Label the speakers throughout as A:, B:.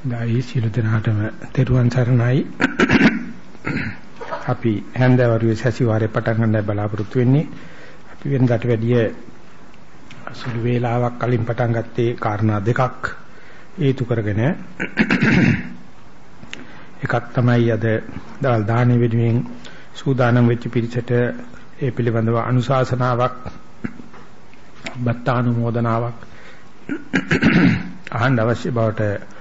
A: ගායි සියලු දෙනාටම තෙරුවන් සරණයි. අපි හැන්දෑවරුවේ සැසිවාරේ පටන් ගන්න බලාපොරොත්තු වෙන්නේ. අපි වෙනදාට වැඩිය සුළු වේලාවක් කලින් පටන් ගත්තේ කාරණා දෙකක් හේතු කරගෙන එකක් තමයි අද දවල් දාහනේ වෙනුවෙන් සූදානම් වෙච්ච පිරිසට ඒ පිළිබඳව අනුශාසනාවක් බත්තානුමෝදනාවක් අහන්න අවශ්‍ය බවට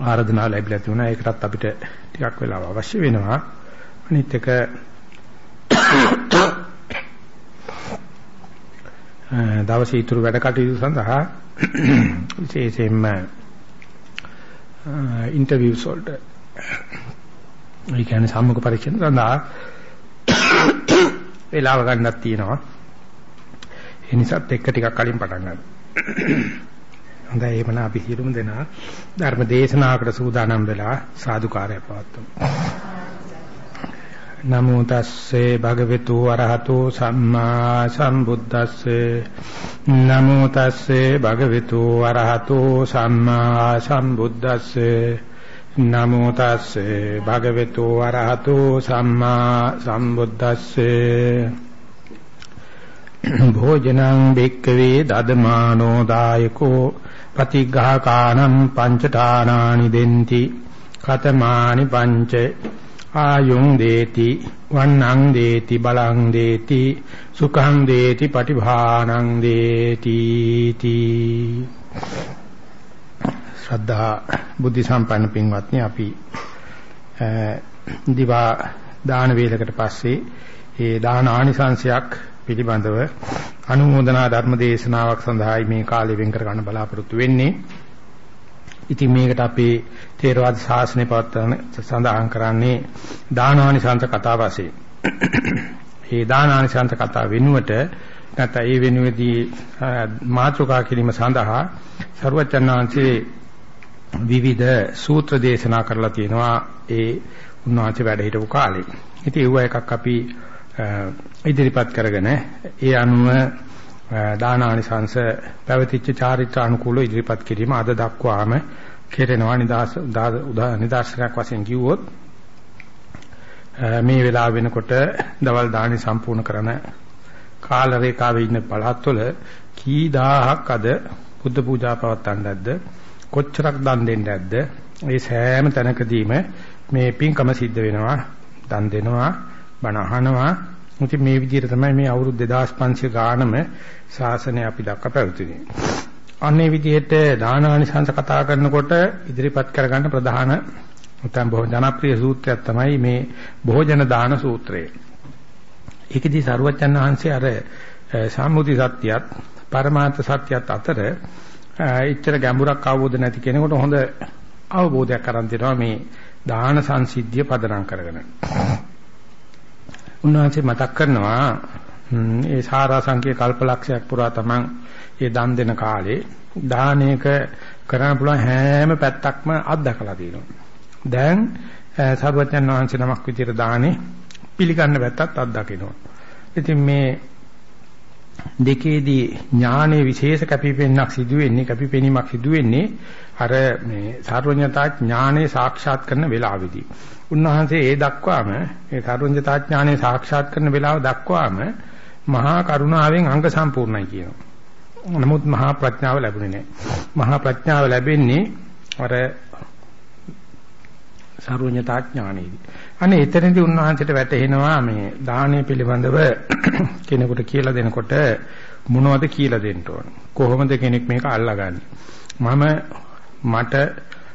A: ආරාධනා ලැබිලා තිබුණා. ඒකටත් අපිට ටිකක් වෙලාව අවශ්‍ය වෙනවා. අනිත් එක දවසේ ඉතුරු වැඩ කටයුතු සඳහා විශේෂයෙන්ම ඉන්ටර්විව්ස් වලට ඒ කියන්නේ සම්මුඛ පරීක්ෂණ සඳහා වෙලාව ගන්නක් තියෙනවා. ඒ නිසාත් එක්ක ටිකක් කලින් පටන් ගන්න. හොඳයි එහෙනම් අපි සියලුම දෙනා ධර්ම දේශනාවකට සූදානම් වෙලා සාදුකාරය පවත්වමු. නමෝ තස්සේ භගවතු වරහතෝ සම්මා සම්බුද්දස්සේ. නමෝ තස්සේ භගවතු වරහතෝ සම්මා සම්බුද්දස්සේ. නමෝ තස්සේ භගවතු වරහතෝ සම්මා සම්බුද්දස්සේ. භෝජනං බික්කවේ දදමානෝ දායකෝ පතිග්ඝාකානං පංචඨානානි දෙන්ති කතමානි පංච ආයුං දේති වන්නං දේති බලං දේති සුඛං දේති පටිභානං දේති තී ශ්‍රද්ධා බුද්ධ සම්පන්න පින්වත්නි අපි දිවා දාන වේලකට පස්සේ ඒ දාන ආනිසංශයක් පිළිබඳව අනුමೋದනා ධර්ම දේශනාවක් සඳහායි මේ කාලය වෙන් කර ගන්න බලාපොරොත්තු වෙන්නේ. ඉතින් මේකට අපේ තේරවාද ශාසනය පවත්වන සඳහන් කරන්නේ දානානිසංස කතාව වශයෙන්. මේ දානානිසංස කතාව වෙනුවට නැත්නම් ඒ වෙනුවේදී මාතෘකා කිරීම සඳහා සරුවචනාංශේ විවිධ සූත්‍ර දේශනා කරලා තියෙනවා ඒ උන්වහන්සේ වැඩ හිටපු කාලේ. ඉතින් ඒව එකක් අපි ඉදිරිපත් කරගෙන ඒ අනුව දානානිසංශ පැවතිච්ච චාරිත්‍ර අනුකූල ඉදිරිපත් කිරීම අද දක්වාම කෙරෙනවා නිදාස නිදාසකයක් වශයෙන් කිව්වොත් මේ වෙලාව වෙනකොට දවල් දානි සම්පූර්ණ කරන කාල රේඛාවේ ඉන්න පළාත්වල කී දහහක් අද බුද්ධ පූජා පවත්වන්නේද්ද කොච්චරක් දන් දෙන්නේ නැද්ද ඒ සෑම තැනකදීම මේ පින්කම සිද්ධ වෙනවා දන් දෙනවා. බණ අහනවා. ඉතින් මේ විදිහට තමයි මේ අවුරුදු 2500 ගානම ශාසනය අපි දක්වා පැවතුනේ. අන්නේ විදිහට දානානිසංස කතා කරනකොට ඉදිරිපත් කරගන්න ප්‍රධාන නැත්නම් බොහෝ ජනප්‍රිය සූත්‍රයක් තමයි මේ භෝජන දාන සූත්‍රය. ඒකෙදි සරුවචන් වහන්සේ අර සම්මුති සත්‍යයත් පරමාර්ථ සත්‍යයත් අතර එච්චර ගැඹුරක් අවබෝධ නැති කෙනෙකුට හොඳ අවබෝධයක් කරන් දෙනවා මේ දාන සංසිද්ධිය පදනම් කරගෙන. උන්වහන්සේ මතක් කරනවා ඒ සාරා සංකේ කල්පලක්ෂයක් පුරා තමන් ඒ දන් දෙන කාලේ දානයක කරන්න පුළුවන් හැම පැත්තක්ම අත්දකලා තියෙනවා. දැන් සර්වඥාන් වහන්සේ නමක් විදියට දානේ පිළිගන්න පැත්තත් අත්දකිනවා. ඉතින් මේ දෙකේදී ඥානයේ විශේෂ කැපිපෙන්නක් සිදු වෙන්නේ කැපිපෙනීමක් සිදු වෙන්නේ අර මේ සර්වඥතා ඥානයේ සාක්ෂාත් කරන වෙලාවෙදී. උන්වහන්සේ ඒ දක්වාම ඒ සර්වඥතා ඥානයේ සාක්ෂාත් කරන වෙලාව දක්වාම මහා කරුණාවෙන් අංග සම්පූර්ණයි කියනවා. නමුත් මහා ප්‍රඥාව ලැබුණේ නැහැ. මහා ප්‍රඥාව ලැබෙන්නේ අර සර්වඥතා ඥානෙදී. අනේ එතනදී උන්වහන්සේට වැටහෙනවා මේ දානය පිළිබඳව කෙනෙකුට කියලා දෙනකොට මොනවද කියලා දෙන්න ඕන. කොහොමද කෙනෙක් මේක අල්ලගන්නේ? මම මට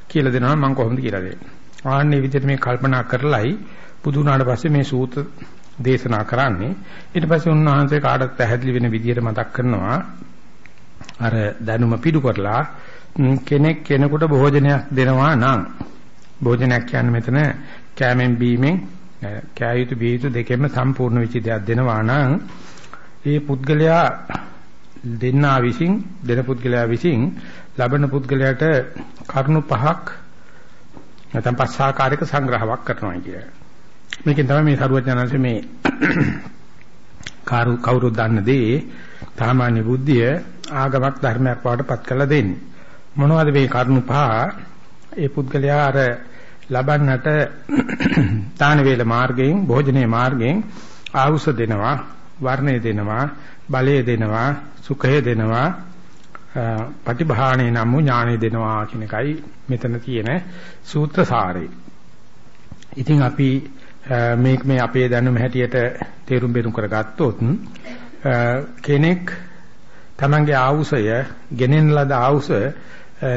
A: කියලා දෙනවා මම කොහොමද කියලා දෙන්නේ. ආන්නේ විදිහට මේ කල්පනා කරලයි බුදු වුණාට පස්සේ මේ සූත්‍ර දේශනා කරන්නේ. ඊට පස්සේ උන්වහන්සේ කාටත් පැහැදිලි වෙන විදිහට මතක් කරනවා අර දැනුම පිටු කරලා කෙනෙක් කෙනෙකුට භෝජනයක් දෙනවා නම් භෝජනයක් කියන්නේ මෙතන කෑමෙන් බීමෙන් කෑ යුතු බිය යුතු දෙකෙන්ම සම්පූර්ණ වෙච්ච දෙයක් දෙනවා නම් ඒ පුද්ගලයා දෙන්නා විසින් දෙන පුද්ගලයා විසින් ලබන පුද්ගලයාට කරුණු පහක් නැත්නම් පස්සාකාරයක සංග්‍රහයක් කරනවා කියන්නේ. මේකෙන් තමයි මේ සරුවඥාන්සේ මේ කාරු කවුරුත් දන්න දේ සාමාන්‍ය බුද්ධිය ආගමක් ධර්මයක් බවට පත් කරලා දෙන්නේ. මොනවද මේ කරුණු පහ ඒ පුද්ගලයා අර ලබන්නට දාන වේල මාර්ගයෙන් භෝජනයේ මාර්ගයෙන් ආවුස දෙනවා වර්ණය දෙනවා බලය දෙනවා සුඛය දෙනවා පටිභාණේ නම් ඥානෙ දෙනවා කියන එකයි මෙතන තියෙන සූත්‍ර සාරය. ඉතින් අපි මේක මේ අපේ දැනුම හැටියට තේරුම් බෙරුම් කරගත්තොත් කෙනෙක් තමන්ගේ ආවුසය ගෙනෙන ලද ආවුස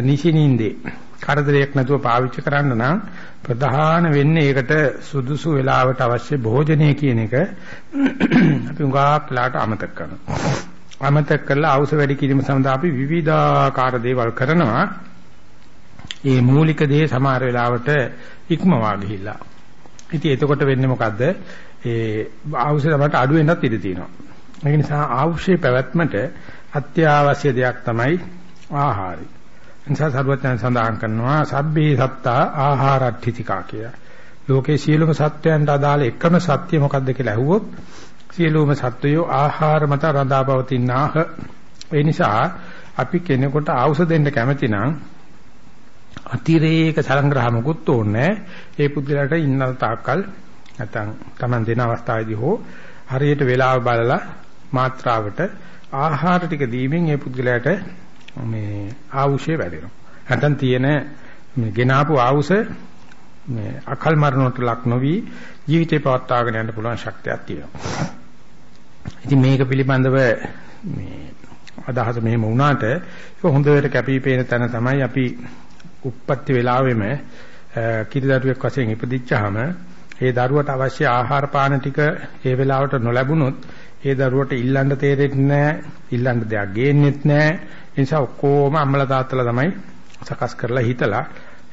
A: නිසිනින්දේ කරදරයක් නැතුව පාවිච්චි කරන්න නම් ප්‍රධාන වෙන්නේ ඒකට සුදුසු වෙලාවට අවශ්‍ය භෝජනය කියන එක අපි උගාක් වෙලාට අමතක කරනවා. අමතක කරලා අවශ්‍ය වැඩි කිරීම සඳහා අපි විවිධාකාර දේවල් කරනවා. මේ මූලික දේ සමහර වෙලාවට ඉක්මවා ගිහිල්ලා. ඉතින් එතකොට වෙන්නේ මොකද්ද? ඒ අවශ්‍ය තමයි අඩු වෙනත් ඉඩ තියෙනවා. ඒ නිසා අවශ්‍ය පැවැත්මට අත්‍යවශ්‍ය දෙයක් තමයි ආහාරය. නිසා සර්වඥයන් සඳහන් කරනවා සබ්බේ සත්තා ආහාරට්ඨිතිකා කිය. ලෝකේ සියලුම සත්වයන්ට අදාළ එකම සත්‍ය මොකද්ද කියලා අහුවොත් සියලුම සත්වයෝ ආහාර මත රඳාපවතිනාහ. ඒ නිසා අපි කෙනෙකුට ඖෂධ දෙන්න කැමති නම් අතිරේක සංග්‍රහ මොකුත් ඕනේ. ඒ පුද්ගලයාට ඉන්න තාක්කල් නැත්නම් Taman දෙන අවස්ථාවේදී හෝ හරියට වේලාව බලලා මාත්‍රාවට ආහාර ටික දීමෙන් ඒ පුද්ගලයාට මේ ආවුෂය වැඩෙනවා. නැත්නම් තියෙන මේ ගෙනාපු ආවුස මේ අකල් මරණයට ලක් නොවි ජීවිතේ පවත්වාගෙන යන්න පුළුවන් ශක්තියක් තියෙනවා. ඉතින් මේක පිළිබඳව මේ අදහස මෙහෙම වුණාට ඒක හොඳට කැපිපේන තැන තමයි අපි උප්පත්ති වෙලාවෙම කිරිදරුවෙක් වශයෙන් ඉපදිච්චාම ඒ දරුවට අවශ්‍ය ආහාර පාන ටික ඒ වෙලාවට නොලැබුණොත් ඒ දරුවට ඉල්ලන්න තේරෙන්නේ නැහැ ඉල්ලන්න දෙයක් ගේන්නෙත් නැහැ ඒ නිසා ඔක්කොම අම්මලා තාත්තලා තමයි සකස් කරලා හිතලා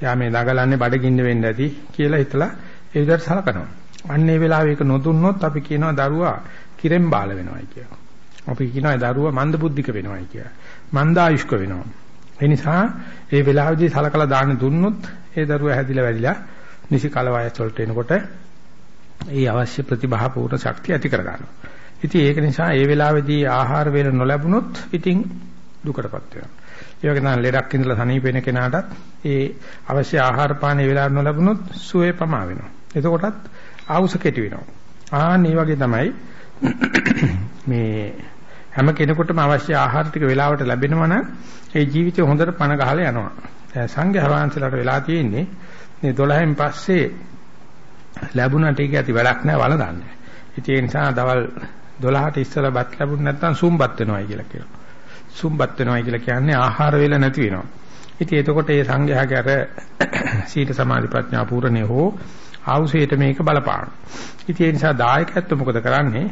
A: යා මේ දඟලන්නේ බඩගින්න වෙන්න ඇති කියලා හිතලා ඒ විදිහට සලකනවා. අන්න ඒ වෙලාවේ ඒක නොදුන්නොත් අපි කියනවා දරුවා කිරෙන් බාල වෙනවයි කියලා. අපි කියනවා දරුවා මන්ද බුද්ධික වෙනවයි කියලා. මන්දායුෂ්ක වෙනවා. ඒ නිසා ඒ වෙලාවේදී සලකලා දාන්න දුන්නොත් ඒ දරුවා හැදිලා වැඩිලා නිසි කල වයස වලට එනකොට ඒ අවශ්‍ය ප්‍රතිභාපූර්ණ ශක්තිය ඇති කර ගන්නවා. ඉතින් ඒක නිසා ඒ වෙලාවේදී ආහාර වේල නොලැබුණොත් ඉතින් දුකටපත් වෙනවා. ඒ වගේ නම් ලෙඩක් ඉඳලා සනීප වෙන කෙනාටත් ඒ අවශ්‍ය ආහාර පාන වේලාවට නොලැබුණොත් සුවේ පමා වෙනවා. එතකොටත් ආවුස කෙටි වෙනවා. ආන් මේ වගේ තමයි මේ හැම කෙනෙකුටම අවශ්‍ය ආහාර ටික වේලාවට ලැබෙනවා නම් ඒ ජීවිතය හොඳට පණ ගහලා යනවා. සංඝයා වහන්සේලාට වෙලා තියෙන්නේ මේ 12න් පස්සේ ලැබුණට ඒක ඇති වැඩක් නැහැ වළඳන්නේ. ඉතින් ඒ නිසා දවල් 12ට ඉස්සලා බත් ලැබුණ නැත්නම් සුම්බත් වෙනවයි කියලා කියනවා. සුම්බත් වෙනවා කියලා කියන්නේ ආහාර වේල නැති වෙනවා. ඉතින් එතකොට මේ සංඝයාගේ අර සීල සමාධි ප්‍රඥා පූර්ණේ හෝ ආවුසයට මේක බලපාන. ඉතින් ඒ නිසා දායකත්ව මොකද කරන්නේ?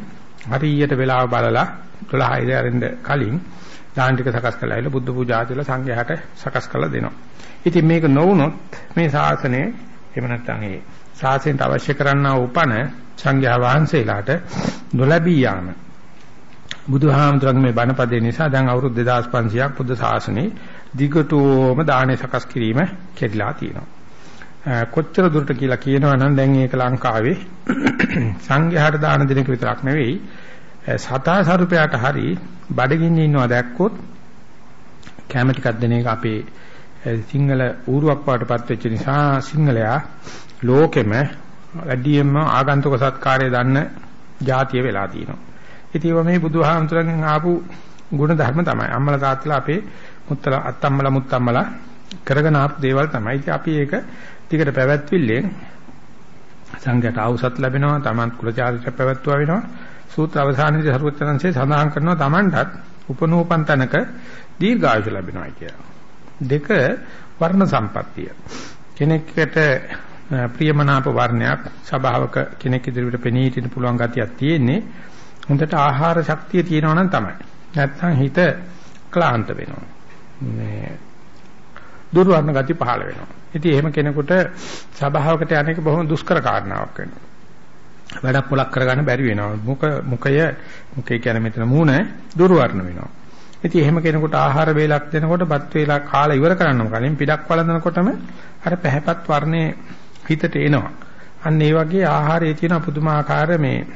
A: හරියට වෙලාව බලලා 12 ඉදරෙන්ද කලින් දාන ටික සකස් කරලා ඉල බුද්ධ පූජා ආදිලා සංඝයාට සකස් කරලා දෙනවා. ඉතින් මේක නොවුනොත් මේ ශාසනය එහෙම නැත්නම් ඒ ශාසනයට අවශ්‍ය කරන්නා උපන සංඝයා වහන්සේලාට නොලැබී යාම බුදුහාමුදුරන්ගේ මේ බණපදේ නිසා දැන් අවුරුදු 2500ක් බුද්ධ ශාසනේ දිගටම දානේ සකස් කිරීම කෙරිලා තියෙනවා. කොච්චර දුරට කියලා කියනවා නම් දැන් ඒක ලංකාවේ සංඝයාට දාන දෙනක විතරක් නෙවෙයි සතා සරුපයට හරි බඩගින්න ඉන්නවා දැක්කොත් කැම ටිකක් දෙන එක අපේ සිංහල ඌරුවක් වඩටපත් වෙච්ච නිසා සිංහලයා ලෝකෙම වැඩියෙන්ම ආගන්තුක සත්කාරය දන්න ජාතිය වෙලා තියෙනවා. ඉතින් මේ බුදුහාමුදුරන්ගෙන් ආපු ගුණ ධර්ම තමයි. අම්මලා තාත්තලා අපේ මුත්තලා අත්තම්මලා මුත්තම්මලා කරගෙන ආපු දේවල් තමයි. ඉතින් අපි ඒක ටිකට පැවැත්විල්ලෙන් සංඝයට අවසත් ලැබෙනවා. Taman කුලචාරිත්‍ර පැවැත්වුවා වෙනවා. සූත්‍ර අවසානයේදී සරුවචනංශේ සඳහන් කරනවා Tamanටත් උපනෝපන් තනක දීර්ඝායුෂ ලැබෙනවා කියලා. දෙක වර්ණ සම්පත්තිය. කෙනෙක්ට ප්‍රියමනාප වර්ණයක් ස්වභාවක කෙනෙක් ඉදිරියට පෙනී හිටින්න පුළුවන් ගතියක් තියෙන්නේ හොඳට ආහාර ශක්තිය තියෙනවා නම් තමයි. නැත්නම් හිත ක්ලාන්ත වෙනවා. මේ දුර්වර්ණ ගති පහළ වෙනවා. ඉතින් එහෙම කෙනෙකුට සබාවකට යන්නේක බොහොම දුෂ්කර කාරණාවක් වෙනවා. වැඩක් පොලක් කරගන්න බැරි වෙනවා. මුඛ මුඛය මුඛය කියන්නේ මෙතන මූණ දුර්වර්ණ වෙනවා. ඉතින් එහෙම කෙනෙකුට ආහාර වේලක් දෙනකොට බත් වේලක් කාලා ඉවර කරන්නම කලින් පිටක් වළඳනකොටම අර පැහැපත් වර්ණේ හිතට එනවා. අන්න ඒ වගේ ආහාරයේ තියෙන පුදුමාකාර මේ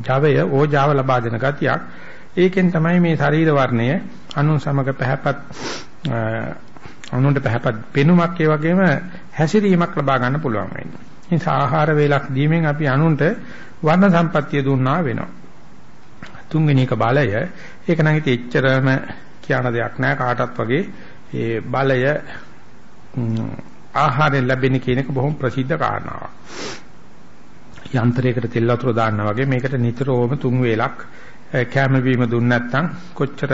A: ජවය ඕජාව ලබා දෙන ගතියක්. ඒකෙන් තමයි මේ ශරීර වර්ණය අනු සමග පැහැපත් අනුන්ට පහපත් පෙනුමක් ඒ වගේම හැසිරීමක් ලබා ගන්න පුළුවන් වෙන්නේ. ඒ ආහාර වේලක් දීමෙන් අපි අනුන්ට වර්ණ සම්පත්තිය දුන්නා වෙනවා. තුන්වෙනි එක බලය ඒක නම් ඉතින් එච්චරම කියන දෙයක් නෑ කාටවත් වගේ ඒ බලය ආහාරයෙන් ලැබෙන කියන එක බොහොම ප්‍රසිද්ධ කාරණාවක්. යන්ත්‍රයකට තෙල් වතුර දාන්නා වගේ මේකට නිතරම තුන් වේලක් කැම වීම දුන්නේ නැත්නම් කොච්චර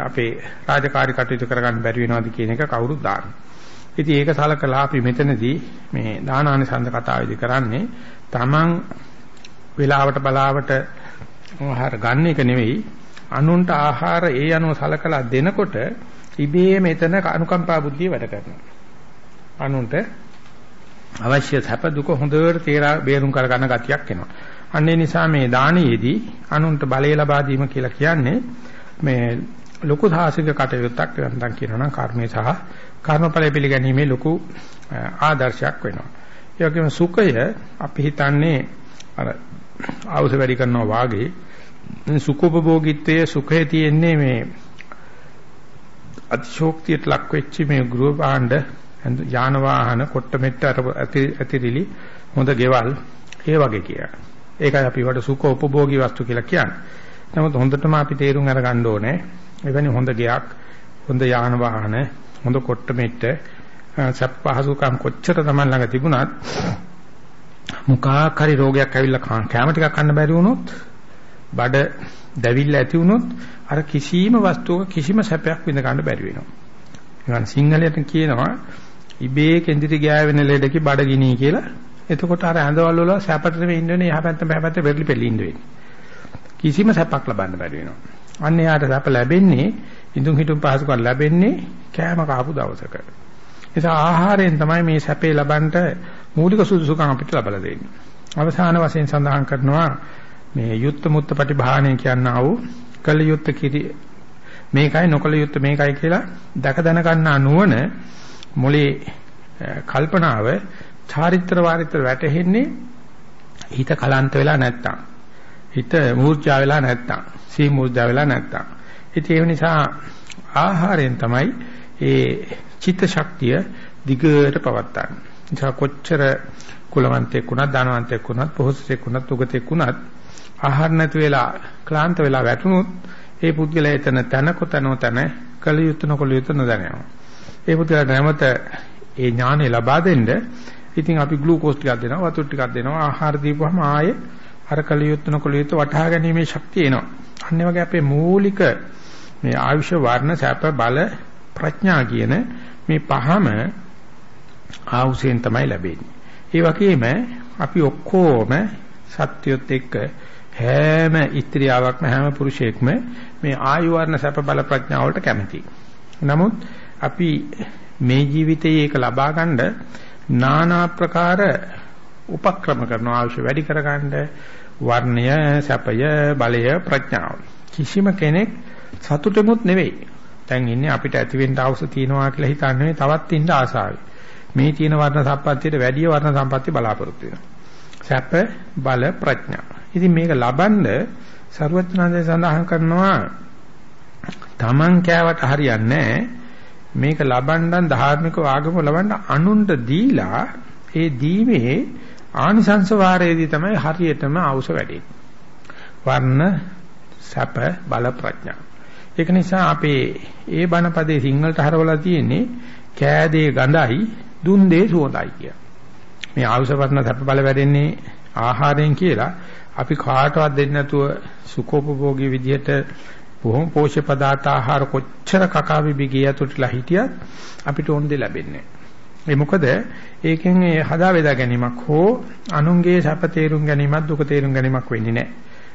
A: අපේ රාජකාරී කටයුතු කරගන්න බැරි වෙනවද කියන එක කවුරුත් දාන්න. ඉතින් ඒක සලකලා අපි මෙතනදී මේ දානානිසන්ද කතාවේදී කරන්නේ Taman වෙලාවට බලාවට ආහාර ගන්න එක නෙවෙයි අනුන්ට ආහාර ඒ අනුව සලකලා දෙනකොට ඉබේ මෙතන අනුකම්පා බුද්ධිය වැඩ කරනවා. අනුන්ට අවශ්‍ය සැප දුක හොඳට තේරා බේරුම් කර ගන්න ගතියක් එනවා. අන්න ඒ නිසා මේ දානයේදී අනුන්ට බලය ලබා දීම කියලා කියන්නේ මේ ලොකු සාහසික කටයුත්තක් නැත්නම් කියනවා නම් කර්මය සහ කර්මඵල පිළිගැනීමේ ලොකු ආදර්ශයක් වෙනවා. ඒ වගේම සුඛය අපි හිතන්නේ අර ආවුස වැඩි කරනවා වාගේ සුඛෝපභෝගීත්වයේ සුඛය තියෙන්නේ මේ අතිශෝක්තියට ලක් වෙච්ච මේ ගෘහ භාණ්ඩ යාන වාහන කොට්ට මෙට්ට ඇතිරිලි හොඳ ගෙවල් ඒ වගේ කියලා. ඒකයි අපි වට සුඛ උපභෝගී වස්තු කියලා කියන්නේ. නමුත් හොඳටම අපි තේරුම් අරගන්න ඕනේ එවැනි හොඳ ගෙයක් හොඳ යාන වාහන හොඳ කොට්ට මෙට්ට සප් පහසුකම් කොච්චර Taman ළඟ තිබුණත් මොකක් හරි රෝගයක් ඇවිල්ලා කැම ටිකක් කන්න බැරි වුණොත් බඩ දැවිල්ල ඇති වුණොත් අර කිසිම වස්තුවක කිසිම සැපයක් විඳ ගන්න බැරි වෙනවා. නිකන් සිංහලයට කියනවා ඉබේ කෙන්දිරි ගෑවෙන ලෙඩකි බඩගිනි කියලා. එතකොට අර ඇඳවල වල සැපට නෙවෙයි ඉන්නේ යහ පැත්ත මෙහා පැත්ත වෙරළි පෙළි ඉන්න වෙන්නේ. කිසිම සැපක් ලබන්න බැරි වෙනවා. අන්න එයාට සැප ලැබෙන්නේ ඉදුම් හිටුම් පහසුකම් ලැබෙන්නේ කෑම කාපු දවසක. නිසා ආහාරයෙන් තමයි මේ සැපේ ලබන්නට මූලික සුදුසුකම් අපිට ලබලා දෙන්නේ. අවසාන වශයෙන් සඳහන් කරනවා මේ යුත්ත මුත්ත ප්‍රතිභාණය කියනා වූ කල යුත්ත කිරි මේකයි නොකල යුත්ත මේකයි කියලා දැක දැන ගන්නා නුවණ මොලේ කල්පනාව චාරිත්‍ර වාරිත්‍ර වැටෙන්නේ හිත කලන්ත වෙලා නැත්තම් හිත මූර්ජා වෙලා නැත්තම් සී මූර්ජා වෙලා නැත්තම් ඉතින් ඒ නිසා ආහාරයෙන් තමයි ඒ චිත්ත ශක්තිය දිගට පවත්න්නේ. නිසා කොච්චර කුලවන්තෙක් වුණත් ධනවන්තෙක් වුණත් පොහොසතෙක් වුණත් උගතෙක් වුණත් ආහාර නැති වෙලා ක්ලාන්ත වෙලා වැටුනොත් ඒ පුද්ගලයා එතන තන කොතනෝ තන කල යුතුය නොකල යුතුය නොදැනෙනවා. ඒ පුද්ගලයාට නැමත ඒ ඥානෙ ලබා දෙන්න ඉතින් අපි ග්ලූකෝස් ටිකක් දෙනවා වතුර ටිකක් දෙනවා ආහාර දීපුවම ආයේ අර කල යුතුය නොකල යුතුය වටහා ගැනීමේ ශක්තිය එනවා. අන්න වගේ අපේ මූලික මේ ආයුෂ වර්ණ සැප බල ප්‍රඥා කියන මේ පහම ආවුසෙන් තමයි ලැබෙන්නේ. ඒ වගේම අපි ඔක්කොම සත්‍යොත් එක්ක හැම ස්ත්‍රියාවක්ම හැම පුරුෂයෙක්ම මේ ආයු වර්ණ සැප බල ප්‍රඥාව වලට කැමතියි. නමුත් අපි මේ ජීවිතයේ ඒක ලබා ගන්න নানা ප්‍රකාර උපක්‍රම කරන අවශ්‍ය වැඩි කරගන්න වර්ණය සැපය බලය ප්‍රඥාව කිසිම කෙනෙක් සතුටෙමුත් නෙවෙයි දැන් ඉන්නේ අපිට ඇති වෙන්න අවශ්‍ය තියනවා කියලා හිතන්නේ තවත් ඉන්න ආසාවයි මේ තියෙන වර්ණ සම්පත්තියට වැඩි වර්ණ සම්පත්තිය බලාපොරොත්තු වෙනවා සැප බල ප්‍රඥා. ඉතින් මේක ලබනද ਸਰවඥාන්සේ සඳහන් කරනවා Taman කෑවට හරියන්නේ මේක ලබන්න ධාර්මික ආගම ලබන්න අනුන්ට දීලා ඒ දීමේ ආනිසංස වාරයේදී තමයි හරියටම අවශ්‍ය වැඩෙන්නේ. වර්ණ සැප බල ප්‍රඥා. ඒක නිසා අපේ ඒ බණපදේ සිංහලට හරවලා තියෙන්නේ කෑදේ ගඳයි දුන් දේ සුවඳයි කියලා. මේ ආයුෂවර්ණ සැප බල වැඩෙන්නේ ආහාරයෙන් කියලා අපි කාටවත් දෙන්නේ නැතුව සුඛෝපභෝගී විදිහට බොහොම පෝෂ්‍ය පදාර්ථ ආහාර කොච්චර කකාවි බිගිය යතුටලා හිටියත් අපිට ඕන දෙ ලැබෙන්නේ ඒ මොකද ඒකෙන් ඒ හදා වේදා ගැනීමක් හෝ අනුන්ගේ සැප තේරුම් ගැනීමක් දුක තේරුම් ගැනීමක් වෙන්නේ නැහැ.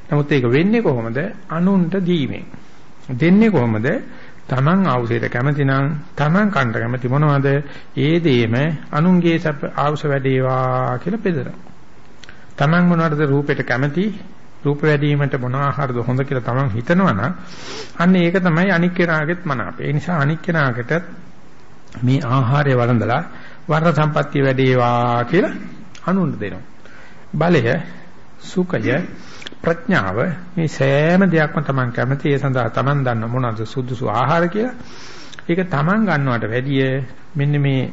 A: නමුත් ඒක වෙන්නේ කොහොමද? අනුන්ට දීමෙන්. දෙන්නේ කොහොමද? Taman ආවුසයට කැමති නම් Taman කන්න කැමති මොනවද? ඒ දේම අනුන්ගේ ආවුස වැඩේවා කියලා බෙදනවා. Taman මොනවටද රූපයට කැමති? රූප වැඩිවීමට මොන ආහාරද හොඳ කියලා Taman හිතනවනම් අන්න ඒක තමයි අනික් කෙනාගෙත් මනාප. ඒ නිසා අනික් කෙනාකට මේ ආහාරය වළඳලා වර්ණ සම්පත්තිය වැඩේවා කියලා අනුන් දෙනවා. බලය සුඛය ප්‍රඥාව මේ සෑම දෙයක්ම Taman කැමති ඒ සඳහා Taman දන්න මොනවාද සුදුසු ආහාර කියලා ඒක Taman ගන්නවට වැඩිය මෙන්න මේ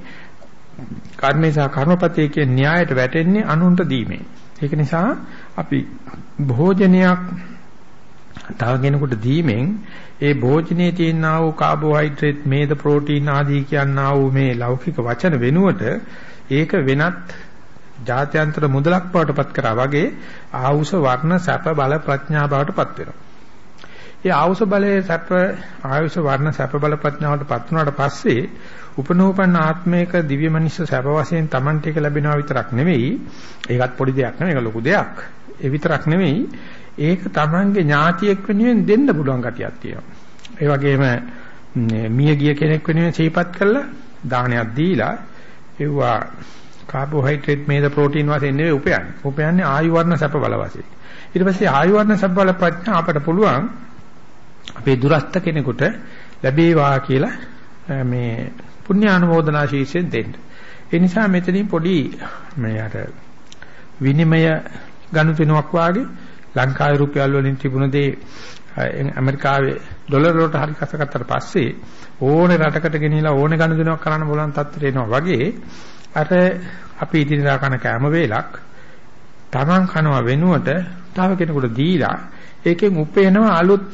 A: කර්මේ සහ කර්මපතේ කියන න්‍යායට වැටෙන්නේ අනුන්ට දීමේ. ඒක නිසා අපි භෝජනයක් තව කෙනෙකුට දීමෙන් ඒ භෝජනයේ තියෙනා වූ කාබෝහයිඩ්‍රේට් මේද ප්‍රෝටීන් ආදී කියනා වූ මේ ලෞකික වචන වෙනුවට ඒක වෙනත් ජාත්‍යන්තර මුදලක් බවට පත් කරා වගේ ආවුස වර්ණ සැප බල ප්‍රඥා බවට පත් වෙනවා. ඒ ආවුස බලයේ සැප ආයුෂ වර්ණ සැප බල ප්‍රඥාවට පත් වුණාට පස්සේ උපනෝපන්න ආත්මයක දිව්‍ය මනිෂ්‍ය සැප වශයෙන් Tamante එක ලැබෙනවා විතරක් නෙවෙයි. ඒකත් පොඩි දෙයක් නෙවෙයි ඒක ලොකු දෙයක්. ඒ විතරක් නෙවෙයි. ඒක Tamange ඥාතියෙක් වෙනුවෙන් දෙන්න පුළුවන් ගතියක් තියෙනවා. ඒ වගේම මිය ගිය කෙනෙක් වෙනුවෙන් සිහිපත් කළා දානයක් දීලා ඒවා කාබෝහයිඩ්‍රේට් මේද ප්‍රෝටීන් වශයෙන් නෙවෙයි උපයන්නේ උපයන්නේ ආයු වර්ණ සැප බල වශයෙන් ඊට පස්සේ ආයු වර්ණ සැප බල ප්‍රඥා අපට පුළුවන් අපේ දුරස්ත කෙනෙකුට ලැබේවා කියලා මේ පුණ්‍යානුමෝදනා ශීර්ෂයෙන් දෙන්න. ඒ නිසා මෙතනින් පොඩි මේ අර විනිමය ගනුදෙනුවක් වාගේ ලංකාවේ රුපියල් වලින් තිබුණ දේ ඇමරිකාවේ ඩොලර් වලට හරි කසකත්තට පස්සේ ඕනේ රටකට ගෙනිලා ඕනේ ගනුදෙනුවක් කරන්න බලන තත්ත්වයට එනවා වගේ අර අපි ඉදිරියට කරන කැම වේලක් Taman කනවා වෙනුවට තව කෙනෙකුට දීලා ඒකෙන් උපේනවා අලුත්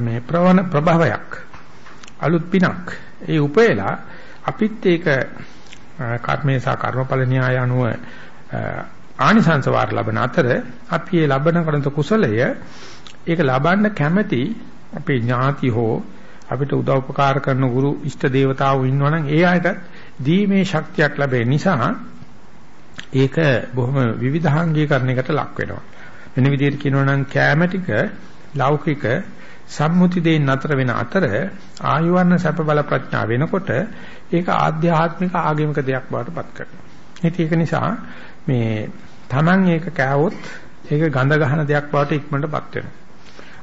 A: මේ ප්‍රවණ ප්‍රභවයක්. අලුත් පිනක්. ඒ උපේලා අපිත් ඒක කර්මේ සහ කර්මඵල න්‍යාය අනුව ආනිසංස වාර ලබන අතර අපි මේ ලබන කරන කුසලය ඒක ලබන්න කැමැති අපේ ඥාති හෝ අපිට උදව් උපකාර කරන ගුරු ඉෂ්ට දේවතාවෝ ඉන්නවනම් ඒ අයට දීමේ ශක්තියක් ලැබෙන නිසා ඒක බොහොම විවිධාංගීකරණයකට ලක් වෙනවා වෙන විදිහට කියනවා නම් කැම ටික ලෞකික සම්මුති දෙයින් අතර වෙන අතර ආයුවර්ණ සැප බල ප්‍රඥා වෙනකොට ඒක ආධ්‍යාත්මික ආගමික දෙයක් බවට පත් කරනවා. ඒක නිසා මේ Taman ඒක කෑවොත් ඒක ගඳ ගහන දෙයක් බවට ඉක්මනටපත් වෙනවා.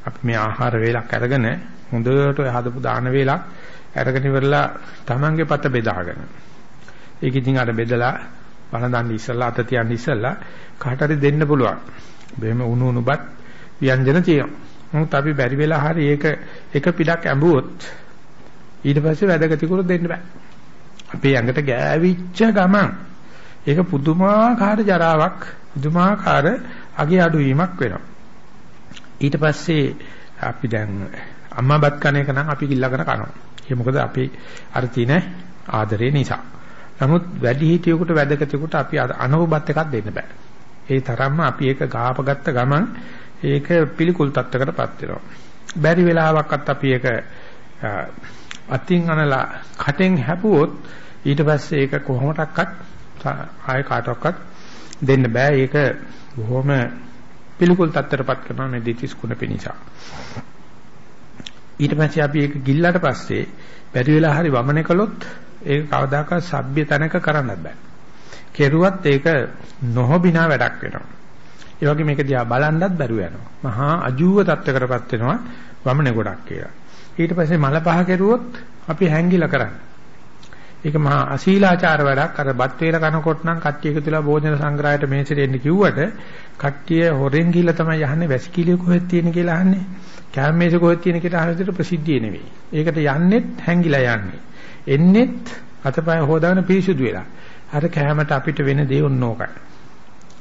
A: අපි මේ ආහාර වේලක් අරගෙන හොඳට ඔය හදපු දාන වේලක් අරගෙන ඉවරලා Tamanගේ පත බෙදාගෙන. ඒක ඉතින් අර බෙදලා බණ දන්න ඉස්සලා අත තියන්න ඉස්සලා කාට හරි දෙන්න පුළුවන්. බෙහෙම උණු උණුබත් ව්‍යංජන තියෙනවා. නමුත් අපි බැරි වෙලා හරි ඒක එක පිටක් ඇඹුවොත් ඊට පස්සේ වැඩගතිකුරු දෙන්න බෑ. අපේ ඇඟට ගෑවිච්ච ගමන් ඒක පුදුමාකාර ජරාවක් පුදුමාකාර අගේ අඩුවීමක් වෙනවා. ඊට පස්සේ අපි දැන් අම්මා බත් කන එක නම් අපි කිල්ලගෙන කනවා. ඒ මොකද අපි අර තියෙන ආදරේ නිසා. නමුත් වැඩි හිටියෙකුට වැඩගතියෙකුට අපි අනවබත් එකක් දෙන්න බෑ. ඒ තරම්ම අපි ඒක ගාපගත්ත ගමන් ඒක පිළිකුල් තත්ත්වයකටපත් වෙනවා. බැරි වෙලාවක්වත් අපි ඒක අතින් අනලා කටෙන් හැපුවොත් ඊට පස්සේ ඒක කොහොමඩක්වත් ආය කාටවත් දෙන්න බෑ. ඒක බොහොම පිළිකුල් තත්ත්වයටපත් කරනවා මේ දෙතිස් කුණ පිනිසා. ඊට පස්සේ අපි ඒක ගිල්ලට පස්සේ බැරි වෙලා හරි වමනේ කළොත් ඒක කවදාකවත් සભ્ય තැනක කරන්නත් බෑ. කෙරුවත් ඒක නොහොබිනා වැඩක් වෙනවා. ඒ වගේ මේක දිහා බලන්නත් බැරුව යනවා. මහා අජූව තත්ත්වයකටපත් වෙනවා වමනේ ගොඩක් කියලා. ඊට පස්සේ මල පහ කෙරුවොත් අපි හැංගිලා කරන්නේ. ඒක මහා අශීලාචාර වැඩක්. අර බත් වේල කනකොට නම් කට්ටිය එකතු වෙලා භෝජන සංග්‍රහයට මේසෙට එන්න කිව්වට කට්ටිය හොරෙන් ගිහිල්ලා තමයි යන්නේ වැසිකිළිය කොහෙද තියෙන කියලා අහන්නේ. කැම මේසෙ කොහෙද තියෙන කියලා අහන විදිහට ප්‍රසිද්ධිය නෙවෙයි. ඒකට යන්නෙත් හැංගිලා යන්නේ. එන්නෙත් අතපය හොදාගෙන පිරිසුදු වෙලා. අර කෑමට අපිට වෙන දේ ඔන්නෝකයි.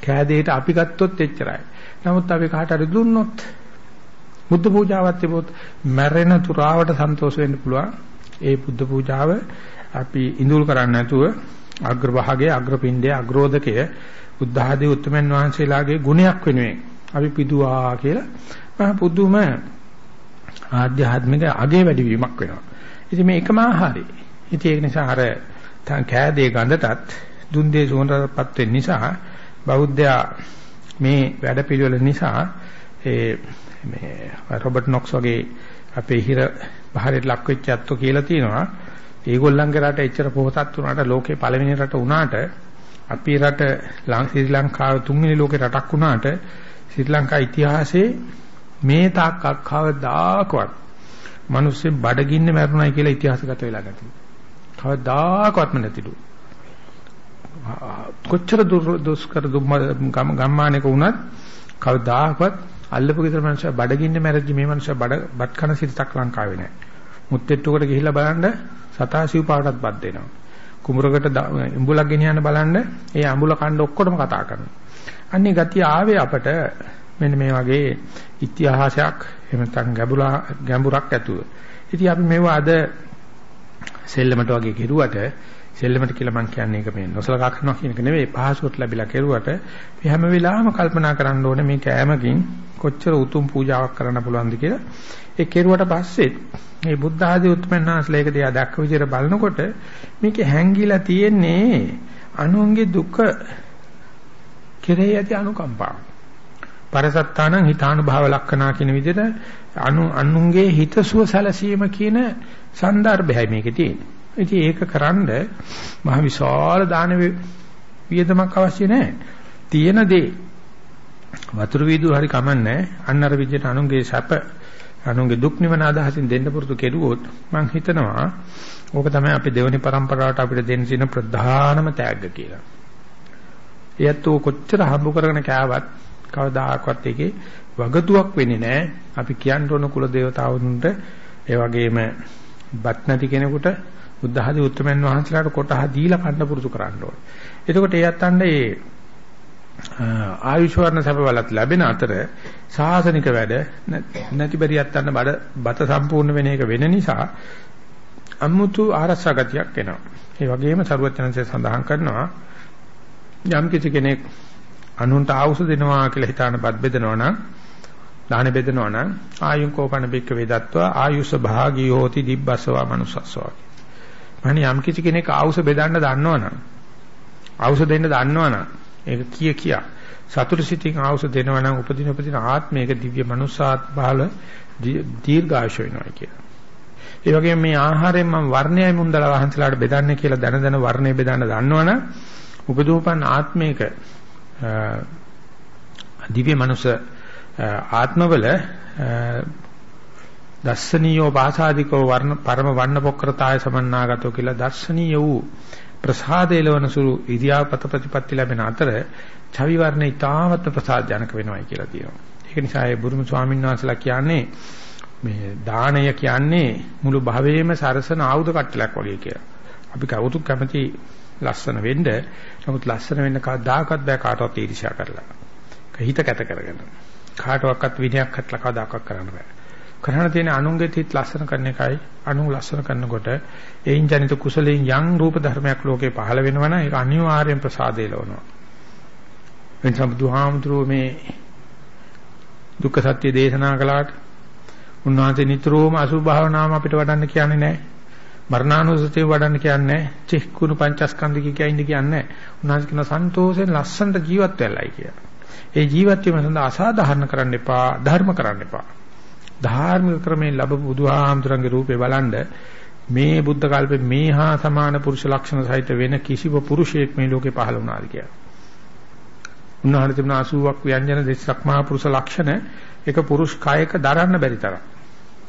A: කෑදේට අපි ගත්තොත් එච්චරයි. නමුත් අපි කාට හරි දුන්නොත් බුද්ධ පූජාවක් තිබොත් මැරෙන තුරාවට සන්තෝෂ වෙන්න පුළුවන්. ඒ බුද්ධ පූජාව අපි ඉඳුල් කරන්නේ නැතුව අග්‍රභාගයේ අග්‍රපිණ්ඩයේ අග්‍රෝදකය බුද්ධ ආදී උත්තමයන් වහන්සේලාගේ ගුණයක් වෙනුවෙන් අපි පිදුවා කියලා පුදුම ආධ්‍යාත්මික අගේ වැඩිවීමක් වෙනවා. ඉතින් මේ එකම ආහාරය. ඉතින් ඒක නිසා අර කෑදේ ගඳටත් දුන්දේ සුවඳටපත් වෙන නිසා බෞද්ධයා මේ වැඩපිළිවෙල නිසා ඒ මේ රොබර්ට් නොක්ස් වගේ අපේ හිර බහරට ලක් වෙච්ච අත්තු කියලා තියෙනවා. ඒගොල්ලන්ගේ රට එච්චර පොහොසත් වුණාට ලෝකේ පළවෙනි රට වුණාට අපේ රට ශ්‍රී ලංකාව තුන්වෙනි ලෝකේ රටක් වුණාට ශ්‍රී ලංකා ඉතිහාසයේ මේ තාක් කවදාකවත් මිනිස්සු බඩගින්න මැරුණයි කියලා ඉතිහාසගත වෙලා නැතිලු. කවදාකවත්ම නැතිලු. කොච්චර දුෂ්කර ගම්මානයක වුණත් කවදාකවත් අල්ලපු ගෙදර මනුස්සයා බඩගින්න මැරෙද්දි මේ මනුස්සයා බඩ බත් කන සිතක් ලංකාවේ නැහැ. මුත්තෙට්ටුවකට ගිහිල්ලා බලන්න සතා සිව් පාටත් බත් දෙනවා. කුඹරකට ඉඹුලක් ගෙනියන්න බලන්න ඒ අඹුල කන්න ඔක්කොටම කතා කරනවා. අන්නේ ගතිය ආවේ අපට මෙන්න මේ වගේ ඉතිහාසයක් එහෙම නැත්නම් ගැඹුරා ගැඹුරක් ඇතුව. ඉතින් අපි මේවා අද සෙල්ලමට වගේ කෙරුවට සෙල්ලමට කියලා මම කියන්නේ ඒක මේ නොසලකා කරනවා කියන එක නෙවෙයි පහසුවට ලැබිලා කෙරුවට මේ හැම වෙලාවෙම කල්පනා කරන්න ඕනේ මේ කෑමකින් කොච්චර උතුම් පූජාවක් කරන්න පුළුවන්ද කියලා. ඒ කෙරුවට පස්සේ මේ බුද්ධ ආදී උත්මන්නාස්ලා ඒක දිහා දැක්ක විදිහට බලනකොට මේකේ හැංගිලා තියෙන්නේ අනුන්ගේ දුක කෙරෙහි ඇති අනුකම්පාව. පරසත්තානං හිතානුභාව ලක්ෂණා කියන විදිහට අනු අනුන්ගේ හිතසුව සැලසීම කියන સંદર્ભයයි මේකේ තියෙන්නේ. ඉතින් ඒක කරන්ඩ මහ විශාල දාන වියදමක් අවශ්‍ය නැහැ. තියෙන දේ වතුරු වීදුරු හරි කමන්නේ. අන්නර විදිහට අනුන්ගේ සැප අනුන්ගේ දුක් නිවන අදහසින් දෙන්න පුරුදු කෙරුවොත් මම හිතනවා ඕක තමයි අපේ දෙවෙනි પરම්පරාවට අපිට දෙන්න තියෙන ප්‍රධානම තෑග්ග කියලා. එයත් කොච්චර හම්බ කරගෙන කෑවත් කවදාකවත් ඒකේ වගතුවක් වෙන්නේ නැහැ. අපි කියන්න ඕන කුල දේවතාවුන්ට ඒ වගේම බත් නැති කෙනෙකුට බුද්ධ ආදී උත්තරමන් වහන්සේලාට කොටහ දීලා කන්න පුරුදු කරන්න ඕනේ. එතකොට ඒ යත්තන්ට ඒ ආයුෂ වර්ණ සැපවලත් ලැබෙන අතර සාසනික වැඩ නැති බැරියත් ගන්න බඩ බත සම්පූර්ණ වෙන එක වෙන නිසා අමුතු ආරක්ෂා ගතියක් එනවා. ඒ වගේම සරුවචනන්සේ සඳහන් කරනවා යම් කිසි කෙනෙක් අනුන්ට ආවුස දෙනවා කියලා හිතාන බත් බෙදනවා නම් දාන බෙදනවා නම් ආයුං කෝපන බික්ක වේදත්වා ආයුෂ භාගී හෝති දිබ්බසවා මනුසස්සවා. මහණි යම් කිසි කෙනෙක් ආවුස බෙදන්න දන්නවනම් ආවුස දෙන්න දන්නවනම් ඒක කිය කියා සතුරු සිතින් ආවුස දෙනවා නම් උපදින උපදින ආත්මයක දිව්‍ය මනුස්සාත් බහල දීර්ඝායුෂ වෙනවා කියලා. ඒ වගේම මේ ආහාරයෙන් මම වර්ණයයි මුන්දලා වහන්සලාට බෙදන්නේ කියලා දැන දැන වර්ණය බෙදන්න දන්නවනම් උපදූපන් ආත්මයක දිව්‍ය මනුස්ස ආත්මවල දස්සනීයෝ පාසාදිකෝ වර්ණ පරම වර්ණ පොක්‍රතාය සමන්නාගතෝ කියලා දර්ශනීය වූ ප්‍රසාදේ ලවන සුළු ඉරියාපත ප්‍රතිපත්ති ලැබෙන අතර චවි වර්ණ ඊටාමත් ප්‍රසාදජනක වෙනවයි කියලා තියෙනවා. ඒක නිසා ඒ බුදුම ස්වාමීන් වහන්සේලා කියන්නේ මේ දාණය කියන්නේ මුළු භවයේම සරසන ආයුධ කට්ටලක් වගේ කියලා. අපි කවුරුත් කැමති ලස්සන වෙන්න. නමුත් ලස්සන වෙන්න කවදාකවත් බෑ කාටවත් ඊර්ෂ්‍යා කරලා. හිත කැත කරගෙන. කාටවත් විනයක් හත්ලා කවදාකවත් කරන්න බෑ. කරණ තියෙන අනුන්ගේ තිත් ලස්සන කරන එකයි අනු ලස්සන කරනකොට ඒයින් ජනිත කුසලයෙන් යම් රූප ධර්මයක් ලෝකේ පහළ වෙනවනම් ඒක අනිවාර්යෙන් ප්‍රසාදේ ලවනවා. එනිසා බුදුහාමුදුරුවෝ මේ දුක්ඛ සත්‍ය දේශනා කළාට උන්වහන්සේ නිතරම අසුභ භාවනාවම අපිට වඩන්න කියන්නේ නැහැ. මරණානුසතිය වඩන්න කියන්නේ නැහැ. චික්කුණු පංචස්කන්ධික කියයින්ද කියන්නේ නැහැ. උන්වහන්සේ කියන සන්තෝෂෙන් ලස්සනට ජීවත් වෙලයි කියලා. ඒ ජීවත් වීම සඳහා අසාධාරණ කරන්න එපා, ධර්ම කරන්න එපා. ධාර්මික ක්‍රමයෙන් ලැබපු බුදුහාමුදුරන්ගේ රූපේ බලන්ඩ මේ බුද්ධ කල්පේ මේ හා සමාන පුරුෂ ලක්ෂණ සහිත වෙන කිසිව පුරුෂයෙක් මේ ලෝකේ පහළ වුණාද කියලා. උන්වහන්සේ තිබුණ 80ක් ව්‍යංජන දෙස්සක් මහා පුරුෂ ලක්ෂණ එක පුරුෂ කායක දරන්න බැරි තරම්.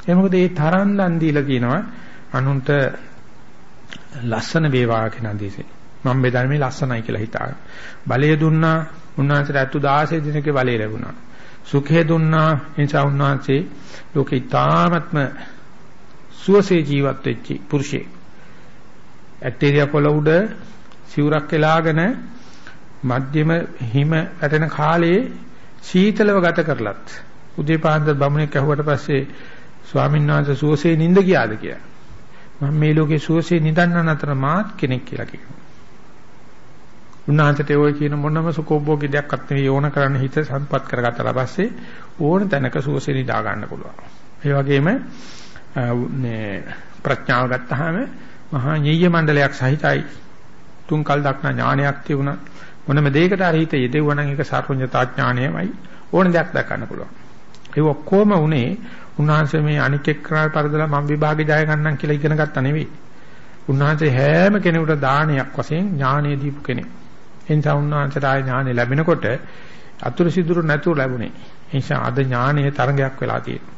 A: ඒ මොකද ඒ තරම් දන් දීලා කියනවා අනුන්ට ලස්සන වේවා කියන අදීසේ. මම බෙදන්නේ ලස්සනයි කියලා හිතාගෙන. බලය දුන්නා උන්වහන්සේට 16 දිනකේ බලය ලැබුණා. සුඛය දුන්නා නිසා උන්වහන්සේ ලෝකේ තාමත්ම සුවසේ ජීවත් වෙච්ච පුරුෂයෙක්. ඇටේරියා කොළ උඩ සිවුරක් එලාගෙන මධ්‍යම හිම වැටෙන කාලයේ සීතලව ගත කරලත් උදේ පාන්දර බමුණෙක් ඇහුවට පස්සේ ස්වාමීන් වහන්සේ සුවසේ නිින්ද ගියාද කියලා. මම මේ ලෝකේ සුවසේ නිදන්න අතර මාත් කෙනෙක් කියලා කියනවා. උන්වහන්සේට ඔය කියන මොනම සුකෝභෝගී දෙයක්වත් නෙවෙයි ඕන කරන්න හිත සම්පත් කරගත්තා පස්සේ ඕන තැනක සුවසේ නිදා ගන්න පුළුවන්. ඒ වගේම මේ ප්‍රඥාව ගත්තාම මහා ඤෙය්‍ය මණ්ඩලයක් සහිතයි තුන් කල් දක්නා ඥානයක් තිබුණා. මොනම දෙයකට අර හිත යෙදුවා නම් ඒක සර්වඥතා ඥානයමයි ඕන දෙයක් දක්වන්න පුළුවන්. ඒ ඔක්කොම උනේ උන්වහන්සේ මේ අනික් එක්කනා පරදලා මම විභාගේ ජය ගන්නම් කියලා ඉගෙන ගත්තා නෙවෙයි. උන්වහන්සේ හැම කෙනෙකුට දානයක් වශයෙන් ඥානය දීපු කෙනෙක්. ඒ නිසා උන්වහන්සේට ආය ඥානෙ ලැබෙනකොට අතුරු සිදුරු නැතුව ලැබුණේ. ඒ නිසා අද ඥානයේ තරඟයක් වෙලා තියෙනවා.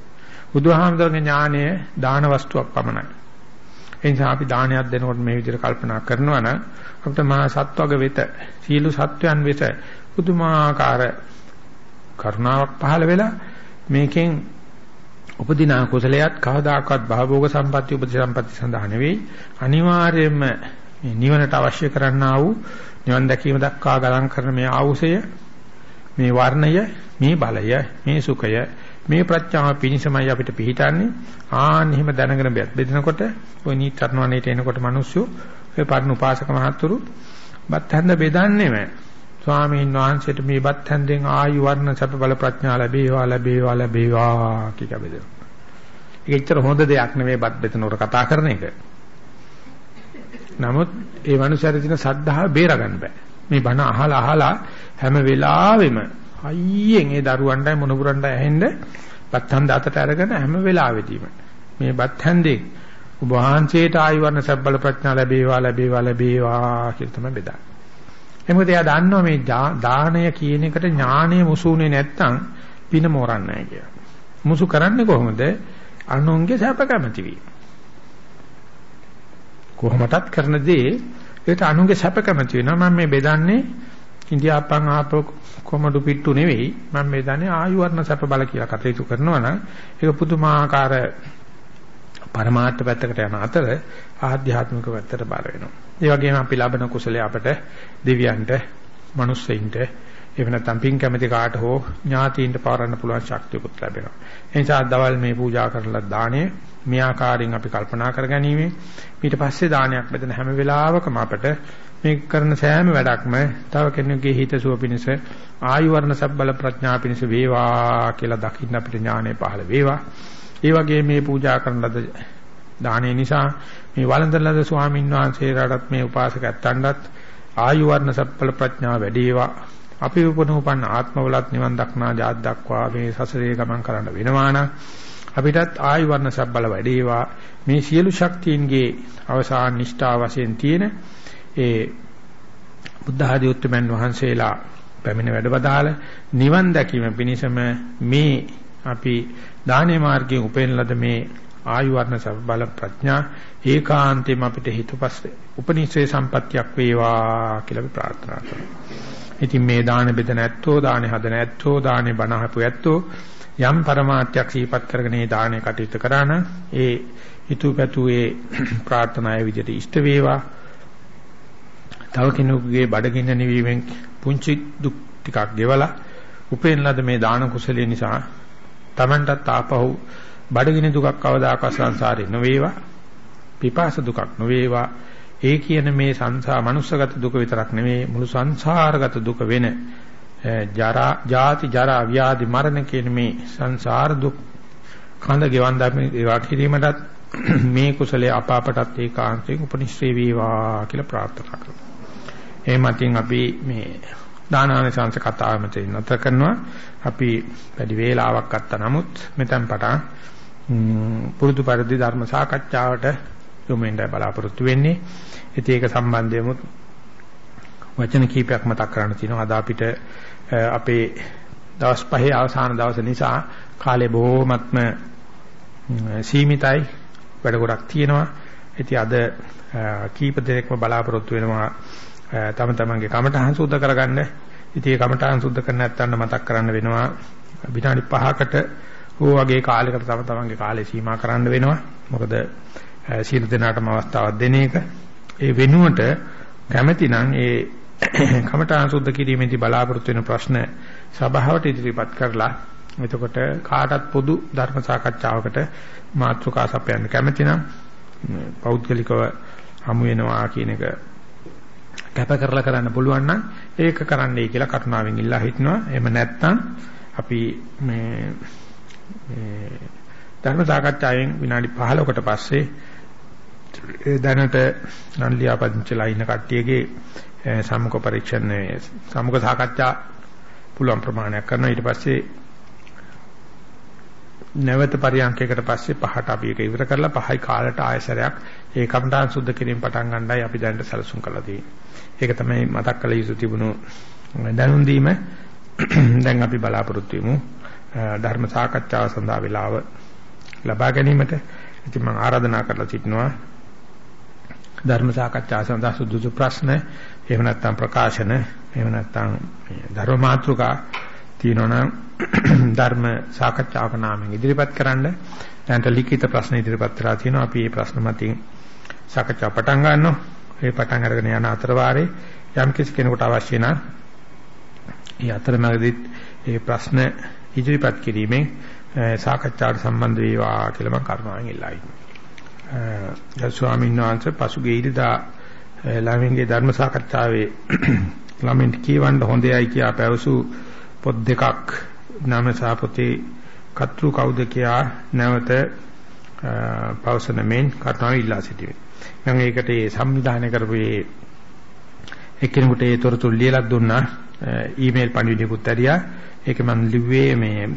A: බුදුහාමුදුරගේ ඥානය දාන වස්තුවක් පමණයි. ඒ නිසා අපි දානයක් දෙනකොට මේ විදිහට කල්පනා කරනවා නම් අපිට මහා සත්වග වෙත සීල සත්වයන් වෙත පුදුමාකාර කරුණාවක් පහළ වෙලා මේකෙන් උපදින කුසලයක් කවදාකවත් භවෝග සම්පatti උපදී සම්පatti සඳහා නෙවෙයි. අනිවාර්යයෙන්ම නිවනට අවශ්‍ය කරන්නා වූ නිවන් දැකීම දක්වා ගලන් කරන මේ ආවුසය මේ වර්ණය මේ බලය මේ සුඛය මේ ප්‍රඥාව පිණිසමයි අපිට පිහිටන්නේ. ආන් එහෙම දැනගෙන බෙදෙනකොට ওই නීතරණවණේට එනකොට මිනිස්සු ඔය පරණ උපාසක මහත්තුරු බත් හැන්ද බෙදන්නේම ස්වාමීන් වහන්සේට මේ බත් හැන්දෙන් ආයු වර්ණ සැප බල ප්‍රඥා ලැබේවා ලැබේවා ලැබේවා කියලා බෙදෙනවා. ඒක ඇත්තට හොඳ දෙයක් නෙවෙයි බත් බෙදනකොට කතා කරන එක. නමුත් ඒ මනුස්සයාට තියෙන සද්ධාව බේරගන්න බෑ. මේ බණ අහලා අහලා හැම වෙලාවෙම අයියෙන් ඒ දරුවන්ටයි මොනබුරන්ටයි ඇහෙන්න බත් හන්ද අතට අරගෙන හැම වෙලාවෙදීම මේ බත් හන්දේ ඔබ වහන්සේට ආයුර්ණ සබ්බල ප්‍රඥා ලැබේවා ලැබේවා ලැබේවා කියලා තමයි බෙදන්නේ. එමුද එයා දන්නවා මේ දානය කියන එකට ඥානය මුසුනේ නැත්තම් පින මෝරන්නේ නැහැ කියලා. මුසු කරන්නේ කොහොමද? අනුන්ගේ සැප කැමති වීම. කොහොමටත් කරන දේ ඒකට අනුන්ගේ සැප කැමති වෙනවා. මම මේ බෙදන්නේ ඉන්දියාප්පන් ආපෝ කොමඩු පිට්ටු නෙවෙයි. මම මේ දන්නේ ආයු වර්ණ සැප බල කියලා කටයුතු කරනවා නම් ඒක පුදුමාකාර පරමාර්ථ පැත්තකට යන අතර ආධ්‍යාත්මික පැත්තට බර වෙනවා. ඒ වගේම අපි ලබන කුසලයේ අපට දෙවියන්ට, මිනිස්සෙයින්ට, එහෙම නැත්නම් පින් කැමති කාට හෝ ඥාතීන්ට පාරන්න පුළුවන් ශක්තියකුත් ලැබෙනවා. ඒ නිසා දවල් මේ පූජා කරලා දාණය මේ ආකාරයෙන් අපි කල්පනා කරගැනීමේ ඊට පස්සේ දානයක් බෙදෙන හැම වෙලාවකම අපට මේ කරන සෑම වැඩක්ම තව කෙනෙකුගේ හිතසුව පිණිස ආයු වර්ණ සබ්බල ප්‍රඥා පිණිස වේවා කියලා දකින්න අපිට ඥානය පහළ වේවා. ඒ වගේ මේ පූජා කරන ලද දානේ නිසා මේ වළඳන ලද ස්වාමින් වහන්සේලාටත් මේ උපාසකයන්ටත් ආයු වර්ණ සබ්බල ප්‍රඥා වැඩිවා. අපි උපනෝපන්න ආත්මවලත් නිවන් දක්නා ජාත් දක්වා මේ සසරේ ගමන් කරන්න වෙනවා නම් අපිටත් ආයු වර්ණ සබ්බල වැඩේවා මේ සියලු ශක්තියින්ගේ අවසාන නිෂ්ඨා වශයෙන් තියෙන ඒ බුද්ධ ආදී උතුම්යන් වහන්සේලා පැමිණ වැඩවදාල නිවන් දැකීම පිණිසම මේ අපි දානේ මාර්ගයෙන් උපෙන් ලද මේ ආයු වර්ණ සබ්බල ප්‍රඥා ඒකාන්තයෙන් අපිට හිතපස්සේ උපනිශ්‍රේ සම්පත්තියක් වේවා කියලා අපි ප්‍රාර්ථනා කරනවා. ඉතින් මේ දාන බෙදන ඇත්තෝ දානේ හදන ඇත්තෝ දානේ බණහපු ඇත්තෝ යම් પરමාර්ථයක් සිහිපත් කරගෙන ඒ දාණය කටයුතු කරා නම් ඒ හිතුවපැතු ඒ ප්‍රාර්ථනාය විදිහට ඉෂ්ට වේවා. තව කෙනෙකුගේ බඩගින්න නිවීමෙන් පුංචි දුක් ටිකක් ගෙවලා උපෙන් ලද මේ දාන කුසලයේ නිසා Tamanටත් ආපහු බඩගිනි දුකක් කවදාකවත් සංසාරේ නොවේවා. පිපාස දුකක් නොවේවා. ඒ කියන මේ සංසාර මනුස්සගත දුක විතරක් නෙමේ මුළු සංසාරගත දුක වෙන ජරා ජාති ජරා ව්‍යාධි මරණ කියන මේ සංසාර දුක් කඳ ගෙවන් ධර්ම ඒවා කිරීමටත් මේ කුසලයේ අපාපටත් ඒකාන්තයෙන් උපනිශ්‍රේ වේවා කියලා ප්‍රාර්ථනා කරනවා. එහෙමත්ින් අපි මේ දානානිසංස කතාව මෙතන නතර කරනවා. අපි වැඩි වේලාවක් ගත්තා නමුත් මෙතෙන් පටන් පුරුදු පරිදි ධර්ම සාකච්ඡාවට යොමු වෙන්න බලාපොරොත්තු වෙන්නේ. ඉතින් ඒක සම්බන්ධයෙන්ම වචන කීපයක් මතක් කරන්න තියෙනවා. අද අපිට අපේ දවස් පහේ අවසාන දවස නිසා කාලේ බොහොමත්ම සීමිතයි වැඩ ගොඩක් තියෙනවා. ඉතින් අද කීප දෙනෙක්ම බලාපොරොත්තු වෙනවා තම තමන්ගේ කමටහන් සුද්ධ කරගන්න. ඉතින් ඒ කමටහන් සුද්ධ කරන්න නැත්නම් මතක් කරන්න වෙනවා විනාඩි 5කට ඕ වගේ කාලයකට තම තමන්ගේ කාලය සීමා කරන්න වෙනවා. මොකද සීල දෙනාටම අවස්ථාවක් දෙන එක. ඒ වෙනුවට කැමැති නම් ඒ කමඨාන් සුද්ධ කිරීමේදී බලාපොරොත්තු වෙන ප්‍රශ්න සභාවට ඉදිරිපත් කරලා එතකොට කාටත් පොදු ධර්ම සාකච්ඡාවකට මාතෘකා සපයන්න කැමති නම් පෞද්ගලිකව හමු වෙනවා කියන එක කැප කරලා කරන්න පුළුවන් නම් ඒක කරන්නයි කියලා කරුණාවෙන් ඉල්ලා හිටනවා. එහෙම නැත්නම් අපි මේ මේ ධර්ම සාකච්ඡාවෙන් විනාඩි 15කට පස්සේ දැනට නන්ලියාපදිංචලා ඉන්න කට්ටියගේ සම්මුඛ පරීක්ෂණ සම්මුඛ සාකච්ඡා පුළුවන් ප්‍රමාණයක් කරනවා ඊට පස්සේ නැවත පරියන්කයකට පස්සේ පහට අපි ඒක ඉවර කරලා පහයි කාලට ආයසරයක් ඒ කම්ඨාන් සුද්ධ කිරීම පටන් ගන්නයි අපි දැනට සැලසුම් කරලා තියෙන්නේ. ඒක තමයි මතක් කළ යුතු තිබුණු දැනුම් දීම. දැන් අපි බලාපොරොත්තු වෙමු ධර්ම සාකච්ඡාව සඳහා වේලාව ලබා ගැනීමට. ඉතින් මම ආරාධනා කරලා සිටිනවා ධර්ම සාකච්ඡා සඳහා සුදුසු ප්‍රශ්න එහෙම නැත්නම් ප්‍රකාශන එහෙම නැත්නම් ධර්ම මාතෘකා තියෙනවනම් ධර්ම සාකච්ඡාවක නාමයෙන් ඉදිරිපත් කරන්න. දැන්ට ලිඛිත ප්‍රශ්න ඉදිරිපත් කරලා තියෙනවා. අපි මේ ප්‍රශ්න මතින් සාකච්ඡාව පටන් ගන්නවා. ඒ පටන් අරගෙන යන අතර වාරේ යම් කිසි කෙනෙකුට අවශ්‍ය නම් ඒ අතරමැදදී ඒ ප්‍රශ්න ඉදිරිපත් කිරීමෙන් සාකච්ඡාවට සම්බන්ධ වේවා කියලා මම කරුණාවෙන් ඉල්ලා ඉන්නවා. ස්වාමීන් වහන්සේ පසුගිය ඉරිදා ළමින්ගේ ධර්ම සාකච්ඡාවේ ළමින්ට කියවන්න හොඳයි කියා පැවසු පොත් දෙකක් නාම සාපොතේ කත්රු කවුද කියා නැවත පවසන මෙන් කරුණාවෙන් ඉල්ලා සිටිනවා. මම ඒකට ඒ සංවිධානය කරපු ඒ එක්කෙනෙකුට ඒ තොරතුරු ලියලා දුන්නා. ඊමේල් පණිවිඩයකුත් ඇරියා. ඒක මම ලිව්වේ මේ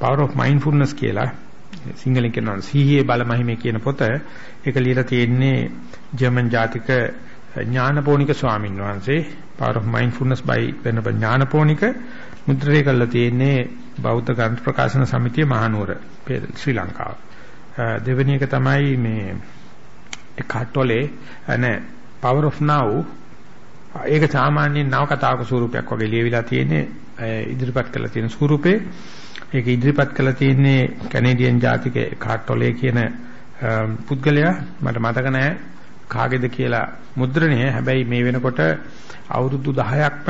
A: power of mindfulness කියලා. සිංහලෙන් කියනවා සීහියේ බලමහිමේ කියන පොත. ඒක ලියලා තියෙන්නේ ජර්මන් ජාතික ඥානපෝනික ස්වාමින් වහන්සේ. Power of mindfulness by වෙනබ Nyanaponika. මුද්‍රණය කරලා තියෙන්නේ බෞද්ධ ග්‍රන්ථ ප්‍රකාශන සමිතිය මහනුවර ශ්‍රී ලංකාව. දෙවෙනි එක තමයි මේ එකාටොලේ අනේ power of now. ඒක සාමාන්‍ය නව කතාවක ස්වරූපයක් වගේ ලියවිලා තියෙන්නේ ඉදිරිපත් කරලා තියෙන ස්වරූපේ. ඒක ඉදිරිපත් කරලා තියෙන්නේ කැනේඩියන් ජාතික කාට්ටොලේ කියන පුද්ගලයා. මට මතක නැහැ කාගේද කියලා මුද්‍රණය. හැබැයි මේ වෙනකොට අවුරුදු 10ක්ම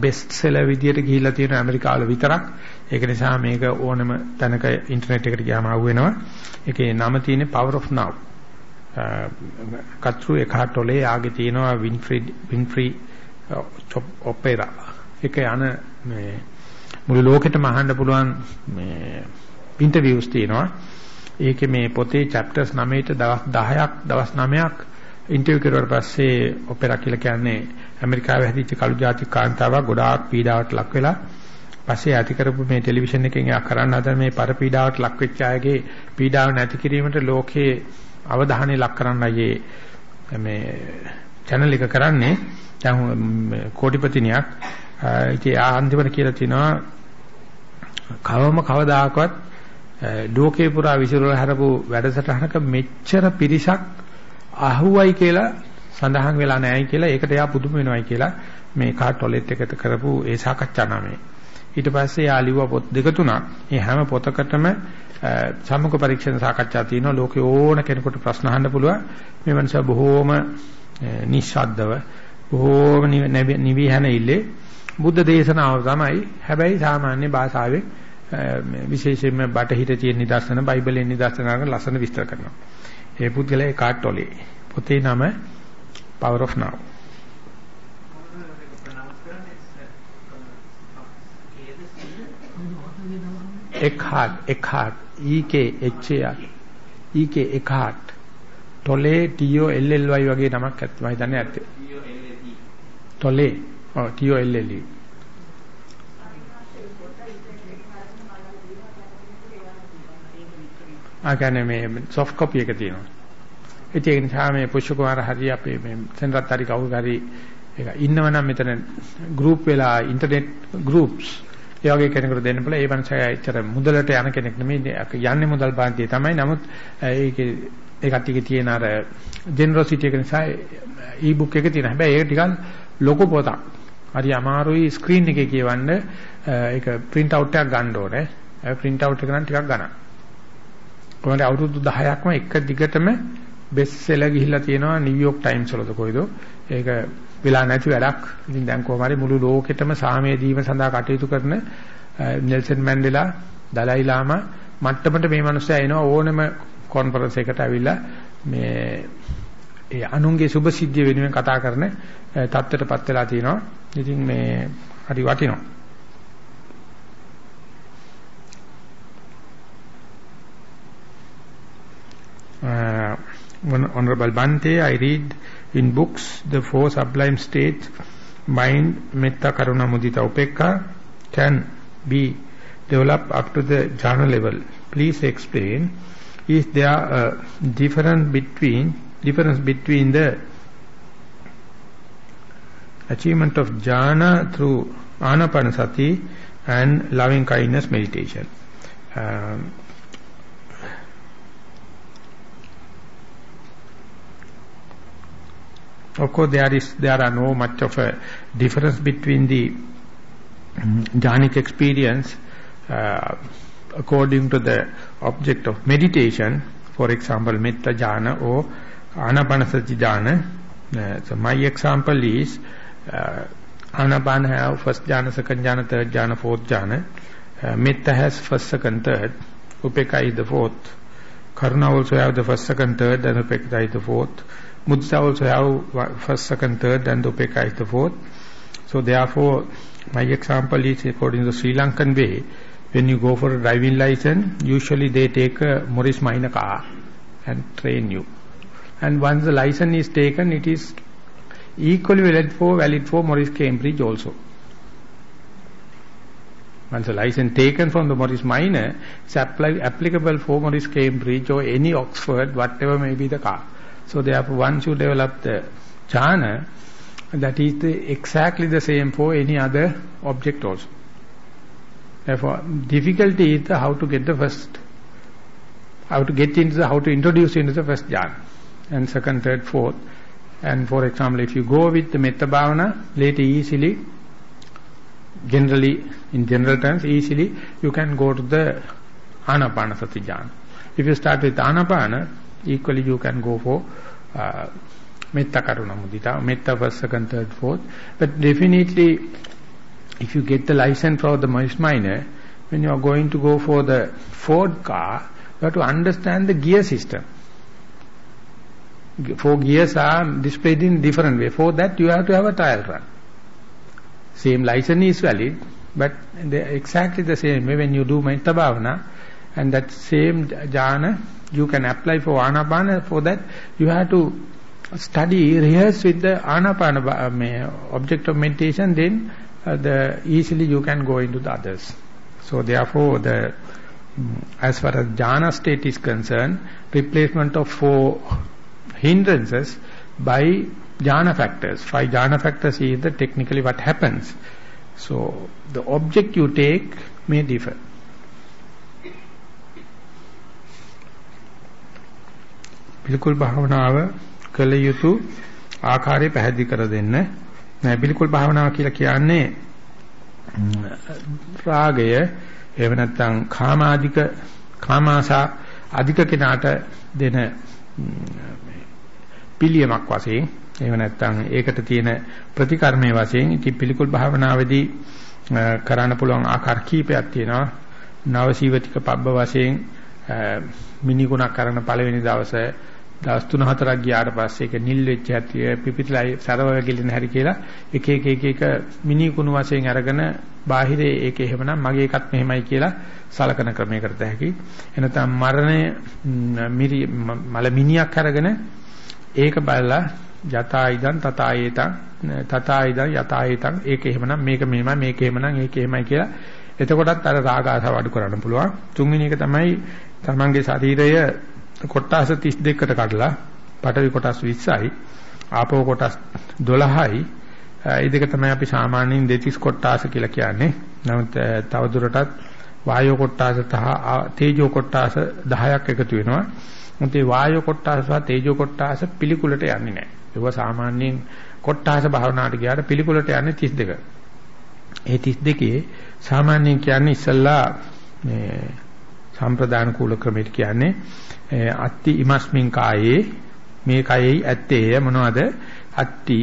A: බෙස්ට් සෙලර් විදියට ගිහිල්ලා තියෙන ඇමරිකාවල විතරක්. ඒක නිසා මේක ඕනම තැනක ඉන්ටර්නෙට් එකට ගියාම අහුවෙනවා. ඒකේ නම තියෙන්නේ power of now. කත්රු එකාටොලේ ආගේ තියෙනවා වින්ෆ්‍රී වින්ෆ්‍රී ඔපෙරා ඒක යන මේ මුළු ලෝකෙටම අහන්න පුළුවන් මේ ඉන්ටර්විව්ස් තියෙනවා. ඒකේ මේ පොතේ chapters 9ට දවස් 10ක් දවස් 9ක් ඉන්ටර්විව් කරුවාට පස්සේ ඔපෙරා කියලා කියන්නේ ඇමරිකාවේ හැදිච්ච කළු ජාතික කාන්තාවක් ගොඩාක් පීඩාවට ලක් වෙලා පස්සේ ඇති කරපු මේ ටෙලිවිෂන් එකෙන් එයා කරන්න හදන මේ පරපීඩාවට ලක් වෙච්ච අයගේ පීඩාව නැති කිරීමට ලෝකේ අවධානය ලක් කරන්නයි මේ channel එක කරන්නේ. දැන් කෝටිපතිනියක් ඉතින් ආ අන්තිමට කියලා තිනවා කවම කවදාකවත් ලෝකේ පුරා විසිරලා හරපු වැඩසටහනක මෙච්චර පිරිසක් අහුවයි කියලා සඳහන් වෙලා නැහැයි කියලා ඒකට එයා පුදුම වෙනවයි කියලා මේ කාර් ටොලෙට් එකට කරපු ඒ සාකච්ඡා නාමයේ ඊට පස්සේ යා ලිව්ව පොත් දෙක තුනක්. මේ හැම පොතකටම සම්මුඛ පරීක්ෂණ සාකච්ඡා තියෙනවා. ලෝකේ ඕන කෙනෙකුට ප්‍රශ්න අහන්න පුළුවන්. මේ මනුස්සයා බොහෝම නිශ්ශබ්දව බොහෝම නිවිහන ඉල්ලේ. බුද්ධ දේශනාව තමයි. හැබැයි සාමාන්‍ය භාෂාවෙන් විශේෂයෙන්ම බටහිර තියෙන නිදර්ශන බයිබලෙන් නිදර්ශන කරන ලස්සන විස්තර කරනවා. ඒ පුද්ගලයා කාට්ටොලේ පොතේ නම Power of Now. එක්හාට් එක්හාට් EK HAR EK එක්හාට් ටොලේ T O L L Y වගේ නමක් ඇත්ත. මම හිතන්නේ ඇත්තේ. ටොලේ ඔව් T O L L E. ආගනේ මේ සොෆ්ට් කොපි එක තියෙනවා. ඒක නිසා මේ පුෂ්ප කුමාර හරි අපේ මේ සෙන්රත් හරි කවුරු හරි ඒක ඉන්නවනම් මෙතන ගෲප් වෙලා ඉන්ටර්නෙට් ගෲප්ස් ඒ වගේ කෙනෙකුට දෙන්න පුළුවන්. ඒ මනුස්සයා ඇත්තට මුදලට යන කෙනෙක් නෙමෙයි. යන්නේ මුදල් පාන්තිය තමයි. නමුත් ඒකේ ඒ කට්ටියගේ තියෙන අර ජෙනරොසිටි එක නිසා ඊ-බුක් එක තියෙන. හැබැයි ඒක ටිකක් ලොකු පොතක්. හරි අමාරුයි ස්ක්‍රීන් එකේ කියවන්න. ඒක print out එකක් ගන්න ඕනේ. print out එක නම් ටිකක් ගන්න කොහොමද? අවුරුදු 10ක්ම එක දිගටම බෙස්ට් සෙලර් ගිහිල්ලා තියෙනවා නිව්යෝක් ටයිම්ස් වලද කොයිද. ඒක වෙලා නැති වැඩක්. ඉතින් දැන් කොහොම හරි මුළු ලෝකෙටම සාමය දීම සඳහා කටයුතු කරන නෙල්සන් මැන්ඩෙලා, දලයි ලාමා මට්ටමට මේ මිනිස්සයා එනවා ඕනම කොන්ෆරන්ස් එකකට ඇවිල්ලා මේ ඒ අනුන්ගේ සුභ සිද්ධිය වෙනුවෙන් කතා කරන තත්ත්වයටපත් වෙලා තිනවා. ඉතින් මේ හරි වටිනවා. Uh, Honorable Bante, I read in books the four sublime states, mind, metta, karuna, mudita, upekka, can be developed up to the jhana level. Please explain, is there a difference between, difference between the achievement of jhana through anapanasati and loving kindness meditation? Um, Of course, there is there are no much of a difference between the jhanic experience uh, according to the object of meditation, for example, metta jhana or anapanasati jhana. Uh, so my example is uh, anapan have first jhana, second jhana, third jhana, fourth jhana. Uh, metta has first, second, third. Upeka is the fourth. Karuna also have the first, second, third, and upeka is the fourth. Mudsa also have first, second, third, and upeka is the fourth. So therefore, my example is according to Sri Lankan way, when you go for a driving license, usually they take a Morris Minor car and train you. And once the license is taken, it is equally valid for valid for Morris Cambridge also. Once the license taken from the Morris Minor, it's apply, applicable for Morris Cambridge or any Oxford, whatever may be the car. So therefore, once you develop the jhana, that is the, exactly the same for any other object also. Therefore, difficulty is the how to get the first, how to get into the, how to introduce into the first jhana, and second, third, fourth. And for example, if you go with the metta bhavana, later easily, generally, in general terms, easily, you can go to the anapanasati jhana. If you start with anapana, equally you can go for uh, metta karuna mudita, metta first, second, third, fourth. But definitely, if you get the license for the most minor, when you are going to go for the Ford car, you have to understand the gear system. Four gears are displayed in different way. For that, you have to have a trial run. Same license is valid, but exactly the same way when you do Metta Bhavana, and that same jhana you can apply for Anapana. For that, you have to study, rehearse with the Anapana uh, object of meditation, then uh, the easily you can go into the others. So therefore, the mm, as far as jhana state is concerned, replacement of four hindrances by jhana factors. Five jhana factors is the technically what happens. So the object you take may differ. පිළිකුල් භාවනාව කළ යුතු ආකාරය පැහැදිලි කර දෙන්න. නෑ පිළිකුල් භාවනාව කියලා කියන්නේ රාගය එහෙම නැත්නම් කාමාදික කාමාසා අධික කෙනාට දෙන පිළියමක් වශයෙන් එහෙම නැත්නම් ඒකට තියෙන ප්‍රතිකර්මයේ වශයෙන් ඉති පිළිකුල් භාවනාවේදී කරන්න පුළුවන් ආකාර කීපයක් තියෙනවා නවසීවතික පබ්බ වශයෙන් මිනිගුණක් කරන පළවෙනි දවසේ දවස් 3-4ක් ගියාට පස්සේ ඒක නිල් වෙච්ච හැටි පිපිටලයි සරව ගිලින හැටි කියලා එක එක එක එක මිනි කුණු වශයෙන් අරගෙන බාහිරේ ඒක එහෙමනම් මගේ එකත් මෙහෙමයි කියලා සලකන ක්‍රමයකට හැකි එනතම් මරණය මිරි මල මිනියක් අරගෙන ඒක බලලා යතායිදන් තතායේතං තතායිදන් යතායේතං ඒක එහෙමනම් මේක මෙහෙමයි මේක එහෙමනම් ඒක එහෙමයි කියලා. එතකොටත් අර රාග ආසාව අඩු කරන්න පුළුවන්. තුන්වෙනි එක තමයි තමන්ගේ ශරීරය කොටස් 32කට කඩලා පඨවි කොටස් 20යි ආපෝ කොටස් 12යි ඒ දෙක තමයි අපි සාමාන්‍යයෙන් දෙතිස් කොටස් කියලා කියන්නේ. නමුත් තවදුරටත් වායෝ කොටස් සහ තේජෝ කොටස් 10ක් එකතු වෙනවා. මොකද මේ වායෝ කොටස් සහ තේජෝ කොටස් පිළිකුලට යන්නේ නැහැ. ඒවා සාමාන්‍යයෙන් කොටස් භාවනාවට ගියාට පිළිකුලට යන්නේ 32. ඒ 32 සාමාන්‍යයෙන් කියන්නේ ඉස්සල්ලා මේ සම්ප්‍රදාන කූල ක්‍රමයට කියන්නේ අත්ති ඉමස්මින් කායේ මේ කයෙහි ඇත්තේය මොනවද අත්ති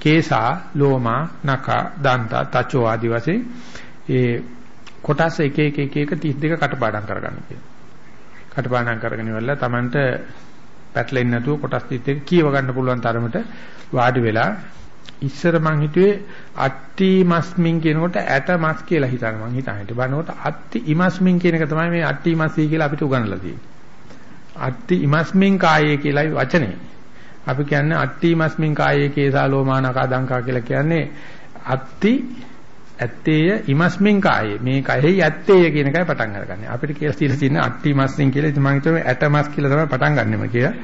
A: කේසා ලෝමා නඛා දන්තා තචෝ ආදි වශයෙන් ඒ කොටස් එක එක එක එක 32 කටපාඩම් කරගන්න කියනවා. කටපාඩම් කරගෙන ඉවරලා Tamanට පැටලෙන්නේ නැතුව කොටස් 32 කියව ගන්න පුළුවන් තරමට වාඩි වෙලා ඉස්සර මං හිතුවේ අට්ටි මස්මින් කියනකොට ඇට මස් කියලා හිතන මං හිතා හිටේ බලනකොට අට්ටි ඉමස්මින් කියන එක තමයි මේ අට්ටි මස්සී කියලා අපිට උගන්වලා තියෙන්නේ. අට්ටි ඉමස්මින් කායේ කියලායි වචනේ. අපි කියන්නේ අට්ටි මස්මින් කායේ කේසා ලෝමානකා දංකා කියලා කියන්නේ අට්ටි ඇත්තේය ඉමස්මින් කායේ. මේ කයෙහි ඇත්තේය කියන එකයි පටන් අරගන්නේ. අපිට කියලා තියලා තියෙන අට්ටි මස්මින් කියලා ඉතින් මං හිතුවේ ඇට මස් කියලා තමයි පටන් ගන්නෙම කියලා.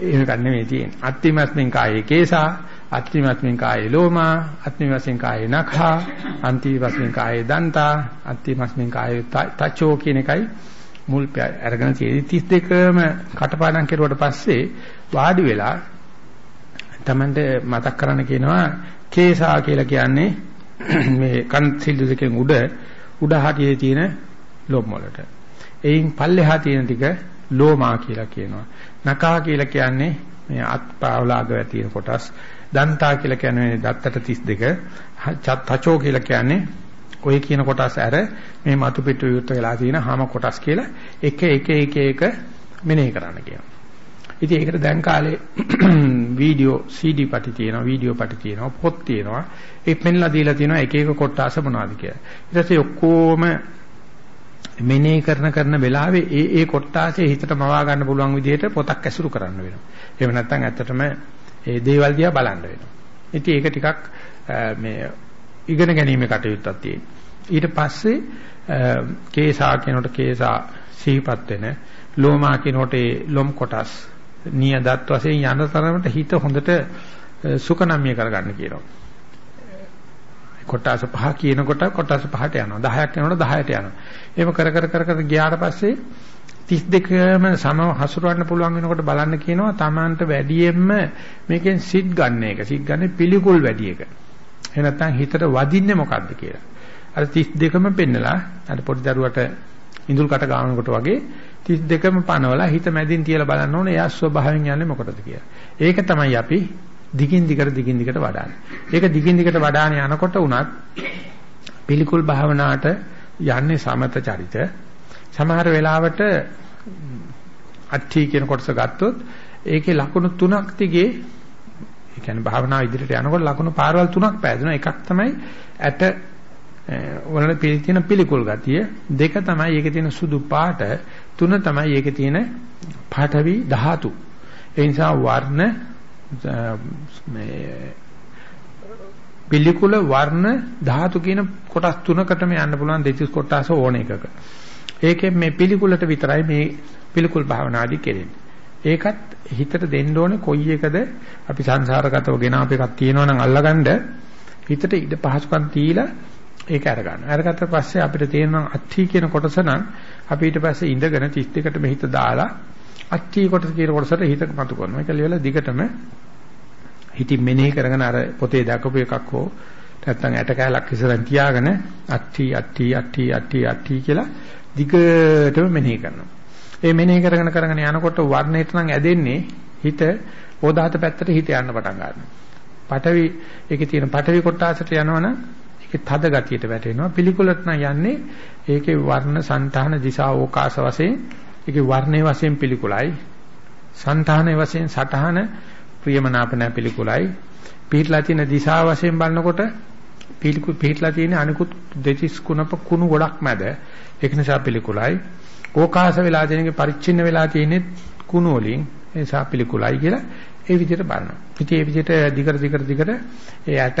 A: එහෙම ගන්න නෙමෙයි තියෙන්නේ. අට්ටි මස්මින් කායේ කේසා අත්ති වශයෙන් කායේ ලෝමා අත්ති වශයෙන් කායේ නඛා අන්ති වශයෙන් කායේ දන්තා අත්ති වශයෙන් කායේ තචෝ කියන එකයි මුල් අරගෙන තියෙන්නේ 32ම කටපාඩම් කෙරුවට පස්සේ වාඩි වෙලා Tamante මතක් කරන්න කියනවා කේසා කියලා කියන්නේ මේ කන් සිල්ලු දෙකෙන් උඩ උඩ හටියේ තියෙන ලොම් වලට. එයින් පල්ලෙහා තියෙන ටික ලෝමා කියලා කියනවා. නකා කියලා කියන්නේ මේ අත්පාවලාග තියෙන කොටස්. දන්තා කියලා කියන්නේ දත්තට 32. තචෝ කියලා කියන්නේ ඔය කියන කොටස් අර මේ මතු පිටු විවෘත වෙලා තියෙන හැම කොටස් කියලා එක එක එක එක මෙනෙහි කරන්න කියනවා. ඉතින් ඒකට දැන් කාලේ වීඩියෝ CD පටි තියෙනවා වීඩියෝ පටි තියෙනවා පොත් තියෙනවා ඒ පෙන්ලා දීලා තියෙනවා එක එක කොටස මොනවද කියලා. ඊට පස්සේ ඔක්කොම මෙනෙහි කරන කරන වෙලාවේ ඒ ඒ කොටාසේ හිතට මවා ගන්න පුළුවන් විදිහට පොතක් ඇසුරු කරන්න වෙනවා. එහෙම නැත්නම් ඇත්තටම ඒ දේවල් දිහා බලන්න වෙනවා. ඉතින් ඒක ටිකක් මේ ඉගෙන ගැනීමේ කටයුත්තක් තියෙනවා. ඊට පස්සේ කේසා කියනකොට කේසා සිහිපත් වෙන ලෝමා කියනකොට ඒ ලොම් කොටස් නියදත් වශයෙන් යන තරමට හිත හොඳට සුකනම්ය කරගන්න කියනවා. කොටස් පහ කියනකොට කොටස් පහට යනවා 10ක් යනකොට 10ට යනවා. එහෙම කර කර කර කර ගියාට පස්සේ 32ම සමව හසුරවන්න පුළුවන් වෙනකොට බලන්න කියනවා Tamanට වැඩියෙන්ම මේකෙන් සිත් ගන්න එක. සිත් ගන්න පිළිකුල් වැඩි එක. එහෙ නැත්නම් හිතට වදින්නේ මොකද්ද කියලා. අර 32ම පෙන්නලා අර පොඩි දරුවට ඉඳුල් කට ගානකොට වගේ 32ම පනවලා හිත මැදින් තියලා බලන්න ඕනේ එයා ස්වභාවයෙන් යන්නේ මොකටද කියලා. ඒක තමයි අපි දිගින් දිගට දිගින් දිගට වඩන්නේ. ඒක දිගින් දිගට වඩාන යනකොට උනත් පිළිකුල් භාවනාවට යන්නේ සමත චරිත. සමහර වෙලාවට අට්ටි කියන කොටස ගත්තොත් ඒකේ ලකුණු තුනක් තිගේ ඒ කියන්නේ භාවනාව ඉදිරියට යනකොට ලකුණු පාරවල් තුනක් පෑදෙනවා. එකක් තමයි ඇට වල තියෙන පිළිකුල් ගතිය. දෙක තමයි ඒකේ තියෙන සුදු පාට. තුන තමයි ඒකේ තියෙන පාඨවි ධාතු. ඒ නිසා වර්ණ මේ පිළිකුල වර්ණ ධාතු කියන කොටස් තුනකටම යන්න පුළුවන් දෙතිස් කොටස ඕන එකක. ඒකෙන් මේ පිළිකුලට විතරයි මේ පිළිකුල් භාවනාදි කෙරෙන්නේ ඒකත් හිතට දෙන්න ඕනේ කොයි එකද අපි සංසාරගතව ගෙන අප එකක් තියෙනවා නම් අල්ලගන්න හිතට ඉඩ පහසුකම් දීලා ඒක අරගන්න. අරගත්ත පස්සේ අපිට තේරෙනවා අට්ටි කියන කොටස නම් අපි ඊට පස්සේ ඉඳගෙන 32කට මෙහිත දාලා අට්ටි කොටස කියන කොටසට හිත මතු කරනවා. ඒක ලියලා දිගටම හිතින් මෙනෙහි කරගෙන අර පොතේ දකපු එකක් හෝ නැත්නම් ඇට කැලක් ඉස්සරහින් තියාගෙන අට්ටි අට්ටි අට්ටි අට්ටි අට්ටි කියලා දිගටම මෙනෙහි කරනවා. ඒ මෙනෙහි කරගෙන කරගෙන යනකොට වර්ණයට නම් ඇදෙන්නේ හිත ඕදාත පැත්තට හිත යන්න පටන් ගන්නවා. පටවි ඒකේ තියෙන පටවි කොටාසට යනවනම් ඒකේ තද ගතියට වැටෙනවා. පිළිකුලට නම් යන්නේ ඒකේ වර්ණ, సంతාන, දිශා, ඕකාස වශයෙන් ඒකේ වර්ණයේ වශයෙන් පිළිකුලයි. సంతානයේ වශයෙන් සටහන ප්‍රියමනාප නැ පිළිකුලයි. පිටලා තියෙන දිශා වශයෙන් බලනකොට පිළිකු පිටලා තියෙන අනිකුත් දෙතිස් කුණප කුණු ගොඩක් මැද. ඒක නිසා පිළිකුලයි. ඕකාස වෙලා තියෙනගේ පරිච්ඡින්න වෙලා තියෙන්නේ කුණු වලින්. ඒ නිසා පිළිකුලයි කියලා ඒ විදිහට බලනවා. ඉතින් ඒ විදිහට දිගට දිගට දිගට ඒ ඇට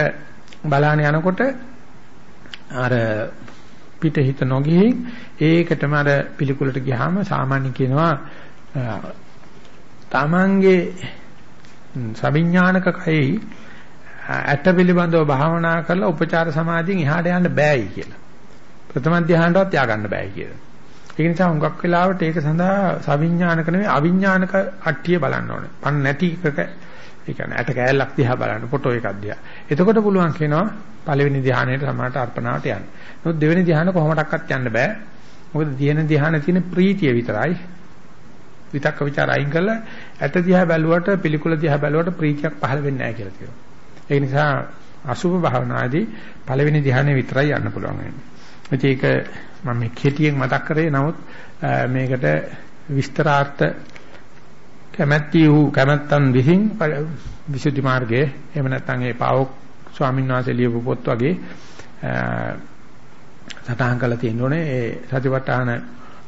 A: බලාන යනකොට අර පිට හිත නොගිහින් ඒකටම අර පිළිකුලට ගියාම සාමාන්‍ය කියනවා තමන්ගේ සවිඥානික කයෙහි ඇට පිළිබඳව භාවනා කරලා උපචාර සමාධියෙන් එහාට යන්න බෑයි කියලා. ප්‍රථම ධ්‍යානටවත් ය아가න්න බෑයි කියලා. ඒ නිසා හුඟක් වෙලාවට ඒක සඳහා සවිඥානික නෙවෙයි අවිඥානික අට්ටිය බලන්න ඕනේ. පන් නැති එකක ඒ කියන්නේ ඇට කෑල්ලක් දිහා බලන්න ෆොටෝ එකක් දිහා. එතකොට පුළුවන් කියනවා පළවෙනි ධ්‍යානයේට සමානට අර්පණාවට යන්න. නමුත් දෙවෙනි ධ්‍යාන කොහොමඩක්වත් යන්න බෑ. මොකද තියෙන ධ්‍යාන තියෙන ප්‍රීතිය විතරයි. විතක්ක ਵਿਚාර අයින් කරලා ඇට දිහා බැලුවට පිළිකුල දිහා බැලුවට ප්‍රීතියක් පහළ වෙන්නේ නැහැ කියලා කියනවා. ඒ නිසා අසුභ භාවනාදී පළවෙනි ධ්‍යානෙ විතරයි යන්න පුළුවන් වෙන්නේ. ඒක මම මේ කෙටියෙන් මතක් කරේ නමුත් මේකට විස්තරාර්ථ කැමැති වූ කැමැත්තන් විසින් විසුද්ධි මාර්ගයේ එහෙම නැත්නම් ඒ පාවොක් ස්වාමීන් වහන්සේ ලියපු පොත් වගේ සටහන් කරලා තියෙනෝනේ ඒ සතිපට්ඨාන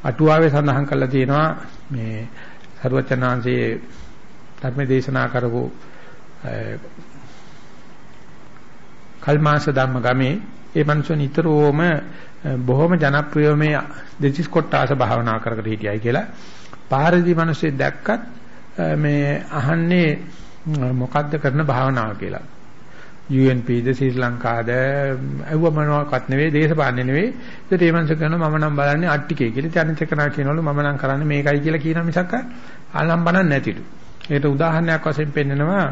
A: අටුවාවේ සඳහන් කරලා තියෙනවා මේ සරුවචනාංශයේ ධර්ම දේශනා කරපු කල්මාස ධම්ම ගමේ ඒ මනුස්සය නිතරම බොහොම ජනප්‍රිය මේ දෙතිස් කොටාස භාවනා කර කර හිටියයි කියලා පාරදී මිනිස්සු දැක්කත් මේ අහන්නේ මොකද්ද කරන භාවනාව කියලා. UNP ද ශ්‍රී ලංකාද ඇව්ව මොනවාක්වත් නෙවෙයි දේශපාලනේ නෙවෙයි. ඒත් ඒ මනස කරනවා මම නම් බලන්නේ අට්ටිකේ කියලා. ඉතින් අනිත් එකනා කියනවලු මම නම් කරන්නේ මේකයි කියලා කියන මිසක් ආලම් බණක් නැතිලු. ඒකට උදාහරණයක් වශයෙන් පෙන්නනවා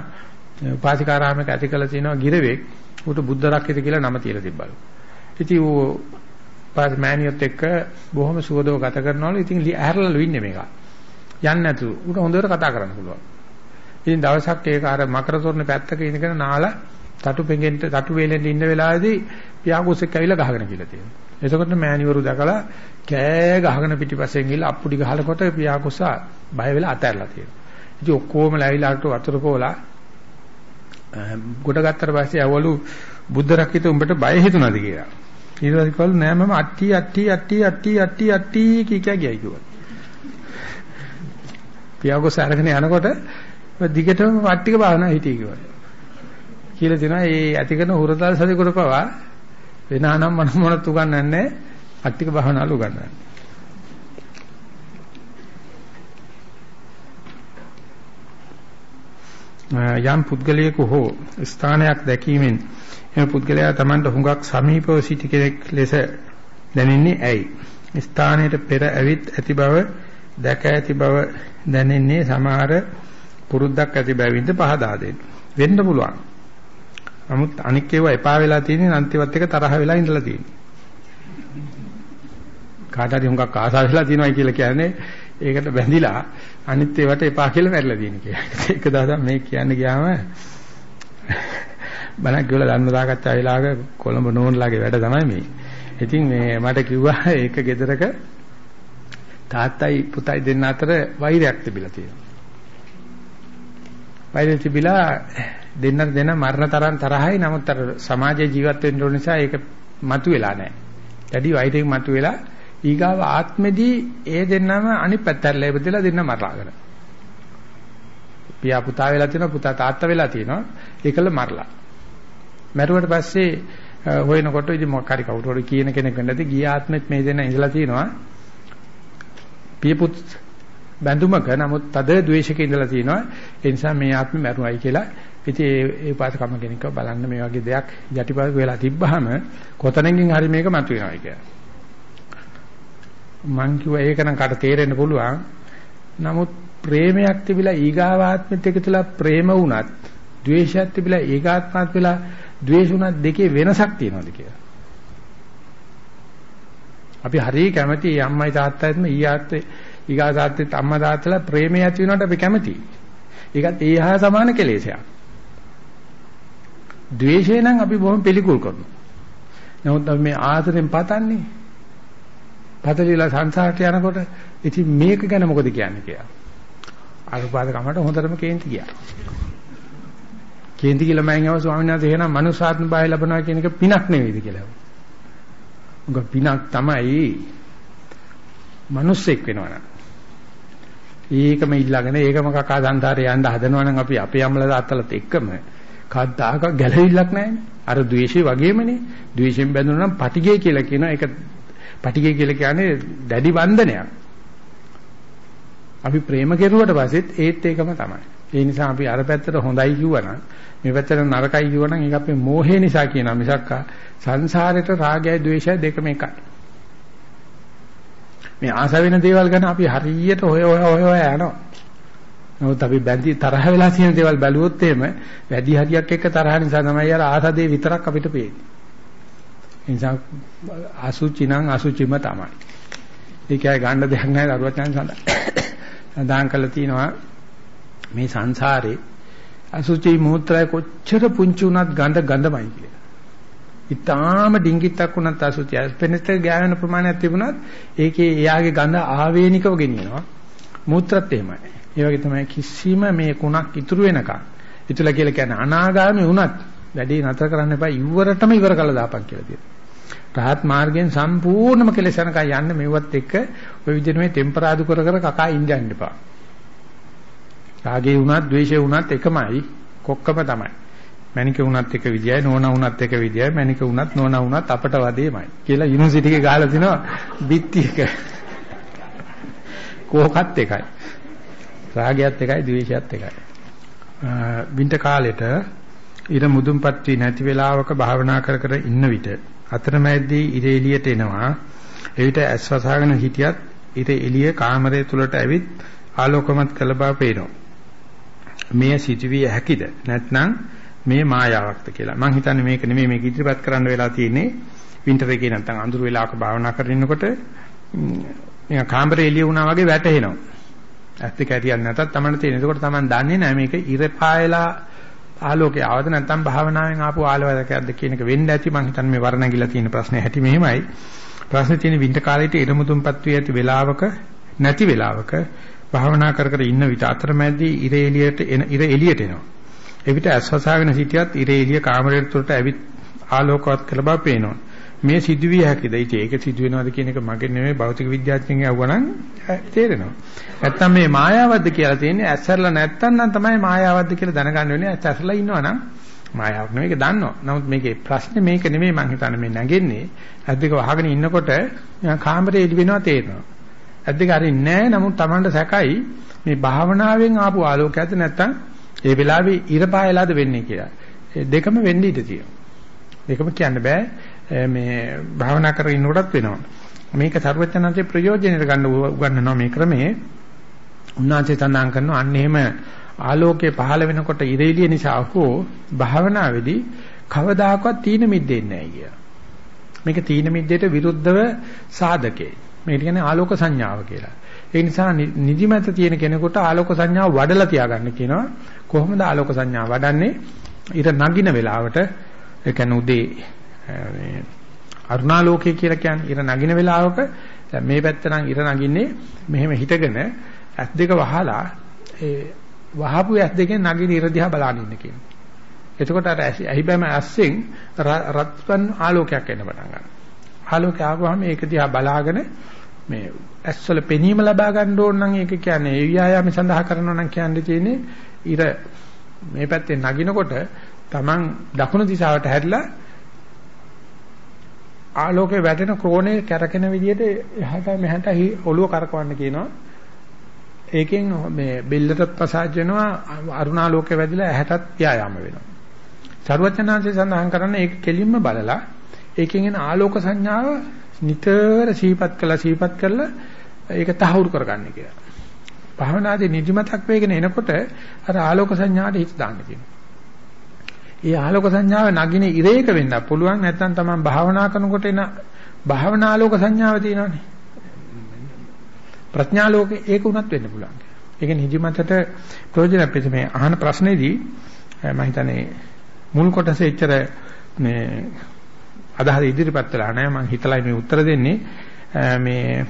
A: උපාසිකාරාමයක ඇති කළ තියෙනවා ගිරවෙක්. ඌට බුද්ධ රක්කිත කියලා නම තියලා තිබ්බලු. ඉතින් ඌ පාස් මෑනියොත් එක්ක බොහොම සුවදව ගත කරනවලු. ඉතින් ඇහැරලලු ඉන්නේ මේක. යන්නේ නැතු. ඌට හොඳට කතා කරන්න පුළුවන්. ඉතින් දවසක් ඒක අර මකර තොරණ පැත්තක ඉඳගෙන නාලා තටු පෙඟෙන්න තටු වේලෙන් ඉන්න වෙලාවේදී පියාකුසෙක් ඇවිල්ලා ගහගෙන කියලා තියෙනවා. එතකොට මෑණිවරු දැකලා කෑ ගහගෙන පිටිපස්සෙන් ගිහලා අප්පුඩි ගහනකොට පියාකුසා බය වෙලා අතහැරලා තියෙනවා. ඉතින් ඔක්කොම ලැවිලාට වතුර පොලා ගොඩ ගත්තට පස්සේ අවලු බුද්ධ රක්කිත උඹට බය හිතුණාද කියලා. ඊට පස්සේ කවලු නෑ මම අට්ටි අට්ටි අට්ටි අට්ටි අට්ටි අට්ටි කී කිය ගියයි කිව්වා. පියාකුස අරගෙන යනකොට දිගටම වට්ටික භාවනා හිටියේ කිව්වා. කියලා දෙනවා ඒ ඇති කරන හුරතල් සතිකුර පවා වෙනානම් මන මොනත් උගන්වන්නේ නැහැ අට්ටික භාවනාවල උගන්වන්නේ. යම් පුද්ගලයෙකු හෝ ස්ථානයක් දැකීමෙන් එම පුද්ගලයා Tamanට හුඟක් සමීපව සිටි කෙනෙක් ලෙස දැනෙන්නේ ඇයි? ස්ථානයට පෙර ඇවිත් ඇති බව දැක ඇති බව දැනෙන්නේ සමහර පුරුද්දක් ඇති බැවින්ද පහදා දෙන්න. වෙන්න පුළුවන්. නමුත් අනික් ඒවා එපා වෙලා තියෙන්නේ අන්තිමත් එක තරහ වෙලා ඉඳලා තියෙන්නේ. කාට හරි හුඟක් ආසාව වෙලා තියෙනවයි කියලා කියන්නේ ඒකට බැඳිලා අනිත් ඒවට එපා කියලා වැරලා තියෙන කියලා. ඒක දවසක් මේ කියන්න ගියාම බණක් කියලා ධර්ම සාකච්ඡා වෙලාවක කොළඹ නෝන්ලාගේ වැඩ තමයි මේ. ඉතින් මේ මට කිව්වා ඒක ගෙදරක තාත්තයි පුතයි දෙන්න අතර වෛරයක් තිබිලා තියෙනවා. වෛරය තිබිලා දෙන්නට දෙන මරණ තරම් තරහයි නමුත් අර සමාජයේ ජීවත් වෙන්න ඕන නිසා ඒක මතුවෙලා නැහැ. දැඩි වෛරයෙන් මතුවෙලා ඊගාව ආත්මෙදී ඒ දෙන්නම අනිත් පැත්තට ඉපදලා දෙන්න මරලාගෙන. පියා පුතා වෙලා තියෙනවා පුතා තාත්තා වෙලා තියෙනවා ඒකල මරලා. මරුවට පස්සේ හොයනකොට ඉතින් මොකක් හරි කවුරු හරි කියන කෙනෙක් වෙන්නද ගිය ආත්මෙත් මේ දෙන්න ඉඳලා තියෙනවා. පියපුත් බැඳුමක නමුත් තද ද්වේෂක ඉඳලා තියෙනවා. ඒ නිසා මේ ආත්මෙ මරුණයි කියලා ඉතින් ඒ ඒ පාසකම කෙනෙක්ව බලන්න මේ වගේ දෙයක් යටිපහුව වෙලා තිබ්බහම කොතනකින් හරි මේක මතුවෙනවා කියලා. මං කිව්වා ඒක නම් කාට තේරෙන්න පුළුවන්. නමුත් ප්‍රේමයක් තිබිලා ඊගාවාත්මෙත් එකතුලා ප්‍රේම වුණත්, ද්වේෂයක් තිබිලා ඊගාත්මත් වෙලා ද්වේෂ වුණත් දෙකේ වෙනසක් තියෙනවද කියලා. අපි හරිය කැමති අම්මයි තාත්තයිත්ම ඊයාත් ඊගා තාත්තෙත් අම්මා තාත්තලා ප්‍රේමය ඇති වෙනවට අපි කැමතියි. ඒකත් ඒ හා සමාන කෙලෙසයක්. ද්වේෂය නම් අපි බොහොම පිළිකුල් කරනවා. නමුත් අපි මේ ආදරෙන් පතන්නේ. පතලිලා සංසාරට යනකොට ඉතින් මේක ගැන මොකද කියන්නේ කියලා. අනුපාද කමට හොඳටම කේන්ති ගියා. කේන්ති කියලා මම යව ස්වාමීන් වහන්සේ එහෙනම් මනුසාත්ම භාවය ලැබනවා කියන එක පිනක් නෙවෙයිද කියලා. උග පිනක් තමයි මිනිස්සෙක් වෙනවනම්. ඒකම ඊළඟන ඒකම කකා සංසාරේ යන්න හදනවා නම් අපි අපේ අම්මලා තාත්තලාත් එක්කම කද්දාක ගැළවිල්ලක් නැහැනේ. අර ද්වේෂය වගේමනේ. ද්වේෂයෙන් බැඳුණා නම් පටිගය කියලා කියනවා. ඒක පටිගය කියලා කියන්නේ දැඩි බන්ධනයක්. අපි ප්‍රේම කෙරුවට පස්සෙත් ඒත් ඒකම තමයි. ඒ නිසා අපි අර පැත්තට හොඳයි කිව්වනම් මේ පැත්තට නරකයි කිව්වනම් ඒක අපේ මෝහය නිසා කියනවා මිසක් සංසාරේට රාගයයි ද්වේෂයයි දෙකම එකයි. මේ ආස වෙන දේවල් ගැන අපි හරියට හොය හොය හොය යනවා. නමුත් අපි බැඳි තරහ වෙලා තියෙන දේවල් බැලුවොත් එහෙම වැඩි හරියක් එක්ක තරහ නිසා තමයි අර ආසදේ විතරක් අපිට පේන්නේ. ඒ නිසා අසුචි නම් අසුචිම තමයි. ඒකයි ගන්න දෙයක් නැහැ දරුවත් යන සඳහන්. සඳහන් කළා තියෙනවා මේ සංසාරේ අසුචි මූත්‍රාය කොච්චර පුංචි වුණත් ගඳ ගඳමයි කියලා. ඊටාම ඩිංගිත්තක් වුණත් අසුචි පෙනෙත ගෑවෙන ප්‍රමාණයක් තිබුණත් ඒකේ එයාගේ ගඳ ආවේනිකව ගෙනියනවා. මූත්‍රාත් එහෙමයි. ඒ වගේ තමයි කිසිම මේ කුණක් ඉතුරු වෙනකන් ඉතුලා කියලා කියන්නේ අනාගාමී වුණත් වැඩි නතර කරන්න එපා ඉවරටම ඉවර කළා දාපන් කියලා තියෙනවා. රහත් මාර්ගයෙන් සම්පූර්ණම කෙලෙසනක යන්න මෙව්වත් එක්ක ඔය විදිහට මේ ටෙම්පරාදු කර කර කකා ඉඳන් එපා. රාගේ වුණත් ද්වේෂේ වුණත් එකමයි කොක්කම තමයි. මැනික වුණත් එක විදියයි නෝනා වුණත් එක විදියයි මැනික වුණත් නෝනා වුණත් අපට වදේමයි කියලා යුනිවර්සිටි එකේ ගහලා තිනවා බිත්ති එක. කෝකත් එකයි. රාගයත් එකයි ද්වේෂයත් එකයි. වින්ටර් කාලෙට ඉර මුදුන්පත් වී නැති වෙලාවක භාවනා කර කර ඉන්න විට අතරමැද්දී ඉර එළියට එනවා. එවිට ඇස් වසාගෙන හිටියත් ඉර එළිය කාමරය තුලට ඇවිත් ආලෝකමත් කළ බව පේනවා. මෙය සිටවිය හැකිද? නැත්නම් මේ මායාවක්ද කියලා. මම හිතන්නේ මේක නෙමෙයි මේක ඉදිරිපත් කරන්න වෙලා තියෙන්නේ වින්ටර් එකේ නැත්තම් අඳුරු වෙලාවක භාවනා කරනකොට නිකන් කාමරේ එළිය වුණා වගේ වැටෙනවා. ඇත්ත කැරියක් නැතත් තමයි තියෙන. ඒකට තමයි දන්නේ නැහැ මේක ඉර පායලා ආලෝකය ආවද නැත්නම් භාවනාවෙන් ආපු ආලෝකයක්ද කියන එක වෙන්න ඇති මම හිතන්නේ මේ වර්ණගිලා තියෙන ප්‍රශ්නේ හැටි මෙහෙමයි. ප්‍රශ්නේ තියෙන වින්ටර් කාලේට ඉරමුතුන්පත් වී ඇති වෙලාවක නැති වෙලාවක භාවනා කර කර ඉන්න විට අතරමැදි ඉර එළියට එන ඉර එළියට එනවා. එවිට ඇස්වසාගෙන සිටියත් ඉර එළිය කාමරයට තුරට ඇවිත් ආලෝකවත් කළ බව පේනවා. මේ සිදුවිය හැකිද? ඉතින් ඒක සිදු වෙනවද කියන එක මගේ නෙමෙයි භෞතික විද්‍යාඥයන්ගේ අහුවනම් තේරෙනවා. නැත්තම් මේ මායාවද්ද කියලා තියෙන්නේ ඇස්සරලා නැත්තම් නම් තමයි මායාවද්ද කියලා දැනගන්න වෙන්නේ. ඇස්සරලා ඉන්නවනම් මායාවක් නෙමෙයි ඒක දන්නවා. නමුත් මේකේ ප්‍රශ්නේ මේක නෙමෙයි මං හිතන්නේ මේ නැගෙන්නේ. ඇද්දක වහගෙන ඉන්නකොට නිකන් කාමරේ එළි වෙනවා තේරෙනවා. ඇද්දක හරින්නේ නැහැ. නමුත් Tamanට සැකයි මේ භාවනාවෙන් ආපු ආලෝකයක්ද නැත්තම් ඒ වෙලාවේ ඉර පායලාද වෙන්නේ කියලා. ඒ දෙකම වෙන්න ඉඩ තියෙනවා. දෙකම කියන්න බෑ. මේ භාවනා කරගෙන ඉන්නකොටත් වෙනවා. මේක ਸਰවඥාන්සේ ප්‍රයෝජනෙට ගන්න උගන්වනවා මේ ක්‍රමයේ. උන්වහන්සේ තඳාන් කරනවා අන්න එහෙම ආලෝකයේ පහළ වෙනකොට ඉරේලිය නිසා හෝ භාවනාවේදී කවදාකවත් තීන මිද්දෙන්නේ නැහැ කියලා. මේක තීන මිද්දේට විරුද්ධව සාධකේ. මේක කියන්නේ ආලෝක සංඥාව කියලා. ඒ නිසා නිදිමත තියෙන කෙනෙකුට ආලෝක සංඥාව වඩලා තියාගන්න කියනවා. කොහොමද ආලෝක සංඥාව වඩන්නේ? ඊට නගින වෙලාවට ඒ කියන්නේ උදේ මේ අරුණාලෝකය කියලා කියන්නේ ඉර නගින වෙලාවක දැන් මේ පැත්ත නම් ඉර නගින්නේ මෙහෙම හිටගෙන ඇස් දෙක වහලා ඒ වහපු ඇස් දෙකෙන් නගින ඉර දිහා බලන ඉන්න කියනවා. එතකොට අර ඇහිබැම ඇස්සෙන් රත්පන් ආලෝකයක් එන්න පටන් ගන්නවා. ආලෝකය ආවම ඒක දිහා බලාගෙන මේ ඇස්වල පෙනීම ලබා ගන්න ඕන නම් ඒක කියන්නේ ඒ ව්‍යායාම සඳහා කරනවා නම් කියන්නේ තියෙන්නේ ඉර මේ පැත්තේ නගිනකොට Taman දකුණු දිශාවට හැරිලා ආලෝකේ වැටෙන ක්‍රෝණේ කැරකෙන විදිහට එහාට මෙහාට ඔළුව කරකවන්න කියනවා. ඒකෙන් මේ බෙල්ලටත් මසාජ් වෙනවා අරුණාලෝකේ වැදිලා ඇහැටත් ව්‍යායාම වෙනවා. සරුවචනාංශය සඳහන් කරන්නේ ඒක කෙලින්ම බලලා ඒකෙන් එන ආලෝක සංඥාව නිතර සීපත් කළා සීපත් කළා ඒක තහවුරු කරගන්න කියලා. භාවනාදී නිදිමතක් වේගෙන එනකොට අර ආලෝක සංඥාට හිත දාන්න කියනවා. ඒ ආලෝක සංඥාව නගින ඉරේක වෙන්න පුළුවන් නැත්නම් තමන් භාවනා කරනකොට එන භාවනාලෝක සංඥාව තියෙනවානේ. ප්‍රඥාලෝකේ ඒක උනත් වෙන්න පුළුවන්. ඒක නිදිමතට ප්‍රයෝජනක් පිට මේ අහන ප්‍රශ්නේදී මම හිතන්නේ මුල් කොටසේ එච්චර මේ අදහස ඉදිරිපත් වෙලා නැහැ මම හිතලයි මේ උත්තර දෙන්නේ මේ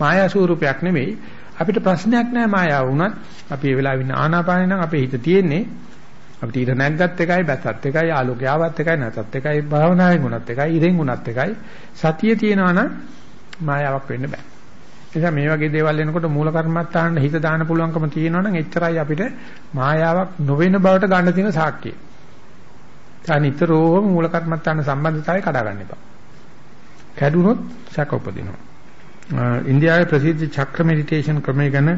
A: මායා ස්වරූපයක් නෙමෙයි අපිට ප්‍රශ්නයක් නැහැ මායාව වුණත් අපි ඒ වෙලාවෙ ඉන්න ආනාපානේ නම් අපේ හිත තියෙන්නේ අපිට ඉර නැග්ගත් එකයි බැසත් එකයි ආලෝකය ආවත් එකයි නැතත් එකයි භාවනාවෙන් උනත් එකයි ඉරෙන් උනත් එකයි සතිය තියෙනවා නම් මායාවක් වෙන්න බෑ. නිසා මේ වගේ දේවල් එනකොට මූල කර්මත්තාන්න හිත දාන්න පුළුවන්කම තියෙනවා නම් එච්චරයි අපිට මායාවක් නොවන බවට ගන්න තියෙන සාක්ෂිය. ඒ නිතරම මූල කර්මත්තාන්න සම්බන්ධතාවය කඩා ගන්න එපා. කැඩුනොත් සැක උපදිනවා. ඉන්දියාවේ ප්‍රසිද්ධ චක්‍ර මෙඩිටේෂන් ක්‍රමය ගැන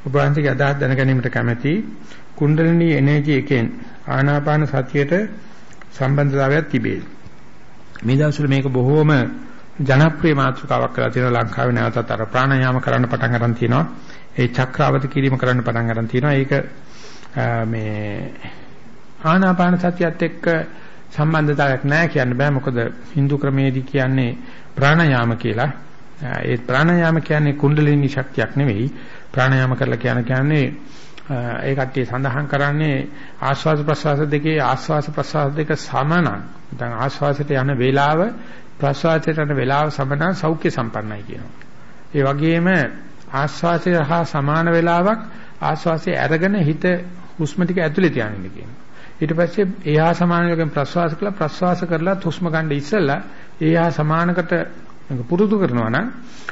A: ඔබ වහන්සේගේ අදහස් දැන ගැනීමට කැමැතියි. කුණ්ඩලිනී එනර්ජි එකෙන් ආනාපාන සතියට සම්බන්ධතාවයක් තිබේ. මේ දවස්වල මේක බොහෝම ජනප්‍රිය මාතෘකාවක් කරලා තියෙනවා ලංකාවේ නැවතත් අර ප්‍රාණයාම කරන්න පටන් ගන්න තියෙනවා. ඒ චක්‍රාවත කිරීම කරන්න පටන් ගන්න තියෙනවා. ඒක මේ ආනාපාන සතියත් එක්ක සම්බන්ධතාවයක් නැහැ කියන්න බෑ. මොකද Hindu ක්‍රමයේදී කියන්නේ ප්‍රාණයාම කියලා. ඒ ප්‍රාණයාම කියන්නේ කුණ්ඩලිනී ශක්තියක් නෙවෙයි. ප්‍රාණයාම කරලා කියන කියන්නේ ඒ කට්ටිය සඳහන් කරන්නේ ආස්වාද ප්‍රසවාස දෙකේ ආස්වාස ප්‍රසවාස දෙක සමනං. නැත්නම් ආස්වාසයට යන වේලාව ප්‍රසවාසයට යන වේලාව සමනං සෞඛ්‍ය සම්පන්නයි කියනවා. ඒ වගේම ආස්වාසය හා සමාන වේලාවක් ආස්වාසය අරගෙන හිත හුස්ම ටික ඇතුලේ තියානින්න කියනවා. ඊට පස්සේ එහා සමාන වේගෙන් ප්‍රසවාස කළා ප්‍රසවාස කරලා හුස්ම ගන්න ඉස්සෙල්ලා එහා සමානකට පුරුදු කරනවා නම්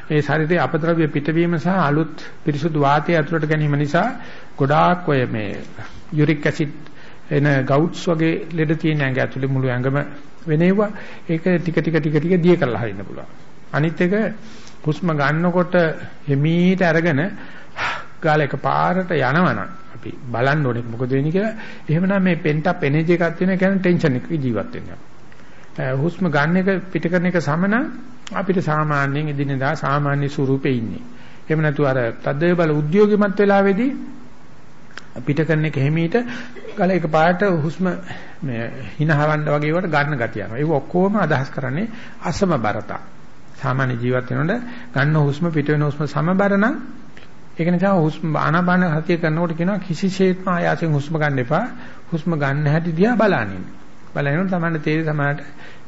A: ඒ ශරීරයේ අපද්‍රව්‍ය පිටවීම සහ අලුත් පිරිසුදු වාතය ඇතුළට ගැනීම නිසා ගොඩාක් ඔය මේ යුරික් ඇසිඩ් එන ගවුට්ස් වගේ ලෙඩ තියෙන ඇඟ ඇතුලේ මුළු ඇඟම වෙනේවා ඒක ටික ටික ටික ටික දිය කරලා හරින්න පුළුවන්. අනිත් එක හුස්ම ගන්නකොට හිමීට අරගෙන ගාල එක පාරට යනවනම් අපි බලන්න ඕනේ මොකද වෙන්නේ කියලා. එහෙමනම් මේ පෙන්ට් අප් එනර්ජි එකක් තියෙන කියන්නේ ටෙන්ෂන් එක ජීවත් වෙනවා. හුස්ම ගන්න එක පිට කරන එක සමන අපිට සාමාන්‍යයෙන් එදිනෙදා සාමාන්‍ය ස්වරූපේ ඉන්නේ. එහෙම නැතු අර තද්දේ බල උද්‍යෝගිමත් වෙලාවේදී පිට කරන එක හිමීට ගල එක පාට හුස්ම මේ හිනහවන්න වගේ වට ගන්න ගතිය යනවා. ඒක ඔක්කොම අදහස් කරන්නේ අසමබරතා. සාමාන්‍ය ජීවත් වෙනකොට ගන්න හුස්ම පිට වෙන හුස්ම සමබර නම් ඒක නිසා හුස්ම ආනාපාන හතිය කරනකොට කියනවා කිසිසේත්ම ආයාසයෙන් හුස්ම ගන්න එපා. හුස්ම ගන්න හැටි දිහා බලනින්න. බලනකොට තමයි තේරෙන්නේ සමහරට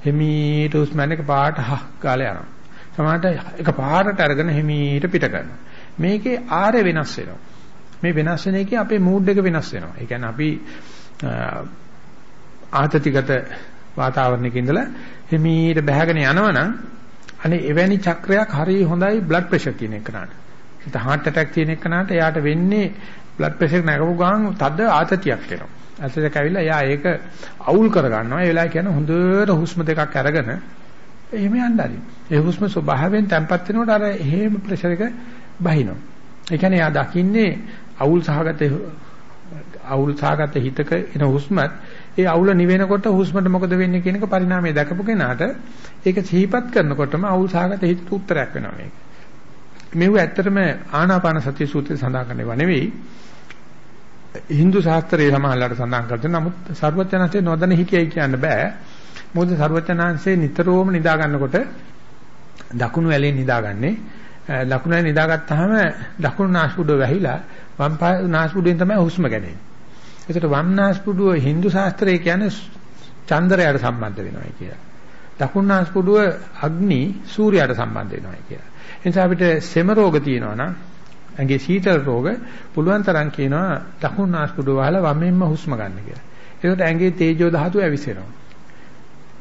A: හිමීට හුස්ම එක පාට හහ ගාලා යනවා. සමහරට එක පාරට අරගෙන හිමීට පිට කරනවා. මේකේ ආරය වෙනස් වෙනවා. මේ වෙනස් වෙන එකේ අපේ මූඩ් එක වෙනස් වෙනවා. ඒ කියන්නේ අපි ආතතිගත වාතාවරණයක ඉඳලා හිමීට බහගෙන යනවනම් අනේ එවැනි චක්‍රයක් හරිය හොඳයි බ්ලඩ් ප්‍රෙෂර් කියන එකනට. හිත heart attack තියෙන එකනට එයාට වෙන්නේ බ්ලඩ් ප්‍රෙෂර් නැගපු ගමන් තද ආතතියක් එනවා. ආතතියක් ඇවිල්ලා එයා ඒක අවුල් කර ගන්නවා. ඒ වෙලාවේ කියන්නේ හොඳට හුස්ම දෙකක් අරගෙන එහෙම යන්න ආදී. ඒ හුස්ම ස්වභාවයෙන් තැම්පත් වෙනකොට අර එහෙම ප්‍රෙෂර් එක බහිනවා. ඒ කියන්නේ එයා දකින්නේ අවුල් සහගත අවුල් සහගත හිතක එන හුස්මත් ඒ අවුල නිවෙනකොට හුස්මට මොකද වෙන්නේ කියන එක පරිණාමය දැකපු කෙනාට ඒක සිහිපත් කරනකොටම අවුල් සහගත හිතට උත්තරයක් වෙනවා මේක. මේව ඇත්තටම ආනාපාන සතිය සූත්‍රයේ සඳහන් කරනවා නෙවෙයි. Hindu ශාස්ත්‍රයේ සමහරලාට සඳහන් කරනවා. නමුත් සර්වඥාන්සේ නොදැන හිටියයි කියන්න බෑ. මොකද සර්වඥාන්සේ නිතරම නිදා ගන්නකොට දකුණු ඇලෙන් නිදාගන්නේ. දකුණු ඇලෙන් නිදාගත්තාම දකුණු නාස්පුඩුව වැහිලා වම් නාස්පුඩුවෙන් තමයි හුස්ම ගැනෙන්නේ. ඒකට වම් නාස්පුඩුව Hindu ශාස්ත්‍රයේ කියන්නේ චන්ද්‍රයාට සම්බන්ධ වෙනවා කියලා. දකුණු නාස්පුඩුව අග්නි සූර්යයාට සම්බන්ධ වෙනවා කියලා. ඒ නිසා අපිට සෙම රෝග තියෙනවා නම් ඇඟේ සීතල රෝග පුළුවන් තරම් කියනවා දකුණු නාස්පුඩුව වහලා වමෙන්ම හුස්ම ගන්න කියලා. ඒකට ඇඟේ තේජෝ ධාතුව ඇවිසෙනවා.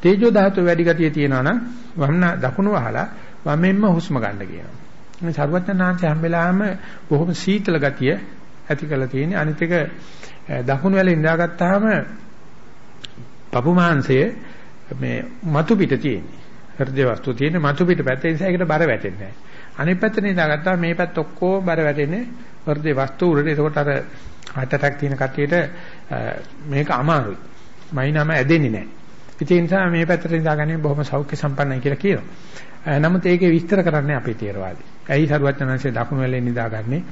A: තේජෝ ධාතුව වැඩි ගතිය තියෙනවා නම් වම් දකුණු වහලා වමෙන්ම හුස්ම ගන්න කියනවා. මේ සර්වඥාන්සේ හැම වෙලාවෙම බොහොම සීතල ගතිය ඇති කරලා තියෙන්නේ. අනිත් එක දකුණු වැලේ ඉඳාගත්තාම පපු මාංශය මේ මතු පිට තියෙන්නේ. හෘද වස්තු තියෙන්නේ මතු පිට පැත්තේ නිසා ඒකට බර වැටෙන්නේ නැහැ. අනිත් පැත්තේ ඉඳාගත්තාම මේ පැත්ත ඔක්කොම බර වැටෙන්නේ හෘද වස්තු උඩට. ඒකට අර heart attack තියෙන කට්ටියට මේක අමාරුයි. මයින්ම ඇදෙන්නේ නැහැ. ඒ නිසා මේ පැත්තට ඉඳාගන්නේ බොහොම සෞඛ්‍ය සම්පන්නයි කියලා කියනවා. නමුත් ඒකේ විස්තර කරන්නේ අපේ තේරවාදී. ඇයි සරුවචනංශයේ දකුණු වැලේ නිදාගන්නේ?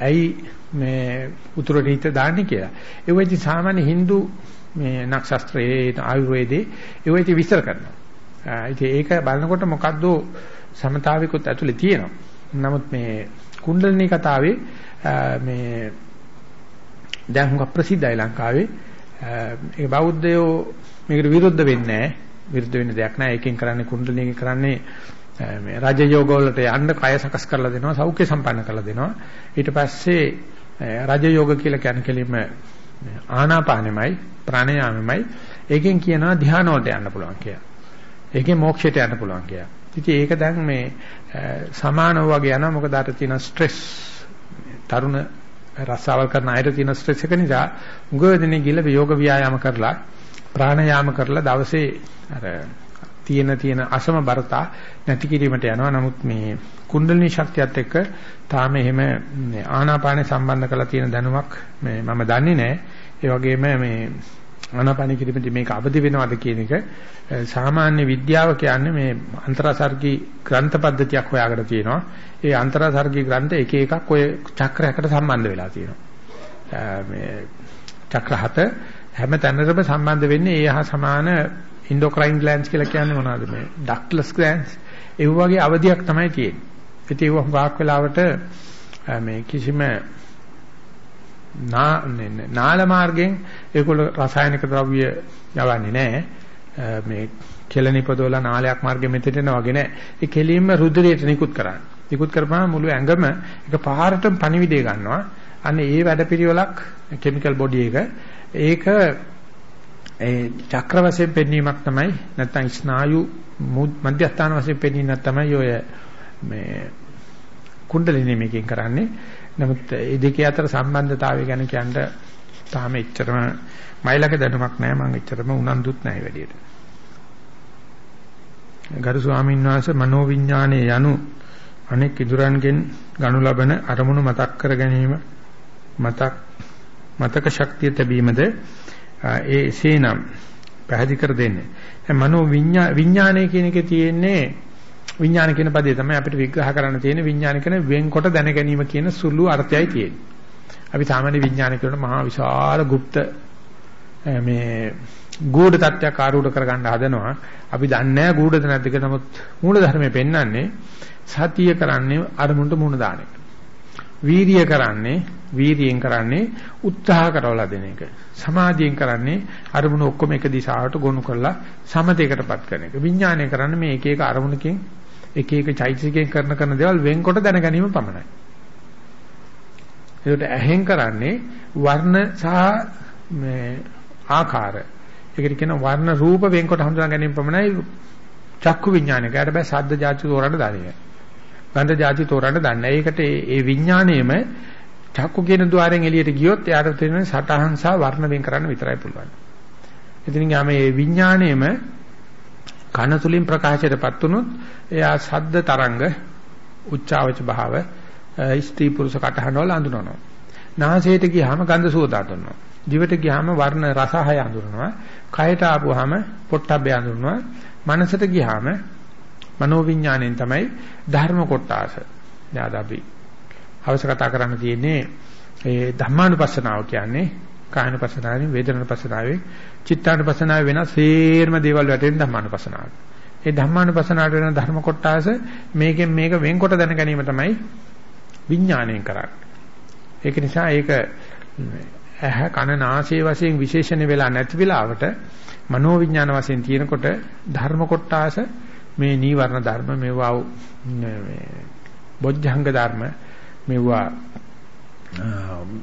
A: ඇයි මේ උතුරට හිත දාන්නේ කියලා. ඒ වෙයිති සාමාන්‍ය Hindu මේ නක්ෂත්‍රයේ ආයුර්වේදේ ඒ වෙයිති විස්තර කරනවා. ඉතින් ඒක බලනකොට මොකද්ද සමතාවිකුත් ඇතුලේ තියෙනවා. නමුත් මේ කුණ්ඩලිනී කතාවේ මේ දැන් හුඟක් ප්‍රසිද්ධයි ලංකාවේ. ඒ බෞද්ධයෝ මේකට විරුද්ධ වෙන්නේ නැහැ. විරුද්ධ වෙන්න දෙයක් නැහැ. ඒකෙන් කරන්නේ කුණ්ඩලිනී කරන්නේ මේ රජ යෝග වලට යන්න කය සකස් කරලා දෙනවා සෞඛ්‍ය සම්පන්න කරලා දෙනවා ඊට පස්සේ රජ යෝග කියලා කියන කෙලින්ම ආනාපානෙමයි ප්‍රාණයාමෙමයි ඒකෙන් කියනවා ධානයට යන්න පුළුවන් කියලා ඒකෙන් මොක්ෂයට යන්න පුළුවන් කියලා ඉතින් ඒක දැන් මේ සමානව වගේ යනවා මොකද අර තියෙන ස්ට්‍රෙස් තරුණ රසාවල් කරන අයට තියෙන ස්ට්‍රෙස් එක නිසා උගදෙනේ ගිල යෝග ව්‍යායාම කරලා ප්‍රාණයාම කරලා දවසේ අර තියෙන තියෙන අසම බරතා නැති කිරීමට යනවා. නමුත් මේ කුණ්ඩලිනී ශක්තියත් එක්ක තාම එහෙම ආනාපානේ සම්බන්ධ කරලා තියෙන දැනුමක් මේ මම දන්නේ නැහැ. ඒ වගේම මේ ආනාපාන කිරීමේදී මේක අවදි වෙනවද කියන එක සාමාන්‍ය විද්‍යාව කියන්නේ මේ අන්තරාසර්ගී ග්‍රන්ථ පද්ධතියක් හොයාගෙන තියෙනවා. ඒ අන්තරාසර්ගී ග්‍රන්ථ එක එකක් ඔය චක්‍රයකට සම්බන්ධ වෙලා තියෙනවා. මේ චක්‍ර හත හැම තැනකම සම්බන්ධ වෙන්නේ ඒ හා සමාන ඉන්ඩොක්‍රයින් ග්ලෑන්ඩ්ස් කියලා කියන්නේ මොනවද මේ ඩක්ට්ලස් ග්ලෑන්ඩ්ස් ඒ වගේ අවධියක් තමයි තියෙන්නේ. ඉතින් ඒක හුඟක් වෙලාවට මේ කිසිම නාල මාර්ගෙන් ඒගොල්ල රසායනික ද්‍රව්‍ය යවන්නේ නැහැ. මේ කෙලනිපදවල නාලයක් මාර්ගෙ මෙතෙට එන වගේ නැහැ. ඒ කෙලින්ම රුධිරයට නිකුත් කරන්නේ. නිකුත් කරපුවාම මුළු ඇඟම එක පාරටම පණිවිඩය ගන්නවා. අන්න ඒ වැඩපිළිවෙලක් කිමිකල් බොඩි එක ඒක ඒ චක්‍ර වශයෙන් පෙන්වීමක් තමයි නැත්නම් ස්නායු මධ්‍යස්ථාන වශයෙන් පෙන්වීමක් තමයි ඔය මේ කුණ්ඩලිනී මේකෙන් කරන්නේ. නමුත් මේ දෙකේ අතර සම්බන්ධතාවය ගැන කියන්න තාම එච්චරම මයිලක දැනුමක් නැහැ මම එච්චරම උනන්දුත් නැහැ වැඩියට. ගරු ස්වාමීන් වහන්සේ මනෝවිඥානයේ යනු අනෙක් ඉදුරන්ගෙන් ගනු ලබන අරමුණු මතක් කර ගැනීම මතක් මතක ශක්තිය ලැබීමද ඒ එසේනම් පැහැදිලි කර දෙන්නේ. දැන් මනෝ විඥානය කියන එකේ තියෙන්නේ විඥාන කියන පදේ තමයි අපිට විග්‍රහ කරන්න තියෙන්නේ විඥාන කියන වෙන්කොට දැන ගැනීම කියන සුළු අර්ථයයි තියෙන්නේ. අපි සාමාන්‍ය විඥාන කියන මහා විශාල গুপ্ত මේ ගුඪ තත්ත්වයක් ආරූඪ කරගන්න හදනවා. අපි දන්නේ නැහැ ගුඪද නැද්ද කියලා. නමුත් මූල ධර්මයේ පෙන්වන්නේ සතිය කරන්නේ අරමුණට මුණ දාන එක. වීරිය කරන්නේ වීරියෙන් කරන්නේ උත්සාහ කරවලා දෙන එක. සමාධියෙන් කරන්නේ අරමුණු ඔක්කොම එක දිශාවට ගොනු කරලා සමතේකටපත් කරන එක. විඥානය කරන්නේ මේ එක එක අරමුණකින් එක එක චෛතසිකයෙන් කරන කරන දේවල් වෙන්කොට දැන ගැනීම පමණයි. ඒකට ඇහෙන් කරන්නේ වර්ණ සහ මේ ආකාර. ඒකට කියන වර්ණ රූප වෙන්කොට හඳුනා ගැනීම පමණයි චක්කු විඥානය. ඒකට බෑ සද්ද જાති තෝරන්න දන්නේ. ගන්ධ જાති තෝරන්න දන්නේ. ඒකට ඒ විඥාණයම චක්කු කියන ద్వාරයෙන් එළියට ගියොත් එයාට තේරෙන්නේ සටහන් සහ වර්ණ වෙන් කරන්න විතරයි පුළුවන්. ඉතින් යාම මේ විඥාණයම කන තුලින් ප්‍රකාශයටපත් වුණොත් එයා ශබ්ද තරංග උච්චාවච භාව ස්ත්‍රී පුරුෂ කටහඬ වල අඳුනනවා. නාසයට ගියාම ගන්ධ සුවඳ අඳුනනවා. දිවට ගියාම වර්ණ රසහය අඳුනනවා. කයට ආපුවාම පොට්ටබ්බය අඳුනනවා. මනසට ගියාම මනෝවිඥාණයෙන් තමයි ධර්ම කොටාස. දැන් අපි අවශ්‍ය කතා කරන්න තියෙන්නේ ඒ ධම්මානුපස්සනාව කියන්නේ කායනුපස්සනාවෙන් වේදනානුපස්සනාවෙන් චිත්තානුපස්සනාවෙන් වෙන සේරම දේවල් වැටෙන ධම්මානුපස්සනාව. ඒ ධම්මානුපස්සනාවට වෙන ධර්ම කොටාස මේකෙන් මේක වෙන්කොට දැන ගැනීම තමයි විඥාණයෙන් කරන්නේ. ඒක නිසා ඒක ඇහ කන නාසය වශයෙන් විශේෂණ වෙලා නැති වෙලාවට මනෝවිඥාන වශයෙන් තියෙනකොට ධර්ම කොටාස මේ නීවරණ ධර්ම මේවා මේ බොජ්ජංග ධර්ම මේවා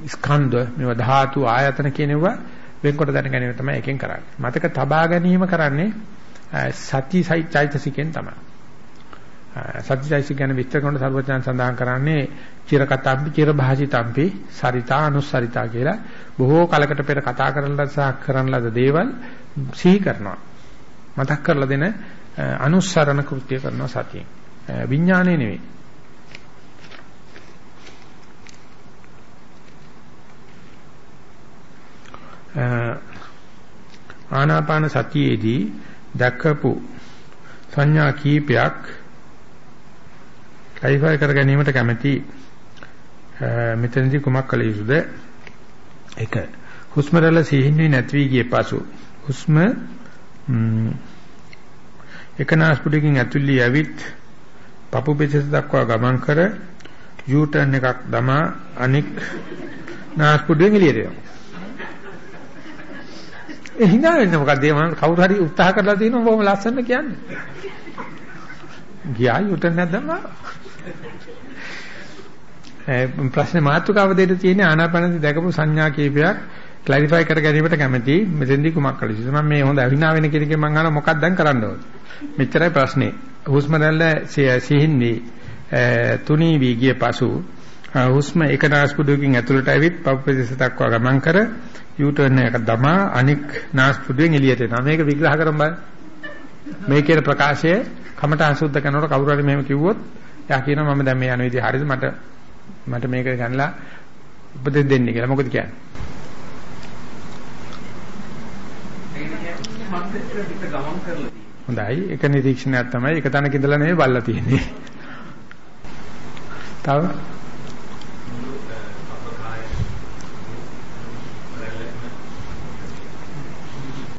A: ස්කන්ධ මේවා ධාතු ආයතන කියනවා වෙන්කොට දැන ගැනීම තමයි එකෙන් කරන්නේ. මතක තබා ගැනීම කරන්නේ සති චෛතසිකෙන් තමයි. සති චෛතසික ගැන විස්තර කරන සර්වඥයන් සඳහන් කරන්නේ චිරකතම්පි චිරභාසිතම්පි සරිතා අනුස්සරිතා කියලා බොහෝ කලකට පෙර කතා කරන ලද සහ කරන ලද දේවල් සිහි කරනවා. මතක් කරලා දෙන අනුස්සරණ කෘත්‍ය කරනවා සතියෙන්. විඥානේ නෙවෙයි. ආනාපාන සතියේදී දැකපු සංඥා කීපයක් කයිෆයි කර ගැනීමට කැමැති මෙතනදී කුමක් කළ යුතුද? එක හුස්ම රැල්ල සිහින් නැති වී ගිය පසු හුස්ම එක නාස්පුඩකින් ඇතුළේ ඇවිත් පපු බෙසස දක්වා ගමන් කර යූ ටර්න් එකක් දමා අනික් නාස්පුඩුවෙන් එළියට යනවා. ඒ hina වෙන්නේ මොකද? මම කවුරු හරි උත්සාහ කරලා තියෙනවා බොහොම ලස්සන කියන්නේ. ගියා යූ ටර්න් එකක් දැම්මා. ඒ ප්‍රශ්නේ මාතෘකාව දෙන්න තියෙන්නේ ආනාපානසති දැකපු සංඥා කීපයක් ක්ලැරිෆයි කර ගැනීමට කැමැති මෙතෙන්දී කුමක් කළ යුතුද මම මේ හොඳ අවිනා වෙන කෙනකින් මම අහනවා මොකක්ද දැන් කරන්න ඕනේ මෙච්චරයි ප්‍රශ්නේ හුස්ම රැල්ල සිහින්නේ තුනී වී ගිය පසු හුස්ම එක නාස්පුඩුවකින් ඇතුළට ඇවිත් පපු ප්‍රදේශ දක්වා ගමන් කර යූ ටර්න් එක දමා අනික් නාස්පුඩුවෙන් එළියට එනවා. මේක විග්‍රහ කරමු බලන්න. මේ කියන ප්‍රකාශය කමට අසුද්ධ කරනකොට කවුරු හරි මෙහෙම කිව්වොත් එයා කියනවා මම දැන් මේ යන විදිහ හරියද මට මට මේක ගන්නලා උපදෙස් දෙන්න කියලා. මොකද කියන්නේ? හොඳයි. එක නිරීක්ෂණයක් තමයි. එක තැනක ඉඳලා නෙවෙයි බලලා තියෙන්නේ. තව?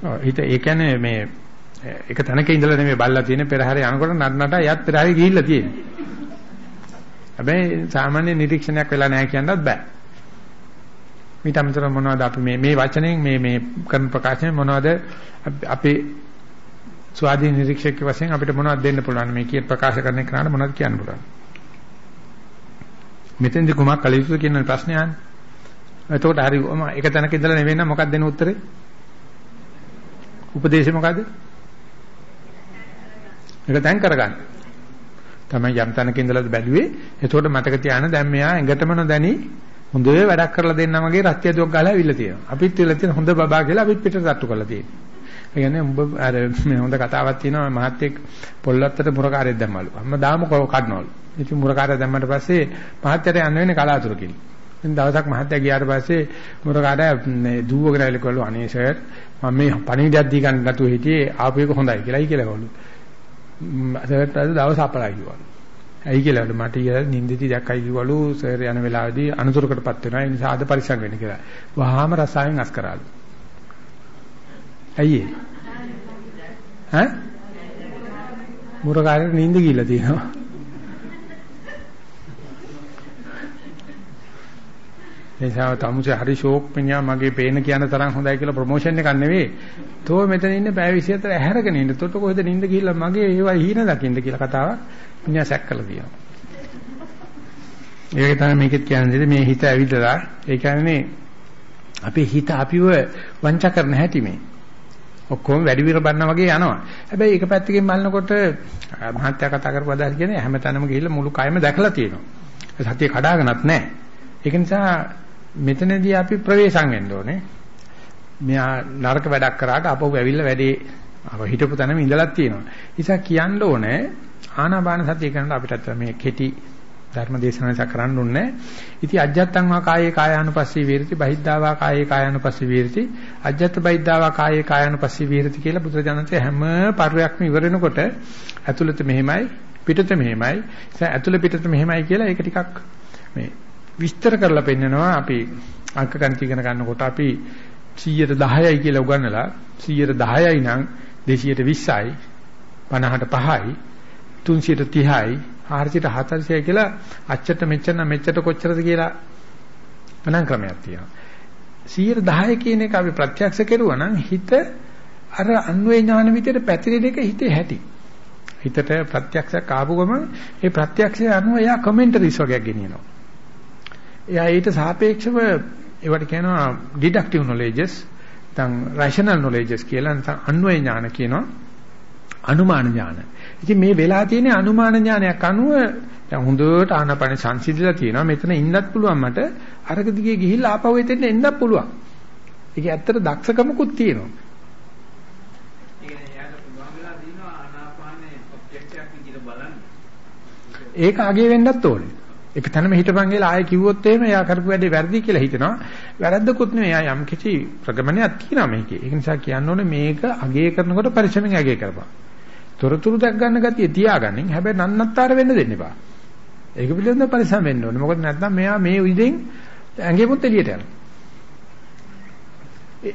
A: ඔව් ඊට ඒ කියන්නේ මේ එක තැනක ඉඳලා නෙමෙයි බලලා තියෙන්නේ පෙරහැර යනකොට නඩනට යත් පෙරහැර ගිහිල්ලා තියෙන්නේ. හැබැයි සාමාන්‍ය නිරීක්ෂණයක් වෙලා නැහැ කියන්නත් බෑ. ඊට අමතරව මොනවද අපි මේ මේ වචනෙන් මේ මේ කරන ප්‍රකාශනය මොනවද අපේ ස්වාධීන නිරීක්ෂක වශයෙන් අපිට මොනවද දෙන්න පුළුවන් මේ කියන ප්‍රකාශ කරන කෙනාට මොනවද කියන්න පුළුවන් මෙතෙන්දි කුමක් කළ යුතුද කියන ප්‍රශ්නය අහන්නේ එතකොට හරි එක තැනක ඉඳලා නෙවෙයි නම් මොකක්ද දෙන උත්තරේ උපදේශය මොකද්ද ඒක දැන් කරගන්න තමයි යම් තැනක ඉඳලාද බැලුවේ එතකොට මතක තියාගන්න දැන් මෙයා ඇඟටම නොදැනි හොඳ වැඩක් කරලා දෙන්නා වගේ රත්ය දුක් ගහලා ඇවිල්ලා තියෙනවා. අපිත් වෙලා තියෙන හොඳ බබා කියලා අපිත් පිටට තට්ටු කරලා තියෙනවා. ඒ කියන්නේ උඹ අර මේ හොඳ කතාවක් තියෙනවා මහත්තයෙක් පොල්ලත්තට මුරකාරයෙක් දැම්මලු. අම්ම දාම කඩනවලු. ඉතින් මුරකාරය දැම්මට පස්සේ මහත්තයට යන්න වෙන්නේ කලාතුරකින්. ඉතින් දවසක් මහත්තයා ගියාට පස්සේ මුරකාරය දුවගෙන ඇවිල්ලා කිව්වලු අනේ සර් මම මේ පණිවිඩයක් දී ගන්න නැතුව හිටියේ ආපු එක හොඳයි කියලායි කියලා කිව්වලු. සර්ට දවස් අපලයි කිව්වලු. ඇයි කියලාද මට ඊය නින්දදී දැක්කයි කිව්වලු සර් යන වෙලාවේදී අනුතරකටපත් වෙනවා. ඒ නිසා අද පරිස්සම් වෙන්න කියලා. වහාම රසායන අස් කරාලු. ඇයි ඒ? ඈ? මුරකාරේ නින්ද ගිහිල්ලා තියෙනවා. එනිසා තමුසේ හරි ෂෝක් මිනිහා මගේ පේන කියන තරම් හොඳයි කියලා ප්‍රොමෝෂන් එකක් නෙවෙයි. තෝ මෙතන ඉන්නේ පැය 24 ඇහැරගෙන ඉන්න. තොට කොහෙද නිින්ද ගිහිල්ලා මගේ ඒවා හීන දකින්න කියලා කතාවක් මිනිහා සැක් කළා කියනවා. ඒක තමයි මේකෙත් කියන්නේ මේ හිත ඇවිදලා ඒ කියන්නේ අපේ හිත අපිව වංචා කරන හැටි මේ. ඔක්කොම වැඩි විර බන්නා වගේ යනවා. හැබැයි එක පැත්තකින් බලනකොට මහත්ය කතා කරපු අදහස් කියන්නේ හැමතැනම ගිහිල්ලා මුළු කයම දැකලා තියෙනවා. සතිය කඩාගෙනත් නැහැ. ඒක නිසා මෙතනදී අපි ප්‍රවේශම් වෙන්න ඕනේ. මෙයා නරක වැඩක් කරාට අපව ඇවිල්ලා වැඩේ අප හිටපු තැනම ඉඳලා තියෙනවා. නිසා කියන්න ඕනේ ආනාපාන සතිය කරනකොට අපිට මේ කෙටි ධර්ම දේශනාවක් කරන්න ඕනේ. ඉතින් අජ්ජත්තං වා කායේ කායානුපස්සී විරති බහිද්ධාවා කායේ කායානුපස්සී විරති අජ්ජත් බහිද්ධාවා කායේ කායානුපස්සී විරති කියලා බුදුරජාණන්සේ හැම පරිවයක්ම ඉවර වෙනකොට ඇතුළත මෙහෙමයි පිටත මෙහෙමයි ඇතුළ පිටත මෙහෙමයි කියලා ඒක ටිකක් මේ විස්තර කරලා පෙන්නනවා අපි අංක ගණිත ඉගෙන ගන්නකොට අපි 110යි කියලා උගන්වලා 110යි නම් 220යි 50ට 5යි 330යි 440යි කියලා අච්චට මෙච්චර මෙච්චර කොච්චරද කියලා ගණන් ක්‍රමයක් තියෙනවා. 110 කියන එක අපි ප්‍රත්‍යක්ෂ කරුවා නම් හිත අර අන්වේ ඥාන විදියට පැතිරෙන එක හිතේ හැටි. හිතට ප්‍රත්‍යක්ෂයක් ආපු ගමන් ඒ ප්‍රත්‍යක්ෂය අනුව එයා කමෙන්ටරිස් වගේක් ගෙනියනවා. එයා ඊට සාපේක්ෂව ඒවට කියනවා ඩිඩක්ටිව් නොලෙජස් නැත්නම් රෂනල් නොලෙජස් කියලා නැත්නම් අන්වය ඥාන කියනවා අනුමාන ඥාන. ඉතින් මේ වෙලා තියෙන අනුමාන ඥානයක් අනුව දැන් හොඳට ආනපන සංසිඳිලා තියෙනවා. මෙතන ඉන්නත් පුළුවන් මට අරක දිගේ ගිහිල්ලා ආපහු එතෙන් එන්නත් පුළුවන්. ඒක ඇත්තට දක්ෂකමකුත් තියෙනවා. ඒක අගේ වෙන්නත් ඕනේ. එක තැනම හිටපන් කියලා ආයෙ කිව්වොත් එහෙම එයා කරපු වැඩේ වැරදි කියලා හිතනවා. වැරද්දකුත් නෙවෙයි. එයා යම් කිසි ප්‍රගමනයක් තියෙනවා මේකේ. ඒක නිසා කියන්න ඕනේ මේක අගේ කරනකොට පරිශ්‍රමෙන් අගේ කරපන්. තොරතුරු දැක් ගන්න ගතිය තියාගන්නින්. හැබැයි නන්නත්තර වෙන්න දෙන්න එපා. ඒක පිළිබඳව පරිස්සම් වෙන්න ඕනේ. මොකද නැත්නම් මෙයා මේ විදිහෙන් ඇඟෙමුත් එළියට යනවා.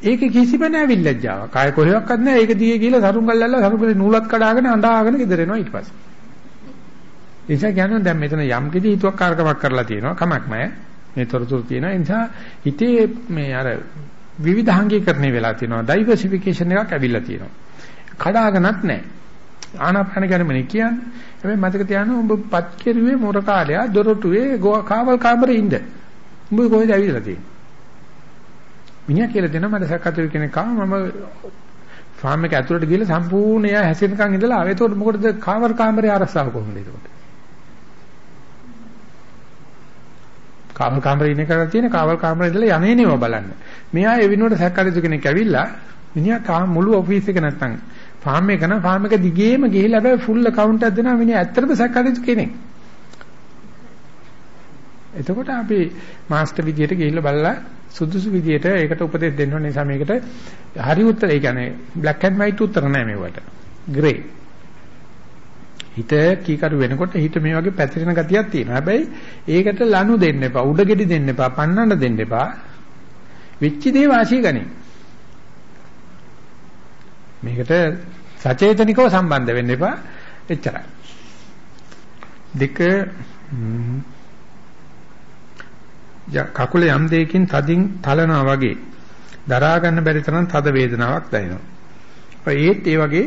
A: ඒක කිසිම නැවිල්ලජ්ජාවක්. කාය කොහෙවත් නැහැ. ඒක දිගේ ගිහලා සරුංගල්ලල්ලා සරුංගලේ නූලක් කඩාගෙන අඬාගෙන ගෙදර එනවා ඊට පස්සේ. ඒ නිසා කියන්නේ දැන් මෙතන යම් කිසි හිතුවක් කාර්කමක් කරලා තියෙනවා කමක් නැහැ. මේ තොරතුරු තියෙනවා. ඒ නිසා හිතේ මේ අර විවිධාංගීකරණය වෙලා තියෙනවා. ඩයිවර්සිෆිකේෂන් එකක් ඇවිල්ලා තියෙනවා. කඩාගෙනත් නැහැ. ආනාපාන ගැනමනේ කියන්නේ. හැබැයි මතක තියාගන්න ඔබ පත් කෙරුවේ මොර කාලය දොරටුවේ කාවල් කාමරේ ඉඳ. උඹ කොහෙද ඇවිල්ලා තියෙන්නේ? මිනිහා කියලා දෙනවා මට සක්කතුරු කෙනෙක් ආව මම ෆාම් එක ඇතුළට ගිහලා සම්පූර්ණ එයා හැසිරෙනකන් ඉඳලා ආවේ. ඒතකොට මොකටද කාවල් කාමරේ ආරස්සාව කොහොමද ඒකට? කාවල් කාමරේ ඉන්න කරලා තියෙන කාවල් කාමරේ ඉඳලා යන්නේ නෙව බලන්න. මෙයා ඒ විනෝඩ සැකකාරීතු කෙනෙක් ඇවිල්ලා මිනිහා මුළු ඔෆිස් එක නැත්තම් ෆාම් එක නම් ෆාම් එක දිගේම ගිහිල්ලා හැබැයි ෆුල් account එකක් දෙනවා මිනිහා ඇත්තටම සැකකාරීතු කෙනෙක්. එතකොට අපි මාස්ටර් විදියට ගිහිල්ලා බලලා සුදුසු විදියට ඒකට උපදෙස් දෙන්න ඕන නිසා මේකට හරි උත්තර ඒ කියන්නේ black and white උත්තර නෑ මේවට. gray හිත කීකරු වෙනකොට හිත මේ වගේ පැතිරෙන ගතියක් තියෙනවා. හැබැයි ඒකට ලනු දෙන්න එපා, උඩගෙඩි දෙන්න එපා, පන්නන්න දෙන්න එපා. වෙච්ච දේ වාසිය ගනි. මේකට සචේතනිකව සම්බන්ධ වෙන්න එපා. එච්චරයි. දෙක කකුල යම් දෙයකින් තදින් තලනවා වගේ දරා ගන්න බැරි තරම් තද වේදනාවක් දැනෙනවා. ඒත් ඒ වගේ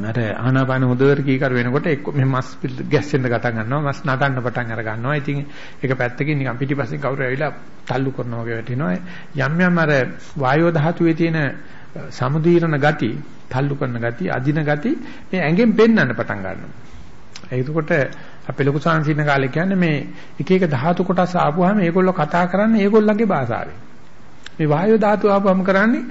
A: අර ආනාපාන හොදවට කීකර වෙනකොට එක්ක මේ මස් ගැස්සෙන්න ගටන් ගන්නවා මස් නටන්න පටන් අර ගන්නවා ඉතින් ඒක පැත්තකින් නිකන් පිටිපස්සෙන් කවුරු ඇවිල්ලා තල්ලු කරනවා වගේ වැටෙනවා. යම් යම් අර වායෝ ධාතුවේ තියෙන සමුදීරණ ගති තල්ලු කරන ගති අදින ගති මේ ඇඟෙන් පෙන්වන්න පටන් ගන්නවා. එතකොට අපේ ලොකු සංසීන කාලේ කියන්නේ මේ එක එක ධාතු කොටස් ආපුවාම ඒගොල්ලෝ කතා කරන්නේ ඒගොල්ලන්ගේ භාෂාවෙන්. මේ වායෝ ධාතු ආපුවම කරන්නේ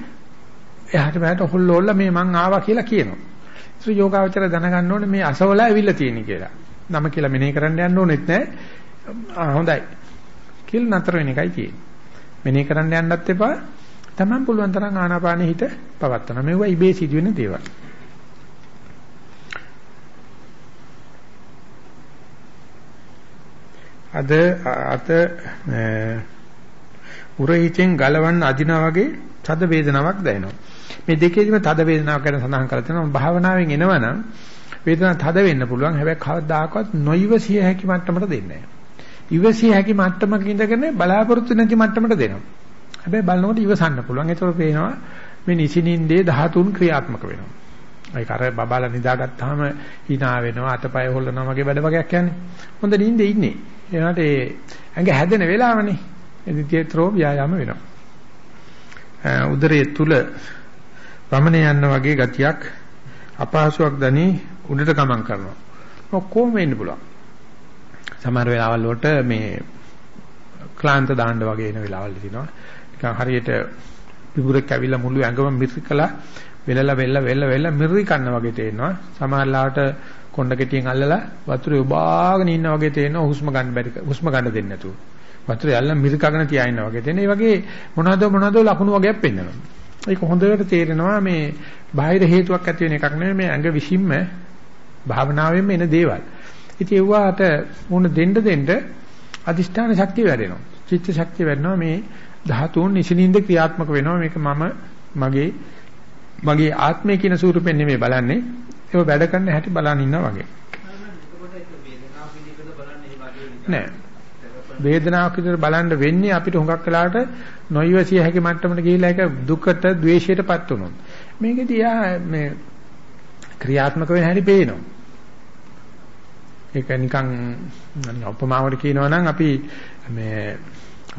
A: එහාට මෙහාට හොල්ලෝල්ලා මේ මං ආවා කියලා කියනවා. ඒ යෝගාවචර දැනගන්න ඕනේ මේ අසවල ඇවිල්ලා තියෙන කියලා. නම කියලා මෙනෙහි කරන්න යන්න ඕනෙත් නැහැ. ආ හොඳයි. කියලා නතර වෙන එකයි තියෙන්නේ. මෙනෙහි කරන්න යන්නත් එපා. Taman පුළුවන් තරම් ආනාපානෙ හිත පවත්වන. මේවා ඉබේ සිදුවෙන දේවල්. අද අත උරහිතෙන් ගලවන්න අදිනා වගේ තද වේදනාවක් දැනෙනවා. මේ දෙකේදීම තද වේදනාවක් ගැන සඳහන් කරලා තියෙනවා. භාවනාවෙන් එනවනම් වේදනාව තද වෙන්න පුළුවන්. හැබැයි කවදාකවත් නොයිවසිය හැකි මට්ටමට දෙන්නේ නැහැ. ඉවසිය හැකි මට්ටමක ඉඳගෙන බලාපොරොත්තු නැති මට්ටමට දෙනවා. හැබැයි බලනකොට ඉවසන්න පුළුවන්. ඒතකොට පේනවා මේ නිසිනින්දේ 13 ක්‍රියාත්මක වෙනවා. ඒක අර බබාලා නිදාගත්තාම hina වෙනවා අතපය හොල්ලනවා වගේ වැඩ වගේක් යන්නේ. හොඳ නිින්දේ ඉන්නේ. ඒනට ඒ ඇඟ හැදෙන වෙලාවනේ. එදිතේත්‍රෝ ව්‍යායාම වෙනවා. උදරයේ තුල වමනේ යන්න වගේ ගතියක් අපහසුයක් දැනි උඩට ගමන් කරනවා. ඔක්කොම වෙන්න පුළුවන්. සමහර වෙලාවල් වලට මේ ක්ලාන්ත දාන්න වගේ එන වෙලාවල් තියෙනවා. නිකන් හරියට පිපුරෙක් ඇවිල්ලා මුළු ඇඟම මිරිකලා වෙලලා වෙල්ලා වෙල්ලා වෙල්ලා මිරි කන්න වගේ තේනවා. සමහර ලාවට කොණ්ඩ කෙටියෙන් අල්ලලා වතුරේ උබාගෙන ඉන්න වගේ තේනවා හුස්ම ගන්න බැරි හුස්ම ගන්න දෙන්නේ නැතුව. වතුරේ අල්ලලා මිරිකගෙන තියා ඉන්න වගේ තේන. ඒ වගේ මොනවද මොනවද ලකුණු වගේක් පෙන්වනවා. ඒක හොඳට තේරෙනවා මේ බාහිර හේතුවක් ඇති වෙන එකක් නෙමෙයි මේ ඇඟ විසින්ම භාවනාවෙන්ම එන දේවල්. ඉතින් ඒවට මුණ දෙන්න දෙන්න අදිෂ්ඨාන ශක්තිය වැඩෙනවා. චිත්ත ශක්තිය වැඩෙනවා. මේ ධාතුන් නිසිනින්ද ක්‍රියාත්මක වෙනවා. මේක මම මගේ මගේ ආත්මය කියන ස්වරූපෙන් නෙමෙයි බලන්නේ. ඒක වැඩ කරන හැටි බලන් ඉන්නවා වගේ. නෑ. වේදනාවක් විතර බලන්න වෙන්නේ අපිට හුඟක් වෙලාවට නොයවසිය හැකි මට්ටමට ගිහිලා ඒක දුකට ද්වේෂයටපත් වුණොත් මේකදී යා මේ ක්‍රියාත්මක වෙන හැටි පේනවා ඒක නිකන් උපමාවට කියනවා නම් අපි මේ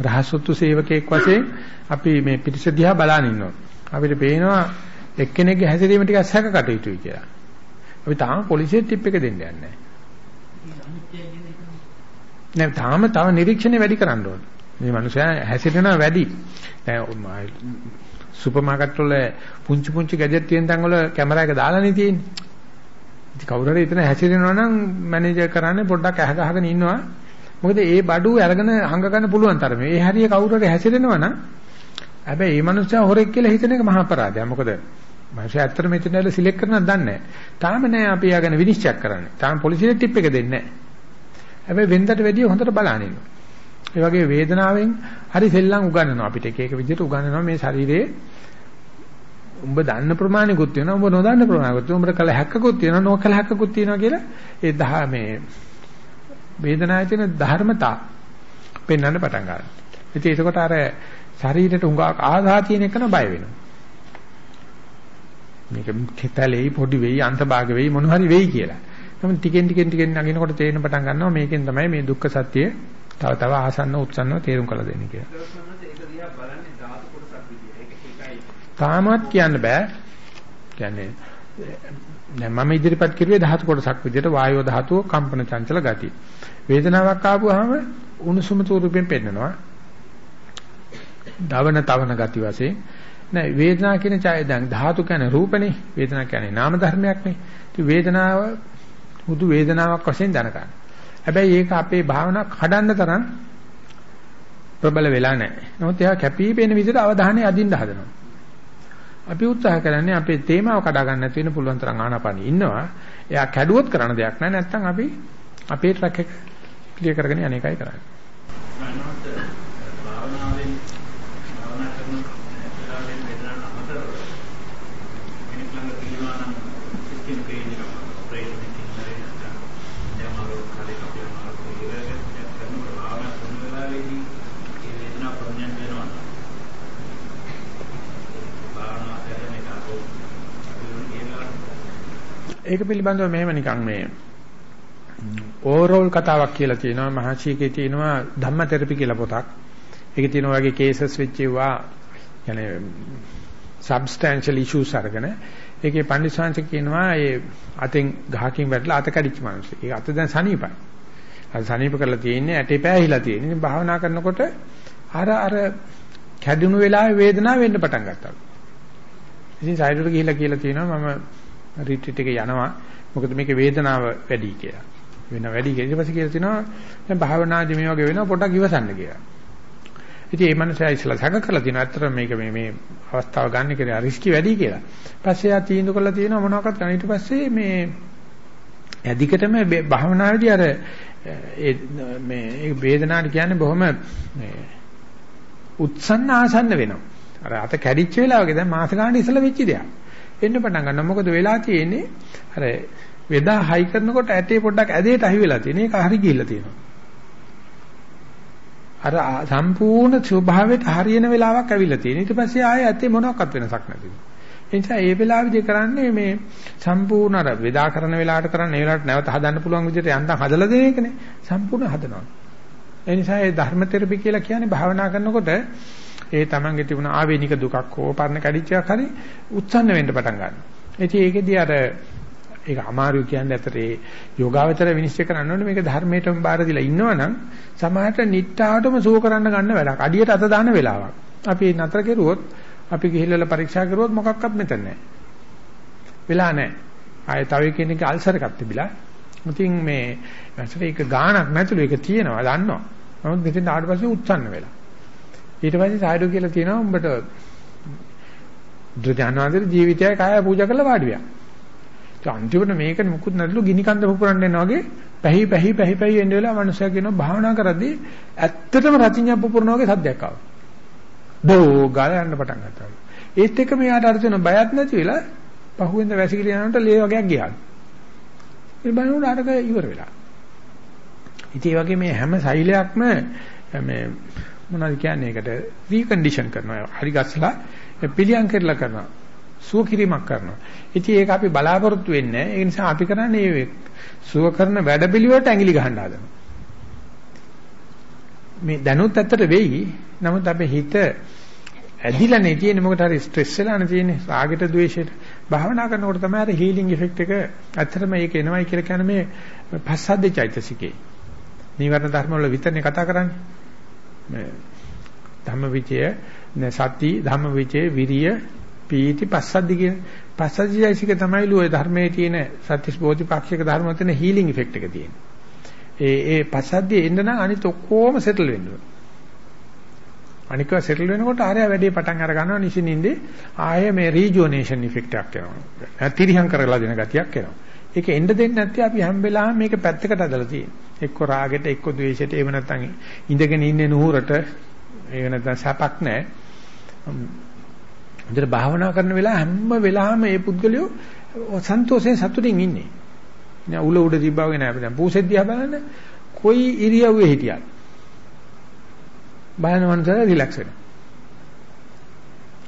A: රහසොත්තු සේවකයෙක් වශයෙන් අපි මේ පිටිස දිහා බලන ඉන්නවා. අපිට පේනවා එක්කෙනෙක්ගේ හැසිරීම ටිකක් සැක කටයුතුයි කියලා. අපි තාම පොලිසියට ටිප් එක දෙන්න යන්නේ නැහැ. නෑ තාම තව නිරීක්ෂණය වැඩි කරන්න ඕනේ. මේ මනුස්සයා හැසිරෙනවා වැඩි. දැන් සුපර් මාකට් වල පුංචි පුංචි ගැජට් තියෙන තැන් වල කැමරා එක දාලානේ තියෙන්නේ. ඉතින් කවුරු හරි එතන හැසිරෙනවා නම් මැනේජර් කරන්නේ පොඩ්ඩක් ඇහ ගහගෙන ඉන්නවා. මොකද ඒ බඩුව අරගෙන හංග ගන්න පුළුවන් තරමේ. ඒ හරිය කවුරු හරි හැසිරෙනවා නම් හැබැයි මේ මනුස්සයා හොරෙක් කියලා හිතන එක මහා අපරාධයක්. මොකද මනුස්සයා ඇත්තට මෙතන ඇවිල්ලා සිලෙක්ට් කරනවද දන්නේ නැහැ. තාම නෑ අපි යාගෙන විනිශ්චය කරන්නේ. තාම පොලිසියට ටිප් එක දෙන්නේ නැහැ. හැබැයි වෙන්දට වැඩිය හොඳට බලන්න ඉන්නවා. ඒ වගේ වේදනාවෙන් හරි සෙල්ලම් උගන්වනවා අපිට එක එක විදිහට උගන්වනවා මේ ශරීරයේ උඹ දන්න ප්‍රමාණිකුත් වෙනවා උඹ නොදන්න ප්‍රමාණිකුත් වෙනවා උඹට කල හැක්කකුත් තියෙනවා නොකල හැක්කකුත් තියෙනවා කියලා ඒ දහ මේ වේදනාවේ තියෙන ධර්මතා පෙන්වන්න පටන් ගන්නවා. ඉතින් ඒකකොට අර ශරීරයට උඟක් ආධා තියෙන එක න බය වෙනවා. මේක කෙතලෙයි පොඩි වෙයි අන්තභාග වෙයි මොන හරි වෙයි කියලා. නමුත් ටිකෙන් ටිකෙන් ටිකෙන් නගිනකොට තේරෙන පටන් ගන්නවා මේකෙන් තමයි මේ දුක්ඛ සත්‍ය තව තව ආසන්න උත්සන්නව තේරුම් කළ දෙන්නේ කියලා. තාමත් කියන්න බෑ. කියන්නේ දැන් මම ඉදිරිපත් කරුවේ ධාතු කොටසක් විදිහට වායෝ ධාතුව කම්පන චංචල ගති. වේදනාවක් ආපුවාම උණුසුම ස්වරූපයෙන් පෙන්නනවා. දවන තවන ගති වශයෙන් නෑ වේදනා කියන ඡාය දැන් ධාතු කියන්නේ රූපනේ වේදනා කියන්නේ නාම ධර්මයක්නේ. ඉතින් වේදනාව හුදු වේදනාවක් වශයෙන් දැනගන්න. හැබැයි ඒක අපේ භාවනා කඩන්න තරම් ප්‍රබල වෙලා නැහැ. නමුත් එයා කැපී පෙනෙන විදිහට අවධානය අදින්න හදනවා. අපි උත්සාහ කරන්නේ අපේ තේමාව කඩා ගන්න නැති වෙන පුළුවන් තරම් ආනාපානෙ ඉන්නවා. එයා කැඩුවොත් කරන්න දෙයක් නැහැ. නැත්තම් අපි අපේ ට්‍රැක් එක ක්ලියර් කරගෙන අනේකයි කරන්නේ. ඒක පිළිබඳව මෙහෙම නිකන් මේ ඕවරෝල් කතාවක් කියලා තියෙනවා මහචීකේ තියෙනවා ධම්ම තෙරපි කියලා පොතක්. ඒකේ තියෙනවා වගේ කේසස් වෙච්ච ඒවා يعني substantial issues අරගෙන ඒකේ පඬිස්සංශ කියනවා ඒ අතෙන් ගහකින් වැටලා අත කැඩිච්ච මිනිස්සු. ඒක අත දැන් සනීපයි. අත සනීප කරලා තියෙන්නේ ඇටේ පෑහිලා තියෙන්නේ. ඉතින් භාවනා කරනකොට අර අර කැඩුණු වෙලාවේ වේදනාව වෙන්න පටන් ගත්තා. ඉතින් සයිඩට ගිහිල්ලා කියලා තියෙනවා මම රිට්‍රීට් එක යනවා. මොකද මේකේ වේදනාව වැඩි කියලා. වෙන වැඩි කියලා. ඊට පස්සේ කියලා තිනවා දැන් භාවනාදි මේ වගේ වෙනවා පොඩ්ඩක් ඉවසන්න කියලා. ඉතින් මේ මනුස්සයා ඉස්සලා සැක කරලා තියෙනවා. ඇත්තට මේක මේ මේ අවස්ථාව ගන්න කියලා රිස්කි වැඩි කියලා. පස්සේ ආ තීන්දුව කරලා තියෙනවා මොනවක්වත් ගන්න. ඊට පස්සේ මේ ඇදිකටම භාවනාවේදී අර ඒ මේ වේදනාවට කියන්නේ බොහොම මේ උත්සන්න ආසන්න වෙනවා. අර අත කැඩිච්ච වෙලාවක දැන් මාස ගානක් ඉස්සලා වෙච්ච දෙයක්. එන්න පටන් ගන්නවා. මොකද වෙලා තියෙන්නේ අර වේදා හයි කරනකොට ඇටේ පොඩ්ඩක් ඇදේට අහි වෙලා තියෙන. ඒක හරි ගිහිල්ලා තියෙනවා. අර සම්පූර්ණ ස්වභාවයට හරියන වෙලාවක් ඇවිල්ලා තියෙන. ඊට පස්සේ ආයෙ ඇත්තේ මොනවත් වෙනසක් නැතිව. ඒ නිසා මේ වෙලාවේදී කරන්නේ මේ සම්පූර්ණ අර වේදා කරන වෙලාවට කරන්නේ ඒ වෙලාවට නැවත හදන්න පුළුවන් විදිහට යන්තම් හදලා දෙන එකනේ. සම්පූර්ණ හදනවා. ඒ නිසා මේ ධර්ම තෙරපි කියලා කියන්නේ භාවනා කරනකොට ඒ තමන්ගේ තිබුණ ආවේනික දුකක් හෝ පරණ කැඩිච්චයක් හරි උත්සන්න වෙන්න පටන් ගන්නවා. ඉතින් ඒකෙදී අර ඒක අමාරු කියන්නේ අතරේ යෝගාවචර විනිශ්චය කරන්න ඕනේ මේක ධර්මයටම බාර දීලා ඉන්නවනම් සමාහට නිට්ටාවටම සුව කරන්න ගන්න වැඩක්. අඩියට අත දාන වෙලාවක්. අපි නතර කෙරුවොත් අපි ගිහිල්ලා පරීක්ෂා කරුවොත් මොකක්වත් මෙතන නැහැ. වෙලා නැහැ. ආයෙ තව කෙනෙක් අල්සර් එකක් තිබිලා. ඉතින් මේ ඇත්තට ඒක ගාණක් නැතුළු ඒක තියෙනවා දන්නවා. නමුත් මෙතෙන් ආවට පස්සේ උත්සන්න වෙලා. ඊට පස්සේ සායඩෝ කියලා තියෙනවා උඹට බුදුජානනාතේ ජීවිතය කාය පූජා කරලා වාඩි වෙනවා. ඒ අන්තිමට මේක මුකුත් නැතුළු ගිනි කන්ද පුපුරන්න යනවා වගේ පැහි පැහි පැහි පැහි එන්න වෙලා මනුස්සයා කියනවා භාවනා කරද්දී ඇත්තටම රතිඤ්ඤ පුපුරන වගේ සද්දයක් ආවා. දෝ ගාල යන්න පටන් ගත්තා. ඒත් එක්ක මෙයාට අර තියෙන බයත් නැති වෙලා පහුවෙන්ද වැසිකිලි යනකොට ලේ වගේක් ගියා. මේ බලනකොට අරක ඉවර වෙලා. ඉතින් ඒ වගේ මේ හැම සෛලයක්ම මේ මොනවද කියන්නේ ඒකට රීකන්ඩිෂන් කරනවා. හරි ගස්සලා පිළියම් කරලා කරනවා. සුව කිරීමක් කරනවා. ඉතින් ඒක අපි බලාපොරොත්තු වෙන්නේ නැහැ. ඒ නිසා අපි කරන්නේ මේ සුව කරන වැඩපිළිවෙලට ඇඟිලි ගහන්න හදනවා. මේ දැනුත් ඇත්තට වෙයි. නමුත් අපේ හිත ඇදිලා නේ තියෙන්නේ මොකට හරි ස්ට්‍රෙස් වෙලා නේ තියෙන්නේ. රාගෙට ද්වේෂෙට. භාවනා කරනකොට තමයි අර හීලින් ඉෆෙක්ට් එක ඇත්තටම ඒක එනවයි කියලා කියන්නේ මේ පස්සද්දේ චෛතසිකේ. නීවරණ ධර්ම වල විතරනේ කතා කරන්නේ. මේ ධම්මවිචය සති ධම්මවිචය විරිය පීති පස්සද්දි කියන පස්සද්දියිසික තමයි ලෝය ධර්මයේ තියෙන සත්‍තිස් බෝධිපාක්ෂික ධර්ම වල හීලින් ඉෆෙක්ට් එක තියෙන්නේ. ඒ ඒ පස්සද්දියේ එන්න නම් අනිත් ඔක්කොම සෙටල් වෙන්න ඕනේ. අනික සෙටල් වෙනකොට ආරය වැඩේ පටන් අර ගන්නවා නිසින්ින්දේ ආයේ මේ රීජුවනේෂන් ඉෆෙක්ට් එකක් එනවා. තිරිහං කරලා දෙන ගතියක් එනවා. ඒක එන්න දෙන්නේ නැත්නම් අපි හැම වෙලාවෙම මේක පැත්තකට අදලා තියෙනවා. එක්ක රාගෙට එක්ක ද්වේෂෙට එහෙම නැත්නම් ඉඳගෙන ඉන්නේ නුහුරට එහෙම නැත්නම් සැපක් නැහැ. හොඳට භාවනා කරන වෙලාව හැම වෙලාවෙම මේ පුද්ගලයෝ සන්තෝෂයෙන් සතුටින් ඉන්නේ. නෑ උල උඩ තිබ්බා වගේ නෑ. දැන් පූසෙද්දියා බලන්න කොයි ඉරියව්වේ හිටියත්. බලන මනසට රිලැක්ස් වෙනවා.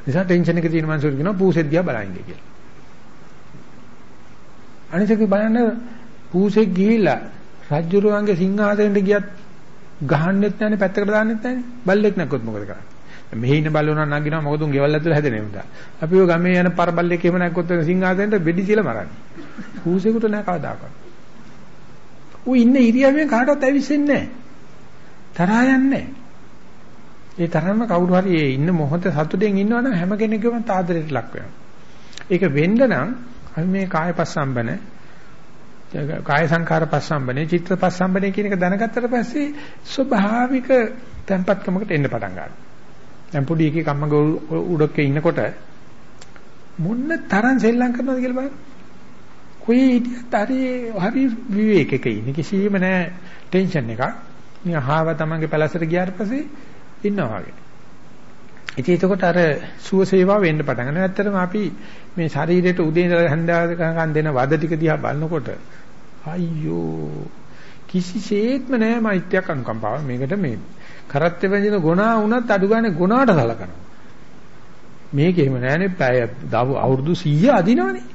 A: නිසා ටෙන්ෂන් එක තියෙන මනසට කියනවා පූසෙද්දියා බලන්නේ කියලා. අනිත් එක බලන්න පූසෙක් ගිහිල්ලා රජ්ජුරුවන්ගේ සිංහාසනෙට ගියත් ගහන්නෙත් නැන්නේ පැත්තකට දාන්නෙත් නැන්නේ. බල්ලෙක් නැක්කොත් මොකද කරන්නේ? මෙහි ඉන්න බල්ලෝනා නගිනවා මොකද උන් ගෙවල් ඇතුළේ හැදෙන්නේ උන්ට. අපි ඔය ගමේ යන පරබල්ලෙක් එහෙම නැක්කොත් සිංහාසනෙට බෙඩි තියලා මරන්නේ. පූසෙකුට නෑ කවදාකවත්. ඌ ඉන්න ඉරියව්වෙන් කාටවත් ඇවිස්සෙන්නේ නෑ. තරහා යන්නේ ඒ තරම්ම කවුරු හරි ඒ ඉන්න මොහොත සතුටෙන් ඉන්නවනම් හැම කෙනෙකුම තාදරයට ලක් වෙනවා. ඒක වෙන්න නම් අපි මේ කාය පස්සම්බන කාය සංඛාර පස්සම්බනේ චිත්ත පස්සම්බනේ කියන එක දැනගත්තට පස්සේ ස්වභාවික tempatකමකට එන්න පටන් ගන්නවා. දැන් පොඩි එකේ කම්මග උඩකේ ඉන්නකොට මොන්න තරම් සෙල්ලම් කරනවද කියලා බලන්න. කොයි හිටියත් හරි හරි විවේකයක ඉන්නේ කිසිම නෑ ටෙන්ෂන් එකක්. නිකන් හාව තමන්ගේ පැලසට ගියාට පස්සේ ඉන්නවා වගේ. ඉතින් එතකොට අර සුව සේවාව වෙන්න පටන් ගන්නවා. ඇත්තටම අපි මේ ශරීරයට උදේ ඉඳලා හැන්දෑවකම් දෙන වද ටික දිහා බලනකොට අයියෝ කිසිසේත්ම නෑ මෛත්‍රියක් අනුකම්පාවක්. මේකට මේ කරත් වෙදින ගුණා වුණත් අඩු ගානේ ගුණාට සලකනවා. මේකෙම නෑනේ පැය අවුරුදු 100 අදිනවනේ.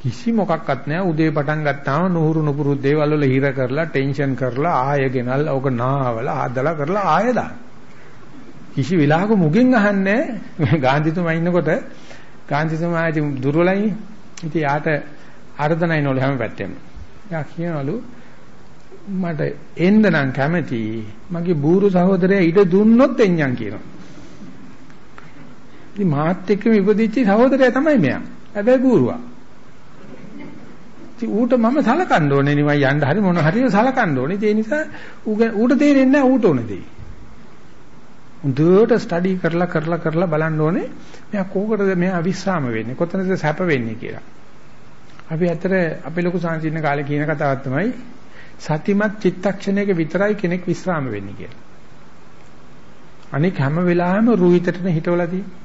A: කිසි මොකක්වත් නෑ උදේ පටන් ගත්තාම නුහුරු නුපුරු දේවල් වල හිර කරලා ටෙන්ෂන් කරලා ආය ගෙනල් ඕක නාවලා ආදලා කරලා ආය දාන. කිසි වෙලාවක මුගෙන් අහන්නේ ගාන්ධිතුමා ඉන්නකොට ගාන්ධිතුමා ඉතින් දුර්වලයි. ඉතින් යාට ආර්දනයි නෝල හැම පැත්තෙම. යා කියනවලු මට එන්න නම් කැමති මගේ බూరు සහෝදරයා ඉඩ දුන්නොත් එඤ්ඤම් කියනවා. ඉතින් මාත් එක්කම ඉපදිච්ච සහෝදරයා තමයි මෙයා. හැබැයි බూరుවා. ඉතින් ඌට මම සලකන්න ඕනේ නිවන් යන්න හරි මොන හරි සලකන්න ඕනේ. ඒ නිසා ඌට තේරෙන්නේ නැහැ ඌට ඕනේ දෙයි. හොඳට ස්ටඩි කරලා කරලා කරලා බලන්න ඕනේ මෙයා කෝකටද මෙයා අවිස්රාම වෙන්නේ කොතනද සැප වෙන්නේ කියලා. අපි ඇත්තට අපේ ලොකු සංසින්න කාලේ කියන කතාවක් තමයි සතිමත් චිත්තක්ෂණයක විතරයි කෙනෙක් විස්්‍රාම වෙන්නේ කියලා. අනික හැම වෙලාවෙම රුහිතටනේ හිටවලා තියෙන්නේ.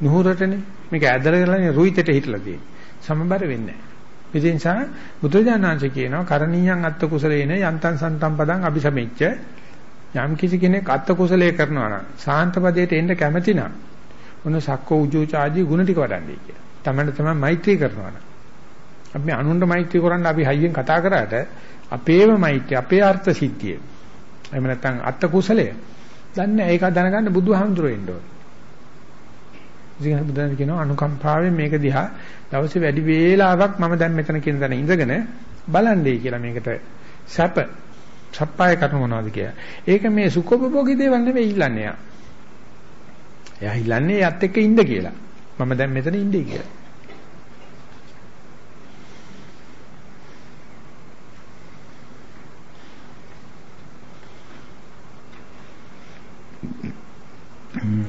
A: නුහුරටනේ මේක ඇදලා රුහිතට හිටලා තියෙන්නේ. සමබර වෙන්නේ නැහැ. ඒ නිසා බුදුජානනාංශ කියනවා කරණීයන් අත්ත කුසලේන යන්තං සන්තම් පදං අபிසමෙච්ච යම් කිසි කෙනෙක් අත්ත කුසලයේ කරනවා නම් සාන්ත පදයට එන්න කැමති නම් මොන සක්කෝ උජුචාදී ගුණ ටික වඩන්නේ කියලා. තමයි තමයි මෛත්‍රී කරනවා නම්. අපි අනුන්ට මෛත්‍රී කරන්න අපි හයියෙන් කතා කරාට අපේම මෛත්‍රිය අපේ අර්ථ සිද්ධිය. එහෙම නැත්නම් අත්ත කුසලය. දන්නේ ඒක දැනගන්න බුදුහාමුදුරුවෝ එන්න ඕනේ. ඉතින් බුදුන් කියනවා අනුකම්පාවෙන් මේක දිහා දවසේ වැඩි වේලාවක් මම දැන් මෙතන කියන තැන ඉඳගෙන බලන්නේ කියලා මේකට සැප සප්පාය කරන මොනවද කියලා. ඒක මේ සුඛෝපභෝගී දේවල් නෙවෙයි ඉල්ලන්නේ යා. එයා ඉල්ලන්නේ යත් එක්ක ඉන්න කියලා. මම දැන් මෙතන ඉන්නේ කියලා.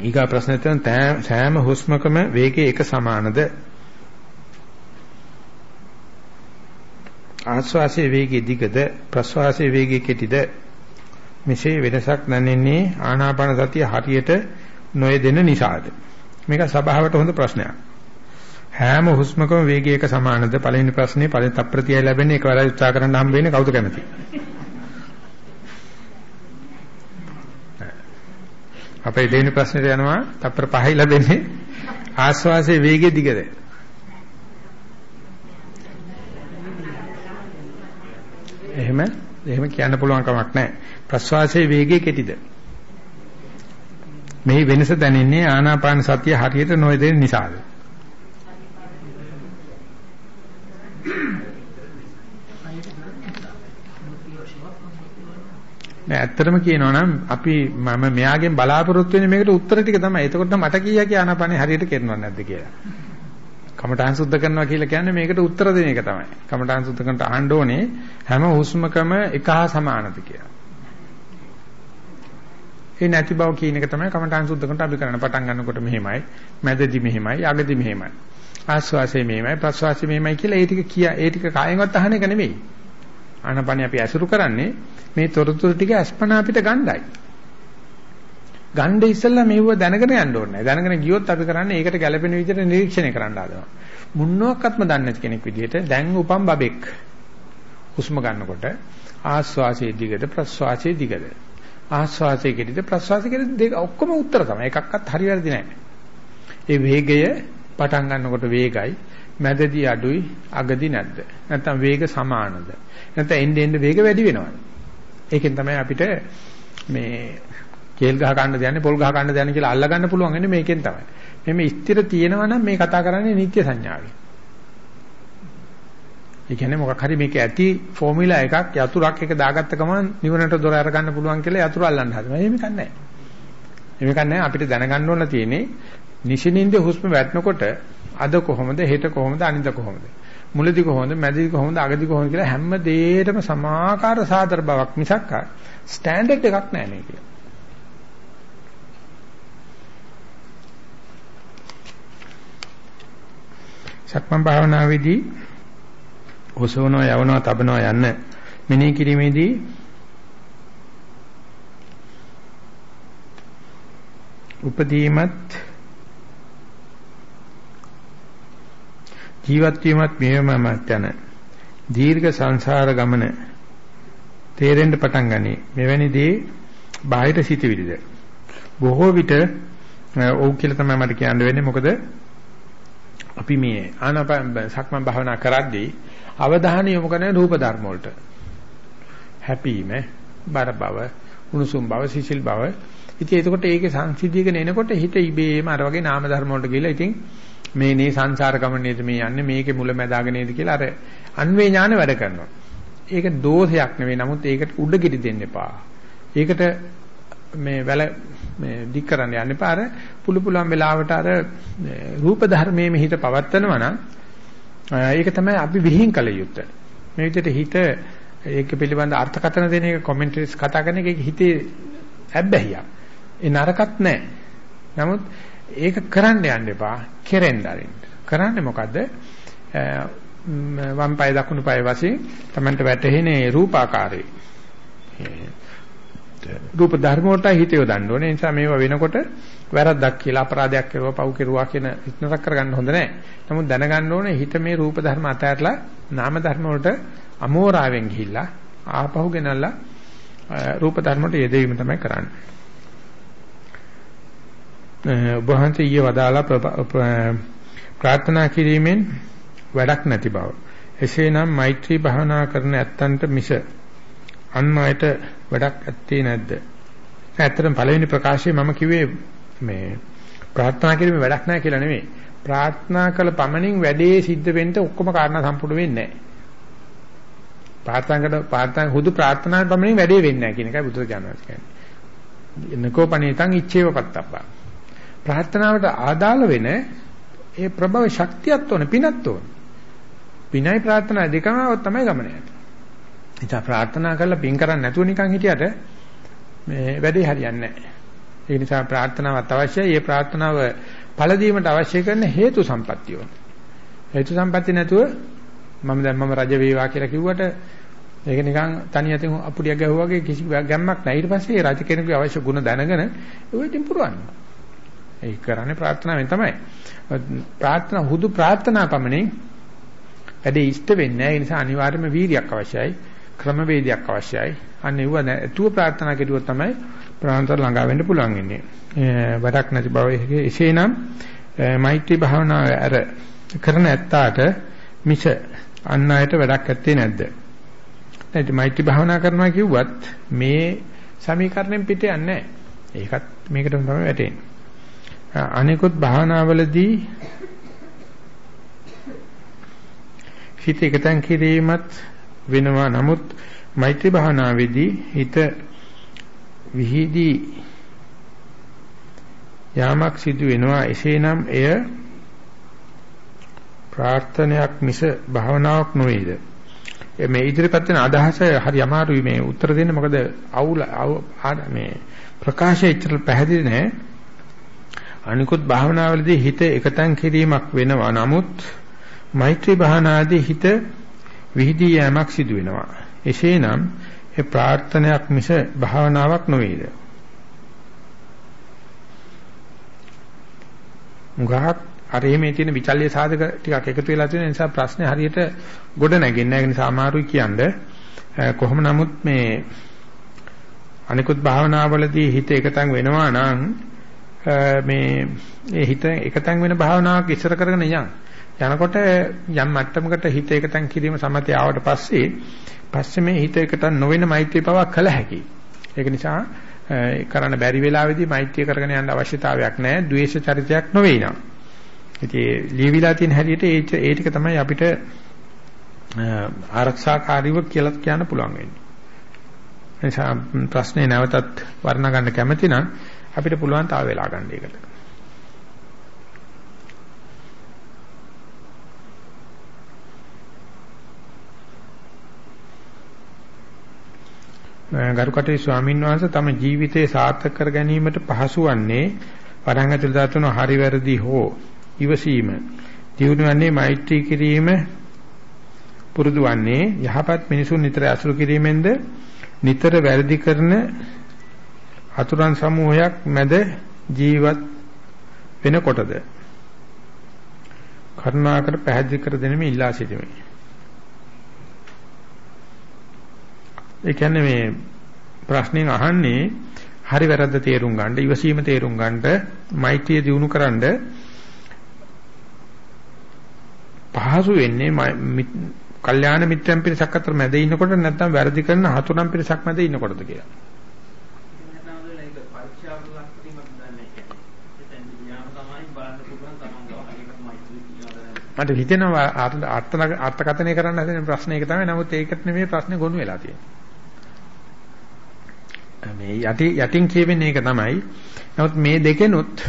A: ඊගා ප්‍රශ්නේ තියෙන සෑම හුස්මකම වේගය එක සමානද? ආශ්වාසයේ වේගය දිගද ප්‍රශ්වාසයේ වේගය කෙටිද? මෙසේ වෙනසක් නැන්නේ ආනාපාන සතිය හරියට නොයෙදෙන නිසාද? මේක සභාවට හොඳ ප්‍රශ්නයක්. හැම හුස්මකම වේගය එක සමානද? පළවෙනි ප්‍රශ්නේ පළවෙනි තප්ප්‍රතිය ලැබෙන්නේ එකවර උත්සාහ කරන්න හම්බ වෙන්නේ කවුද කැමති? අපේ දෙවෙනි ප්‍රශ්නෙට යනවා තප්පර 5යි ලැබෙන්නේ ආස්වාසේ වේගය දිගද එහෙම එහෙම කියන්න පුළුවන් කමක් නැහැ ප්‍රස්වාසයේ වේගය කෙටිද මේ වෙනස දැනෙන්නේ ආනාපාන සතිය හරියට නොයදෙන නිසාද නෑ ඇත්තටම කියනවා නම් අපි මම මෙයාගෙන් බලාපොරොත්තු වෙන්නේ මේකට උත්තර ටික තමයි. එතකොට මට කීය කිය ආනාපානේ හරියට කරනවද නැද්ද කියලා. කමඨාන් සුද්ධ කරනවා කියලා කියන්නේ මේකට උත්තර දෙන එක තමයි. කමඨාන් සුද්ධ කරනට අහන්න ඕනේ හැම හුස්මකම එක හා සමානද කියලා. ඒ නැති බව කියන එක තමයි කමඨාන් සුද්ධ කරනට අපි කරන්න පටන් ගන්නකොට මෙහෙමයි, මැදදි මෙහෙමයි, අගදි මෙහෙමයි. ආස්වාසය මෙහෙමයි, ප්‍රස්වාසය මෙහෙමයි කියලා ඒ ටික කිය ඒ ටික කායෙන්වත් අහන එක නෙමෙයි. ආනපනිය අපි ඇසුරු කරන්නේ මේ තොරතුරු ටික අස්පනා අපිට ගණ්ඩායි. ගණ්ඩේ ඉස්සෙල්ලා මේව දැනගෙන යන්න ඕනේ. දැනගෙන ගියොත් අපි කරන්නේ ඒකට ගැළපෙන විදිහට නිරීක්ෂණය කරන්න හදනවා. මුන්නවක්වත්ම දන්නේ නැති කෙනෙක් විදිහට දැන් උපම් බබෙක්. හුස්ම ගන්නකොට ආස්වාසයේ දිගද ප්‍රස්වාසයේ දිගද ආස්වාසයේ කෙටිද ප්‍රස්වාසයේ කෙටිද දෙක ඔක්කොම උත්තර තමයි. එකක්වත් හරි වැරදි නැහැ. ඒ වේගය පටන් ගන්නකොට වේගයි මැදදී අඩුයි අගදී නැද්ද? නැත්නම් වේග සමානද? නැත්නම් එන්න එන්න වේග වැඩි වෙනවද? ඒකෙන් තමයි අපිට මේ කේල් ගහ ගන්න දයන්නේ පොල් ගහ ගන්න දයන්නේ කියලා අල්ලා ගන්න පුළුවන් වෙන්නේ මේකෙන් තමයි. මෙමෙ ස්ථිර තියෙනවා නම් මේ කතා කරන්නේ නිත්‍ය සංඥාවෙන්. ඒ කියන්නේ මොකක් හරි මේක ඇති ෆෝමියුලා එකක් යතුරක් එක දාගත්ත ගමන් නිවනට දොර අර ගන්න පුළුවන් කියලා යතුරු අල්ලන්න හදනවා. එහෙම කන්නේ නැහැ. එහෙම කන්නේ අපිට දැනගන්න ඕන තියෙන්නේ නිෂිනින්ද හුස්ම වැටෙනකොට අද කොහොමද හෙට කොහොමද අනිද්දා කොහොමද මුලදී කොහොමද මැදදී කොහොමද අගදී කොහොමද කියලා හැම දෙයකටම සමාකාර සාදර බවක් මිසක් ස්ටෑන්ඩඩ් එකක් නැහැ මේක. සක්මන් භාවනාවේදී ඔසවනවා යවනවා තබනවා යන්න මෙනෙහි කිරීමේදී උපදීමත් ජීවත් වීමත් මෙහෙමමත් යන දීර්ඝ සංසාර ගමන තේරෙන්න පටන් ගනී. මෙවැනි දේ බාහිර සිටිවිලිද. බොහෝ විට ඔව් කියලා තමයි මට කියන්න වෙන්නේ. මොකද අපි මේ ආනාපාන සක්මන් භාවනා කරද්දී අවධානය යොමු කරන රූප ධර්ම වලට. හැපීම, බර බව, උණුසුම් බව, සිසිල් බව. ඉතින් එතකොට ඒකේ සංසිද්ධියක එනකොට හිත ඉබේම අර වගේ නාම ධර්ම වලට ගිහලා ඉතින් මේ නේ සංසාර ගමනේද මේ යන්නේ මේකේ මුල මැදාගෙන නේද කියලා අර අන්වේ ඥාන වැඩ කරනවා. ඒක දෝෂයක් නෙවෙයි. නමුත් ඒකට උඩ කිඩි දෙන්න එපා. ඒකට මේ වැල මේ දික් කරන්න යන්න එපා. අර පුළු පුළුවන් වෙලාවට අර රූප ධර්මයේ මෙහිත පවත්නවා නම් ඒක තමයි අපි විහිං කළ යුත්තේ. මේ විදිහට හිත ඒක පිළිබඳ අර්ථකථන දෙන එක කමෙන්ටරිස් කතා කරන එක හිතේ ඇබ්බැහියක්. ඒ නරකත් නැහැ. නමුත් ඒක කරන්න යන්න එපා. කෙරෙන්න අරින්න. කරන්නේ මොකද්ද? වම් පාය දකුණු පාය වශයෙන් Tamanට වැටෙන්නේ රූපාකාරයේ. රූප ධර්ම වලට හිත යොදන්න ඕනේ. ඒ නිසා මේවා වෙනකොට වැරද්දක් කියලා අපරාධයක් කරුවා පව් කෙරුවා කියන ඉස්නරක් කරගන්න හොඳ නැහැ. නමුත් දැනගන්න ඕනේ හිත මේ රූප ධර්ම අතහැරලා නාම ධර්ම වලට අමෝරාවෙන් ගිහිල්ලා ආපහු ගෙනල්ලා රූප ධර්ම වලට යෙදවීම තමයි කරන්නේ. ඔබ වහන්සේ ඊයේ වදාලා ප්‍රාර්ථනා කිරීමෙන් වැඩක් නැති බව. එසේනම් මෛත්‍රී භාවනා කරන ඇත්තන්ට මිස අන් අයට වැඩක් ඇත්තේ නැද්ද? ඇත්තටම පළවෙනි ප්‍රකාශයේ මම කිව්වේ මේ ප්‍රාර්ථනා කිරීමේ වැඩක් නැහැ කියලා නෙමෙයි. ප්‍රාර්ථනා කළ පමණින් වැඩේ සිද්ධ වෙන්න ඔක්කොම කාරණා සම්පූර්ණ වෙන්නේ නැහැ. ප්‍රාර්ථනා ප්‍රාර්ථනා හුදු ප්‍රාර්ථනා පමණින් වැඩේ වෙන්නේ නැහැ කියන එකයි බුදුරජාණන් වහන්සේ කියන්නේ. නකෝ පණිතං ඉච්ඡේව පත්තප්පා. ප්‍රාර්ථනාවට ආදාළ වෙන ඒ ප්‍රබව ශක්තියක් ඕන පිනක් ඕන. පිනයි ප්‍රාර්ථනා දෙකම තමයි ගමන යන්නේ. ඉතින් ප්‍රාර්ථනා කරලා පින් කරන්නේ නැතුව නිකන් හිටියට මේ වැඩේ හරියන්නේ නැහැ. ඒ නිසා ප්‍රාර්ථනාවක් අවශ්‍යයි. මේ ප්‍රාර්ථනාව ඵල දීමට අවශ්‍ය කරන හේතු සම්පත්තිය ඕන. හේතු සම්පත්තිය නැතුව මම දැන් මම රජ වේවා කියලා කිව්වට ඒක නිකන් තනි යතින් අපුඩියක් ගැහුවා වගේ කිසි ගැම්මක් නැහැ. ඊට පස්සේ රජ කෙනෙකුගේ අවශ්‍ය ගුණ දැනගෙන ඒක ඉතින් පුරවන්න. ඒක කරන්නේ ප්‍රාර්ථනාවෙන් තමයි. ප්‍රාර්ථනා හුදු ප්‍රාර්ථනා පමණින් වැඩේ ඉෂ්ට වෙන්නේ නැහැ. ඒ නිසා අනිවාර්යයෙන්ම වීරියක් අවශ්‍යයි. ක්‍රමවේදයක් අවශ්‍යයි. අන්න ඒව නැතුව ප්‍රාර්ථනා කෙරුවොත් තමයි ප්‍රාන්තර ළඟා වෙන්න පුළුවන් වෙන්නේ. වැඩක් නැති බව එසේනම් මෛත්‍රී භාවනාව අර කරන ඇත්තාට මිස අන් අයට වැඩක් ඇත්තේ නැද්ද? නැත්නම් මෛත්‍රී භාවනා කරනවා කිව්වත් මේ සමීකරණයෙන් පිට යන්නේ නැහැ. ඒකත් මේකටම තමයි වැටෙන්නේ. අනිකුත් භාවනාවලදී හිත එකතෙන් කිරීමත් වෙනවා. නමුත් මෛත්‍රී භාවනාවේදී හිත විහිදී යාමක් සිදු වෙනවා. එසේනම් එය ප්‍රාර්ථනයක් මිස භාවනාවක් නොවේද? මේ ඉදිරිපත් වෙන අදහස හරි අමාරුයි මේ උත්තර දෙන්න මොකද අවුල මේ ප්‍රකාශය ඉතර පැහැදිලි නැහැ. අනිකුත් භාවනාවලදී හිත එකතෙන් කිරීමක් වෙනවා. නමුත් මෛත්‍රී භාවනාදී හිත විහිදී යෑමක් සිදු වෙනවා. එසේනම් ඒ ප්‍රාර්ථනයක් මිස භාවනාවක් නොවේද? මුගහක් අර එහෙමේ තියෙන විචල්්‍ය සාධක ටිකක් එකතු වෙලා තියෙන නිසා ප්‍රශ්නේ හරියට ගොඩ නැගෙන්නේ. ඒ නිසා අමාරුයි කියන්නේ. කොහොම නමුත් මේ අනිකුත් භාවනාවලදී හිත එකතෙන් වෙනවා නම් මේ ඒ හිත එකතෙන් වෙන භාවනාවක් ඉස්සර කරගෙන යන්න. යනකොට යම් මට්ටමකට හිත එකතෙන් කිරීම සමතය ආවට පස්සේ පස්සේ මේ හිත එකතෙන් නොවන මෛත්‍රී පවක් කළ හැකියි. ඒක නිසා කරන්න බැරි වෙලාවෙදී මෛත්‍රිය කරගෙන යන්න අවශ්‍යතාවයක් නැහැ. ද්වේෂ චරිතයක් නොවේ නා. ඉතින් ලියවිලා තියෙන හැටියට ඒ ඒ ටික තමයි අපිට ආරක්ෂාකාරීව කියලා කියන්න පුළුවන් වෙන්නේ. එනිසා ප්‍රශ්නේ නැවතත් වර්ණ ගන්න කැමති නම් අපිට පුළුවන් තාව වෙලා ගන්න ඒකට. ගරුකටේ ස්වාමීන් වහන්සේ තම ජීවිතේ සාර්ථක කර ගැනීමට පහසු වන්නේ වරහන් ඇතුළත දාතුන හරි වැරදි හෝ ඉවසීම. දියුණු වන්නේ මෛත්‍රී කිරීම පුරුදු වන්නේ යහපත් මිනිසුන් නිතර අසුරු කිරීමෙන්ද නිතර වැරදි කරන අතුරන් සමූහයක් මැද ජීවත් වෙනකොටද කරුණාකර පැහැදිලි කර දෙනෙමි ඉල්ලා සිටිමි. ඒ කියන්නේ මේ ප්‍රශ්نين අහන්නේ හරි වැරද්ද තේරුම් ගන්න, ඉවසීම තේරුම් ගන්න, මෛත්‍රිය දියුණු කරන්න පහසු වෙන්නේ කල්යාණ මිත්‍රයන් පිරිසක් අතර මැද ඉන්නකොට නැත්නම් වැරදි කරන හතුරන් පිරිසක් මැද ඉන්නකොටද කියලා. මට හිතෙනවා අර්ථකථනය කරන්න හදන ප්‍රශ්න එක තමයි. නමුත් ඒකට නෙමෙයි ප්‍රශ්නේ ගොනු වෙලා තියෙන්නේ. මේ යටි යටින් කියවෙන්නේ ඒක තමයි. නමුත් මේ දෙකෙනුත්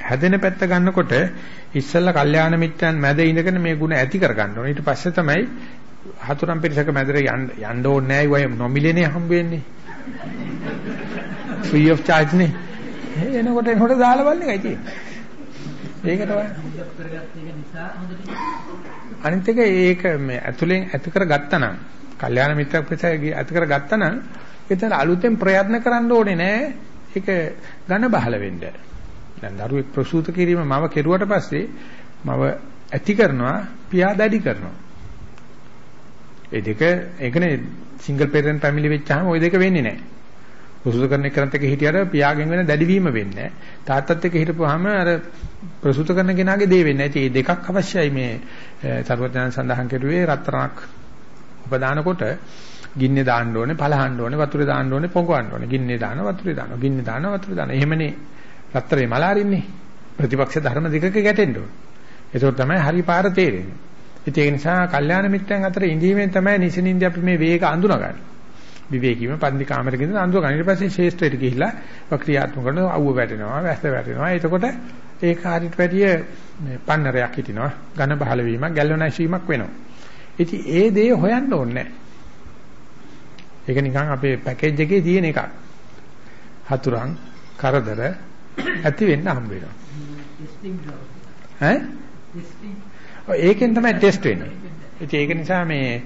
A: හැදෙන පැත්ත ගන්නකොට ඉස්සල්ලා කල්යාණ මිත්‍රයන් මැද ඉඳගෙන මේ ಗುಣ ඇති කර ගන්න ඕනේ. ඊට පස්සේ තමයි හතුරන් පිරිසක මැදට යන්න යන්න ඕනේ නැහැ. වය නොමිලේනේ හම්බ වෙන්නේ. free of charge නේ. එනකොට එනකොට දාලා බලන්න එකයි තියෙන්නේ. ඒකට අනිත් එක ඒක මේ ඇතුලෙන් ඇති කරගත්තා නම් කල්යාණ මිත්‍ර ප්‍රසය ඇති කරගත්තා නම් එතන අලුතෙන් ප්‍රයත්න කරන්න ඕනේ නෑ ඒක ඝන බහල වෙන්න. දැන් දරුවෙක් ප්‍රසූත කිරීම මම කෙරුවට පස්සේ මම ඇති කරනවා පියා දැඩි කරනවා. ඒ දෙක ඒකනේ සිංගල් පේරන්ට් ෆැමිලි වෙච්චාම ওই දෙක වෙන්නේ නැහැ. ප්‍රසූත කරන එකකට එක හිටියට පියාගෙන් වෙන දැඩිවීම වෙන්නේ නැහැ. තාත්තත් එක්ක හිටපුවාම අර ප්‍රසූත කරන කෙනාගේ දේ වෙන්නේ නැහැ. ඒ දෙකක් අවශ්‍යයි මේ සර්වඥයන් සඳහන් කරුවේ රත්තරණක් උපදානකොට ගින්නේ දාන්න ඕනේ, පළහන්න ඕනේ, වතුරේ දාන්න ඕනේ, පොඟවන්න ඕනේ. ගින්නේ දාන වතුරේ දානවා. ගින්නේ දාන වතුරේ දානවා. එහෙමනේ රත්තරේ මල අරින්නේ. ප්‍රතිපක්ෂ ධර්ම දෙකක ගැටෙන්න ඕනේ. ඒක තමයි හරි පාර තේරෙන්නේ. ඉතින් ඒ නිසා කල්යාණ මිත්‍රයන් අතර ඉඳීමෙන් තමයි නිසින්ින්ද අපි මේ වේග අඳුනගන්නේ. විවේකීව පන්දි කාමරේ ගිහින් අඳුර ගන්න. ඊට පස්සේ ශේෂ්ත්‍රයට ගිහිල්ලා ක්‍රියාත්මක කරනවා, අවුව වැටෙනවා, වැස්ස වැටෙනවා. එතකොට ඒක හරියට වැඩිය මේ පන්නරයක් හිටිනවා. ඝන බහල වීමක්, ගැල්වනයිස් වීමක් වෙනවා. ඉතින් ඒ දේ හොයන්න ඕනේ ඒක නිකන් අපේ පැකේජ් එකේ තියෙන එකක්. හතුරන්, කරදර ඇති වෙන්න හම්බ වෙනවා. ඈ? ඒකෙන් තමයි ටෙස්ට් වෙන්නේ. ඉතින් ඒක නිසා මේ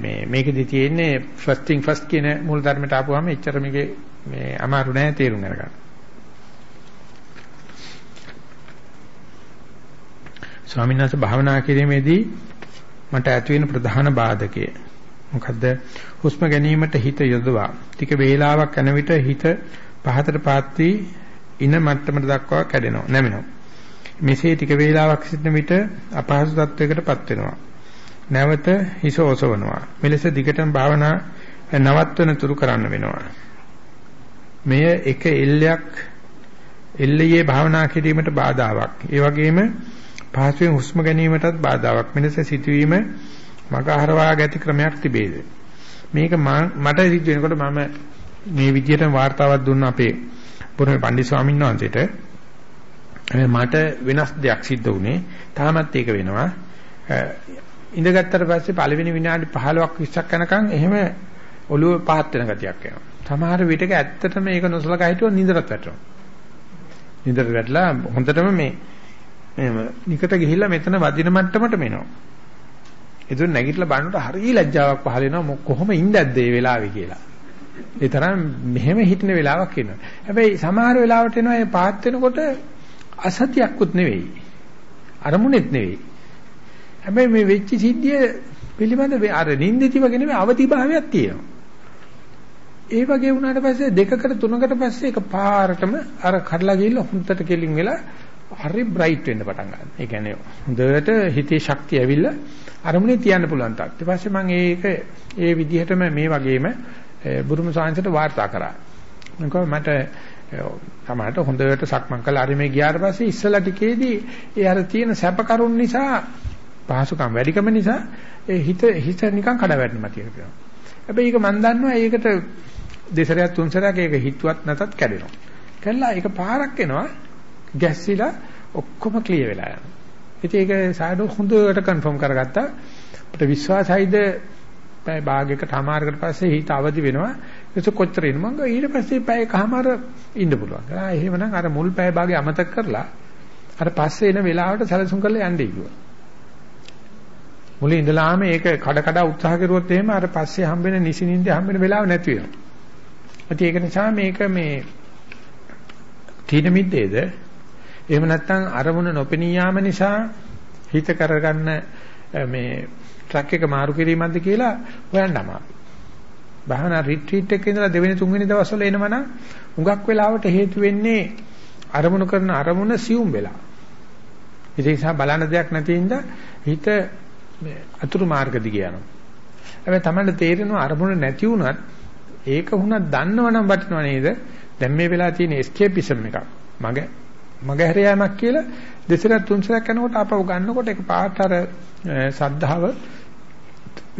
A: මේ මේකෙදි තියෙන්නේ first thing first කියන මූල ධර්මයට ආපුවාම එච්චර මේකේ මේ අමාරු නෑ තේරුම් ගන්න. ස්වාමීන් වහන්සේ භාවනා කිරීමේදී මට ඇති වෙන ප්‍රධාන බාධකය මොකද්ද? හුස්ම ගැනීමට හිත යොදවා ටික වේලාවක් යන විට හිත පහතට පාත් වී ඉන මට්ටමට දක්වා කැඩෙනවා නැමෙනවා. මෙසේ ටික වේලාවක් සිටින විට අපහසු තත්වයකටපත් වෙනවා. නැවත හිස ඔසවනවා. මෙලෙස දිගටම භාවනා නවත්වන තුරු කරන්න වෙනවා. මෙය එක එල්ලයක් එල්ලයේ භාවනා කිරීමට බාධාවක්. ඒ වගේම පහසුවෙන් හුස්ම ගැනීමටත් බාධාවක්. මෙලෙස සිටවීම මගහරවා ගැති ක්‍රමයක් තිබේද? මේක මට සිද්ධ වෙනකොට මම මේ විදියට වාර්තාවක් දුන්න අපේ පුරමේ පණ්ඩිත ස්වාමීන් වහන්සේට මට වෙනස් දෙයක් සිද්ධ වුණේ. තාමත් ඒක වෙනවා. ඉඳගත්තට පස්සේ පළවෙනි විනාඩි 15ක් 20ක් යනකම් එහෙම ඔළුව පහත් වෙන ගතියක් එනවා. සමහර විටක ඇත්තටම මේක නොසලකා හිටියොත් නින්දට වැටෙනවා. නින්දට වැටලා හොඳටම මේ එහෙම නිකට ගිහිල්ලා මෙතන වදින මට්ටමට මෙනවා. ඒතුන් නැගිටලා බලනකොට හරිය ලැජ්ජාවක් පහල වෙනවා කොහොම ඉඳද්ද මේ වෙලාවේ කියලා. ඒ තරම් මෙහෙම හිටින වෙලාවක් එනවා. හැබැයි සමහර වෙලාවට එනවා මේ පාත් වෙනකොට අසතියක්වත් නෙවෙයි. අරමුණෙත් නෙවෙයි. හැබැයි මේ වෙච්ච සිද්ධිය පිළිබඳ අර නින්දිති වගේ නෙවෙයි අවදිභාවයක් තියෙනවා. ඒ වගේ වුණාට පස්සේ දෙකකට තුනකට පස්සේ ඒක පාරටම අර කඩලා ගිහිල්ලා හුන්නට කෙලින් වෙලා හරි බ්‍රයිට් වෙන්න පටන් ගන්නවා. ඒ කියන්නේ හොඳට හිතේ ශක්තිය ඇවිල්ලා අරමුණේ තියන්න පුළුවන් තාක්. ඊට පස්සේ මම ඒක ඒ විදිහටම මේ වගේම බුරුම සාංශයට වාර්තා කරා. මට තමයිට හොඳට සක්මන් කළා හරි මේ ගියාට පස්සේ ඉස්සලා ටිකේදී ඒ අර තියෙන සැප කරුණ නිසා පහසුකම් වැඩිකම නිසා ඒ හිත හිත නිකන් කඩ වැටෙනවා තියෙනවා. හැබැයි ඒක මම දන්නවා ඒකට දෙසරයක් තුන්සරයක් ඒක හිතුවත් නැතත් කැඩෙනවා. කළා ඒක පාරක් එනවා ගැස්සිලා ඔක්කොම ක්ලියර් වෙලා යනවා. ඉතින් ඒක සායඩෝ හොඳට කන්ෆර්ම් කරගත්තා. අපිට විශ්වාසයිද පැය භාගයකට හමාරකට පස්සේ හිත අවදි වෙනවා. ඒක කොච්චර ඉන්න මං ඊට පස්සේ පැයකමාර ඉන්න පුළුවන්. ආ එහෙමනම් අර මුල් පැය භාගය අමතක කරලා අර පස්සේ එන වෙලාවට සැලසුම් කරලා යන්නේ කිව්වා. මුලින් ඉඳලාම ඒක කඩ කඩ උත්සාහ කරුවොත් එහෙම අර පස්සේ හම්බෙන නිසිනින්ද හම්බෙන වෙලාව නැති වෙනවා. ඒක නිසා මේක මේ තීන මිද්දේද එහෙම නැත්නම් අරමුණ නොපෙනී යාම නිසා හිත කරගන්න මේ ට්‍රක් එක මාරු කිරීමක්ද කියලා හොයන්න අමාරුයි. භාවනා රිට්‍රීට් එකක ඉඳලා දෙවෙනි තුන්වෙනි දවස්වල එනවනම් හුඟක් වෙලාවට හේතු වෙන්නේ අරමුණු කරන අරමුණ සියුම් වෙලා. ඒ නිසා බලන්න දෙයක් නැති ඉඳ හිත අතුරු මාර්ග දිගේ යනවා. හැබැයි තමයි තේරෙනවා අරමුණ නැති වුණත් ඒක වුණත් දන්නවනම් වටිනව නේද? දැන් මේ වෙලාව තියෙන එස්කේපිසම් එකක්. මගේ මගේ හැරයාමක් කියලා දෙසරක් තුන්සරක් යනකොට ආපහු ගන්නකොට ඒක පාට අර සද්ධාව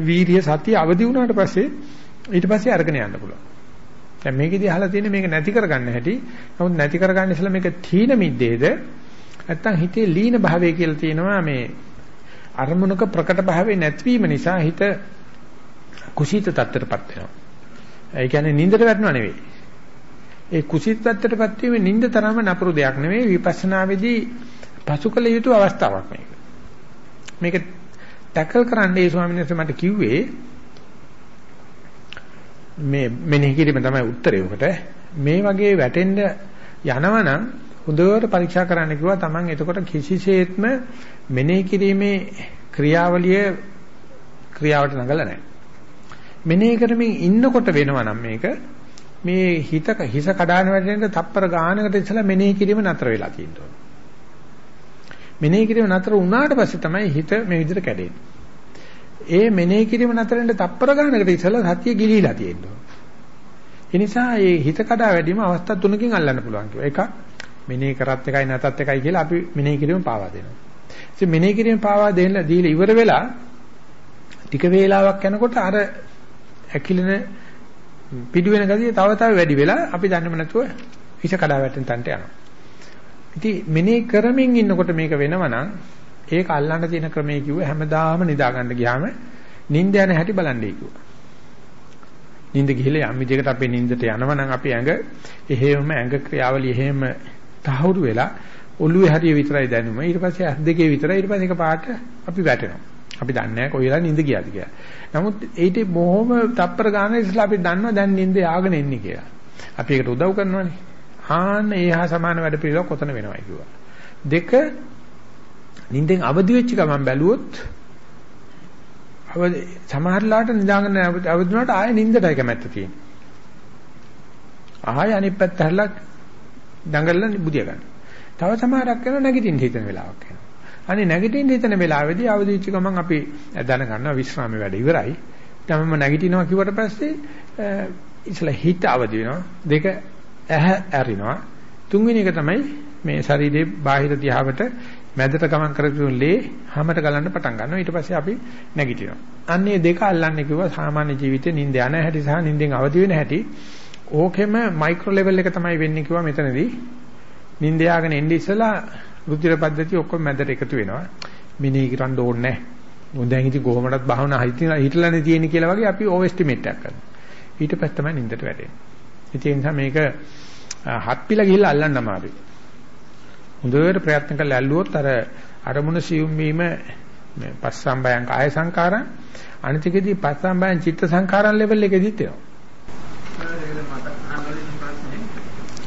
A: වීරිය සතිය අවදි වුණාට පස්සේ ඊට පස්සේ අරගෙන යන්න පුළුවන්. දැන් මේකෙදී අහලා තියෙන්නේ මේක නැති කරගන්න හැටි. නමුත් නැති කරගන්න ඉස්සලා මේක තීන මිද්දේද නැත්තම් හිතේ ලීන භාවය කියලා තියෙනවා මේ අරමුණක ප්‍රකට භාවය නැතිවීම නිසා හිත කුසීත තත්ත්වයටපත් වෙනවා. ඒ කියන්නේ නින්දට වැටෙනව නෙවෙයි. ඒ කුසීත තත්ත්වයටපත් වීම නින්ද තරම නපුරු දෙයක් නෙවෙයි විපස්සනාවේදී පසුකල යුතු අවස්ථාවක් මේක. මේක ටැකල් කරන්න ඒ ස්වාමීන් වහන්සේ මට කිව්වේ මේ මෙනෙහි කිරීම තමයි උත්තරේ උකට. මේ වගේ වැටෙන්න යනවනම් හොඳට පරීක්ෂා කරන්න කිව්වා Taman එතකොට කිසිසේත්ම මෙනෙහි කිරීමේ ක්‍රියාවලිය ක්‍රියාවට නගලා නැහැ. මෙනෙහි කරමින් ඉන්නකොට වෙනවනම් මේක මේ හිත හිස කඩාන වැටෙන්න තප්පර ගානකට ඉස්සලා මෙනෙහි කිරීම නතර වෙලා තියෙනවා. මෙනෙහි කිරීම නතර වුණාට පස්සේ තමයි හිත මේ විදිහට කැඩෙන්නේ. ඒ මෙනෙහි කිරීම නතර වෙන්න තප්පර ගානකට ඉස්සලා සතිය ගිලීලා තියෙනවා. ඒ නිසා මේ හිත කඩා වැටීම අවස්ථා තුනකින් අල්ලන්න පුළුවන් කිව්වා. එකක් මෙනෙහි කරත් එකයි නැතත් එකයි කියලා අපි මෙනෙහි කිරීම පාවා දෙනවා. ඉතින් මෙනෙහි කිරීම පාවා දෙන්න දීලා ඉවර වෙලා ටික වේලාවක් යනකොට අර ඇකිලෙන පිටු වෙන ගතිය තව තව වැඩි වෙලා අපි දන්නේම නැතුව හිස කඩා වැටෙන තන්ට යනවා. ඉතින් මෙනෙහි කරමින් ඉන්නකොට මේක වෙනවනම් ඒක අල්ලන්න තියෙන ක්‍රමයේ කිව්ව හැමදාම නිදා ගන්න ගියාම නිින්ද යන හැටි බලන්නේ කිව්වා. නිින්ද ගිහලා යම් විදිහකට අපේ නිින්දට යනවනම් අපි ඇඟ එහෙම ඇඟ ක්‍රියාවලිය එහෙම තහවුරු වෙලා ඔළුවේ හරිය විතරයි දැනුම. ඊට පස්සේ ඇස් දෙකේ විතරයි ඊට පස්සේ එක පාට අපි වැටෙනවා. අපි දන්නේ නැහැ කොයිලා නිින්ද ගියාද කියලා. නමුත් ඒිට බොහොම තප්පර ගානක් ඉස්සලා අපි දන්නවා දැන් නිින්ද යාගෙන එන්නේ කියලා. අපි ඒකට උදව් කරනවානේ. ආන්න ඒහා සමාන වැඩ පිළිවෙලක් ඔතන වෙනවා කිව්වා. දෙක නිින්දෙන් අවදි වෙච්ච ගමන් බැලුවොත් අවදි සමහරලාට නිදාගෙන අවදි වුණාට ආයෙ නිින්දටයි කැමැත්ත තියෙන්නේ. ආයෙ අනිත් පැත්ත හැරලා දඟලලා බුදිය ගන්න. තව සමහරක් කරන නැගිටින්න හිතන වෙලාවක් එනවා. අනේ නැගිටින්න හිතන වෙලාවේදී අවදි වෙච්ච ගමන් අපි දැන ගන්නවා විශ්‍රාමයේ වැඩ ඉවරයි. තමම නැගිටිනවා කිව්වට පස්සේ ඉතලා හිත අවදි වෙනවා. දෙක ඇහැ ඇරිනවා. තුන්වෙනි එක තමයි මේ ශරීරයේ බාහිර දිහාවට මැදට ගමන් කරගෙන ලේ හැමට ගලන්න පටන් ගන්නවා. ඊට පස්සේ අපි නැගිටිනවා. අන්නේ දෙක අල්ලන්නේ කිව්වා සාමාන්‍ය ජීවිතේ නිින්ද යන හැටි සහ නිින්දෙන් අවදි වෙන හැටි. ඕකෙම මයික්‍රෝ ලෙවල් එක තමයි වෙන්නේ කිව්වා මෙතනදී. නිින්ද යාගෙන එන්නේ ඉස්සලා රුධිර පද්ධතිය ඔක්කොම මැදට එකතු වෙනවා. මිනී කරන්න ඕනේ නැහැ. මොන් දැන් ඉතින් කොහොමදත් භාවනා හිතලානේ තියෙන්නේ කියලා වගේ අපි ඕවර් එස්ටිමේට් එකක් කරනවා. ඊට පස්සේ තමයි නිින්දට වැටෙන්නේ. ඒ නිසා මේක හත්පිලා ගිහිල්ලා අල්ලන්න අමාරුයි. හොඳට ප්‍රයත්න කරලා ඇල්ලුවොත් අර අරමුණ සියුම් වීම මේ පස්සම්බයං කාය සංකාරං අනිතිකදී පස්සම්බයං චිත්ත සංකාරං ලෙවල් එකෙදිත් එනවා.
B: මට අහන්න ප්‍රශ්නේ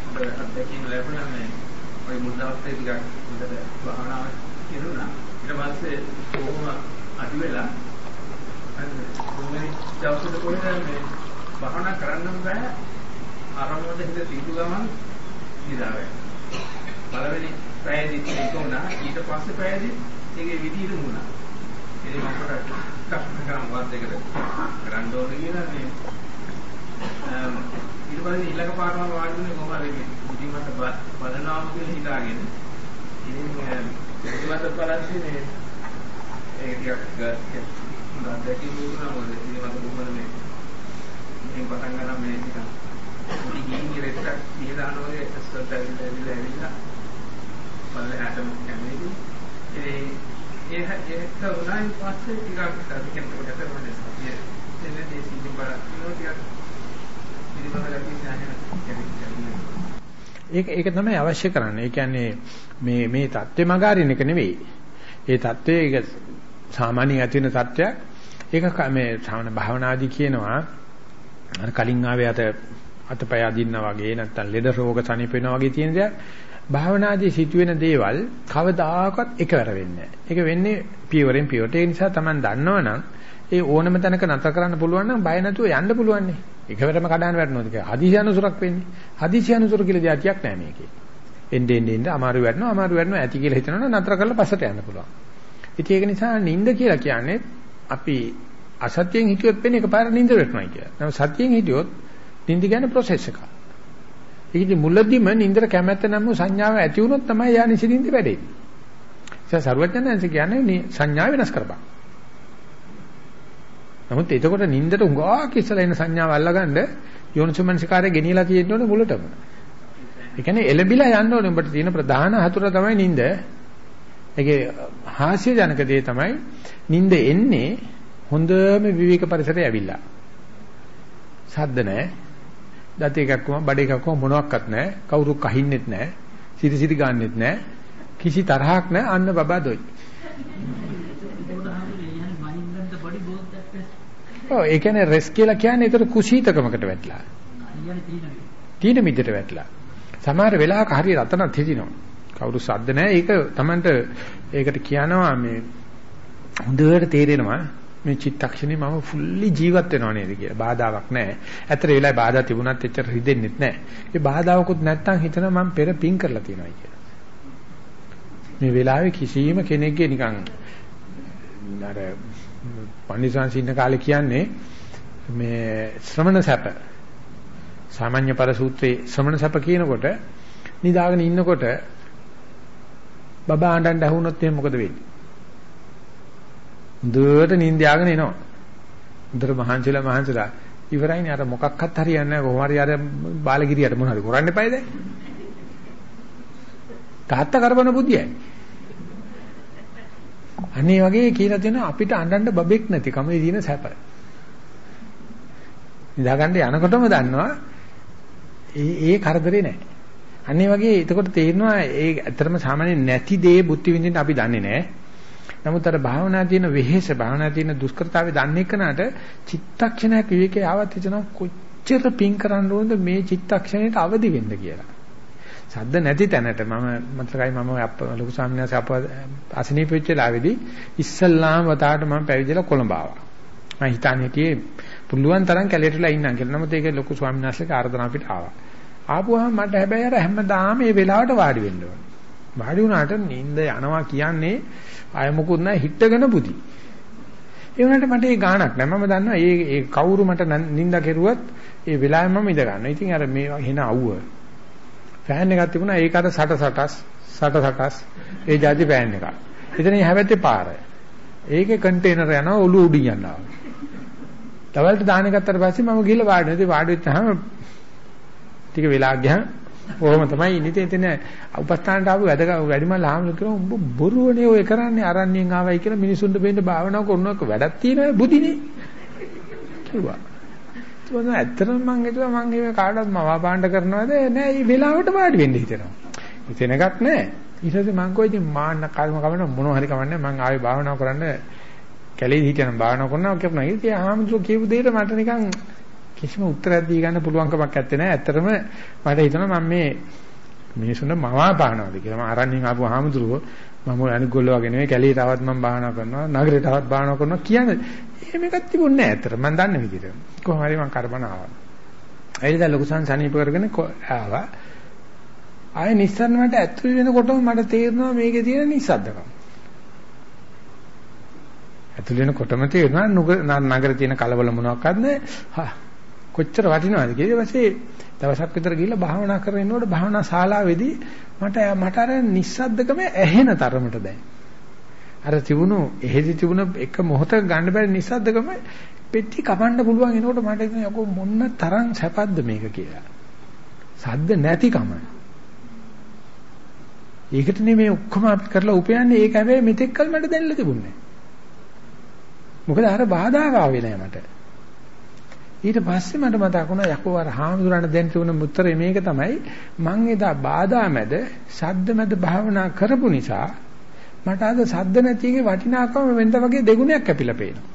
B: ඔබ අත්දැකීම් ලැබුණා මේ ওই මුද්දාවස්තේ ටිකක් හොඳට භාවනාව කෙරුණා. ඊට පස්සේ කොහොම අඩු වෙලා අන්න තුන්වෙනි දවසට කොහෙද මේ භාවනා කරන්න බෑ අරමුණට හිත තිබු ගමන් ඉඳාවේ. පළවෙනි පැයදී ඒක වුණා ඊට පස්සේ පැයදී ඒකේ විදිහට වුණා. ඒ මකට කෂ්ණ කරන් වාත් එකට කරන්න ඕනේ කියලා මේ ඊට පස්සේ ඊළඟ පාරම වාඩිුනේ කොහමද මේ ඉතින් මට බලනවා කියලා හිතාගෙන ඉතින් ඉතිවත් බලන්නේ මේ ඒක ටිකක් හොඳ දැකී දුන්නා මොකද ඉතින් මට කොහොමද මේ මේ පටන් ගන්න මේ ටිකක් මුලි ගිහින් ඉරෙට්ටක් පිළ දානෝගේ ඇස්වලට ඇවිල්ලා ඇවිල්ලා ඇවිල්ලා පල්ලෙහාටම කැමෙන්නේ. ඒ ඒ ඒක උනායින් පස්සේ ටිකක් අර කෙනෙකුට කරන්නේ සතිය. එන්නේ ඒ සිද්ධි බල ටිකක්
A: ඒක ඒක තමයි අවශ්‍ය කරන්නේ. ඒ කියන්නේ මේ මේ தත්ත්වෙ මගාරින එක නෙවෙයි. ඒ தත්ත්වය ඒක සාමාන්‍යයෙන් ඇති වෙන தත්ත්වයක්. ඒක මේ සාමාන්‍ය භාවනාදී කියනවා අර කලින් ආවේ අත අතපය අදින්නා වගේ නැත්තම් ලෙඩ රෝග තනිප වෙනවා වගේ තියෙන දේ භාවනාදී සිදුවෙන දේවල් කවදාකවත් එකවර වෙන්නේ නැහැ. ඒක වෙන්නේ පියවරෙන් පියවරට. ඒ නිසා Taman දන්නවනම් ඒ ඕනම තැනක නැතර කරන්න පුළුවන් නම් බය නැතුව යන්න පුළුවන් නේ. එකවරම කඩාන වැටෙනවද කියලා. හදිසි අනුසුරක් වෙන්නේ. හදිසි අනුසුර කියලා දෙයක් නැහැ මේකේ. එන්නේ එන්නේ එන්නේ අමාරු වැටෙනවා අමාරු වැටෙනවා ඇති කියලා හිතනවනම් නතර කරලා පස්සට යන්න පුළුවන්. ඉතින් ඒක නිසා නිින්ද කියලා කියන්නේ අපි අසත්‍යයෙන් හිතියොත් වෙන්නේ එකපාර නිින්ද වැටෙනවා කියලා. නමුත් සත්‍යයෙන් හිතියොත් නිින්ද කියන්නේ process එකක්. ඒකදී මුලදීම නිින්දට කැමැත්ත නම් සංඥාව ඇති වුණොත් තමයි යා නිසින්ින්ද වැඩෙන්නේ. ඒ නිසා සරුවඥාන්සේ කියන්නේ සංඥා වෙනස් කරපන්. නමුත් එතකොට නිින්දට උගාක් ඉස්සලා එන සංඥාව අල්ලගන්න යෝනිසමනසිකාරය ගෙනියලා තියෙන්න ඕනේ මුලටම. ඒ කියන්නේ එලබිලා යන්න ඕනේ උඹට තියෙන ප්‍රධාන හතුර තමයි නිින්ද. ඒකේ හාස්‍ය ජනක දේ තමයි නිින්ද එන්නේ හොඳම විවේක පරිසරය ඇවිල්ලා. සද්ද නැහැ. දත එකක්ම බඩ එකක්ම මොනවත් නැහැ. කවුරු කහින්නෙත් නැහැ. සිරි සිරි ගන්නෙත් නැහැ. කිසි තරහක් නැහැ අන්න බබා දොයි. ඔව් ඒ කියන්නේ රෙස් කියලා කියන්නේ ඒතර කුසීතකමකට වැටලා. තීන මිද්දට වැටලා. සමහර වෙලාවක හරිය රතනත් හිතිනවා. කවුරු සද්ද නැහැ. ඒක Tamanට ඒකට කියනවා මේ හොඳට තේරෙනවා මේ චිත්තක්ෂණේ මම ෆුල්ලි ජීවත් වෙනව නේද කියලා. බාධාවක් නැහැ. ඇත්තට ඒ වෙලාවේ බාධා තිබුණත් එච්චර රිදෙන්නෙත් නැහැ. ඒ බාධාවකුත් නැත්තම් හිතනවා මම පෙර පින් කරලා තියෙනවා කියලා. මේ වෙලාවේ කිසියම් කෙනෙක්ගේ නිකන් අර පන්දිසාංශ ඉන්න කාලේ කියන්නේ මේ ශ්‍රමණ සැප සාමාන්‍ය පර සූත්‍රයේ ශ්‍රමණ සැප කියනකොට නිදාගෙන ඉන්නකොට බබා ආඬන්න ඇහුනොත් එහෙනම් මොකද වෙන්නේ? දුවට නිින්ද යාගෙන එනවා. උදේට මහන්සිලා මහන්සිලා ඉවරයිනේ අර මොකක්වත් හරියන්නේ නැහැ කොහොම හරි අර බාලගිරියට මොන හරි කරන්න එපායි දැන්. තාත්තා කරබන බුදියයි. අනේ වගේ කියලා දෙනවා අපිට අඬන්න බබෙක් නැති කමේ දින සැප. නිදාගන්න යනකොටම දන්නවා ඒ ඒ කරදරේ නැහැ. අනේ වගේ එතකොට තේරෙනවා ඒ ඇත්තටම සාමාන්‍ය නැති දේ බුද්ධ විඳින්න අපි දන්නේ නැහැ. නමුත් අර භාවනා තියෙන වෙහෙස භාවනා තියෙන දුෂ්කරතාවය දන්නේ කනට චිත්තක්ෂණයක් විවේකේ ආවත් හිතනවා කොච්චර පිං කරන්න ඕනද මේ චිත්තක්ෂණයට අවදි වෙන්න කියලා. සද්ද නැති තැනට මම මතකයි මම ලොකු ස්වාමීන් වහන්සේ අප අසනීප වෙච්ච ලාවේදී ඉස්සල්ලාම වතාවට මම පැවිදිලා කොළඹ ආවා. මම හිතන්නේ හිටියේ පුළුවන් තරම් කැලේටලා ඉන්නම් කියලා. නමුත් ඒක ලොකු ස්වාමීන් වහන්සේගේ ආර්දනා අපිට ආවා. ආපුවාම මට හැබැයි අර හැමදාම මේ වෙලාවට වාඩි වෙන්න ඕනේ. වාඩි වුණාට නිින්ද යනවා කියන්නේ අය මොකුත් නැහැ හිටගෙන පුදි. ඒ වුණාට මට ඒ ගාණක් නැහැ. මම දන්නවා ඒ ඒ කවුරු මට නිින්ද කෙරුවත් ඒ වෙලාවෙම මම ඉඳ ගන්නවා. ඉතින් අර මේ හෙන අවුව. ෆෑන් එකක් තිබුණා ඒක අර 60 60ස් 60 60ස් ඒ જાති ෆෑන් එකක්. ඉතින් හැබැයි පාර. ඒකේ කන්ටේනර් යනවා ඔළුව උඩින් යනවා. තවලට දාන ගත්තට පස්සේ මම ගිහලා වාඩි වෙනවා. ඉතින් වාඩි වෙච්චාම ටික වෙලා ගියාම කොහොම තමයි ඉන්නේ එතන උපස්ථානට ආපු වැඩ වැඩිමල් ආමල කරා උඹ බොරුවනේ ඔය කරන්නේ අරන්නියෙන් ආවයි කියලා මිනිසුන්ට බෙන්න භාවනාව කරනක වැඩක් තියෙනවා බුදිනේ කිව්වා ඒක ඇත්තටම මම හිතුවා මම මේ කාටවත් මවාපාණ්ඩ කරනවද? නෑ මේ වෙලාවට වාඩි වෙන්න හිතෙනවා. හිතෙන එකක් නෑ. ඊට පස්සේ මම කොයිද මාන්න කල්ම කමන මොනවා හරි කමන්නේ මම ආවේ භාවනාව කරන්න කැලේ හිටියනම් භාවනාව කරනවා කියනවා. ඉතින් ආහමතුරු කියපු දෙයට මට නිකන් කිසිම උත්තරයක් දී ගන්න පුළුවන් කමක් නැත්තේ නෑ. ඇත්තටම මට හිතෙනවා මම මේ මිනිසුන්ට මවා පානවාද කියලා. මම අරන්නින් ආපු ආමුදුරුව මම අනිත් ගොල්ලෝ වගේ නෙවෙයි කැලේටවත් මම භාවනා කරනවා, නගරේටවත් භාවනා කරනවා කියන්නේ. එහෙම එකක් තිබුණේ නෑ ඇත්තට. මම දන්නේ විදිහට. කොහොම හරි මම කරබන ආවා. ඇයිද ලොකු සංසනීප කරගෙන ආවා. ආයේ නිස්සරණට ඇතුල් වෙනකොටම මට තේරෙනවා මේකේ තියෙන නිස්සද්දකම. ඇතුල් වෙනකොටම තේරෙනවා නගර තියෙන කලබල මොනවාක්වත් නැහැ. කොච්චර වටිනවද කියලා ඊට පස්සේ දවසක් විතර ගිහිල්ලා භාවනා කරගෙන ඉන්නකොට භාවනා ශාලාවේදී මට මට අර නිස්සද්දකම ඇහෙන තරමට දැන් අර තිබුණු එහෙදි තිබුණ එක මොහොතක ගන්න බැරි නිස්සද්දකම පෙට්ටි කපන්න පුළුවන් එනකොට මට හිතෙනවා යකෝ මොන්න තරම් සැපද්ද මේක කියලා. සද්ද නැතිකම. ඒකට නෙමෙයි ඔක්කොම අපි කරලා උපයන්නේ. ඒක හැබැයි මෙතෙක් කල මට දැනලා තිබුණේ මොකද අර බාධාව ආවේ නෑ මට. ඊට පස්සේ මට මතක් වුණා යකෝ අර හාමුදුරන දෙන්න තිබුණ මුත්‍රේ මේක තමයි. මං එදා බාධා මැද සද්ද මැද භාවනා කරපු නිසා මට අද සද්ද නැතිගේ වටිනාකම වෙනද වගේ දෙගුණයක් කැපිලා පේනවා.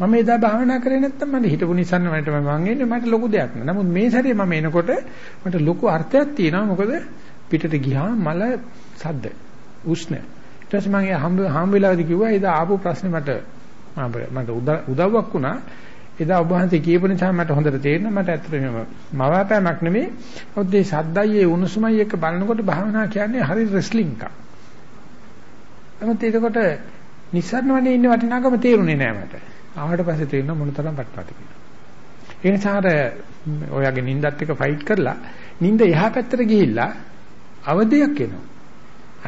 A: මම එදා භාවනා කරේ නැත්තම් මට හිතපු නිසා මට මං එන්නේ. මට ලොකු දෙයක් නෑ. නමුත් මේ සැරේ මම එනකොට මට ලොකු අර්ථයක් තියෙනවා. මොකද පිටට ගියාම මල සද්ද උෂ්ණ. ඊට පස්සේ මම හම්බ හම්බ වෙලාවදී කිව්වා එදා ආපු ප්‍රශ්නේ මට මට උදව්වක් වුණා. එදා ඔබ වහන්සේ කියපු නිසා මට හොඳට තේරෙනවා මට ඇත්තටම මවාපෑමක් නෙමෙයි. මොකද මේ සද්දයි ඒ උණුසුමයි එක බලනකොට භාවනා කියන්නේ හරි රෙස්ලිං එකක්. නමුත් ඒකකොට නිස්සාරණ වනේ ඉන්න වටිනාකම තේරුනේ නෑ මට. ආවට පස්සේ තේරෙනවා මොනතරම් පට්ටපටි කියලා. ඒ නිසා අර ඔයගේ නිින්දත් එක්ක ෆයිට් කරලා නිින්ද එහා පැත්තට ගිහිල්ලා අවදියක් එනවා.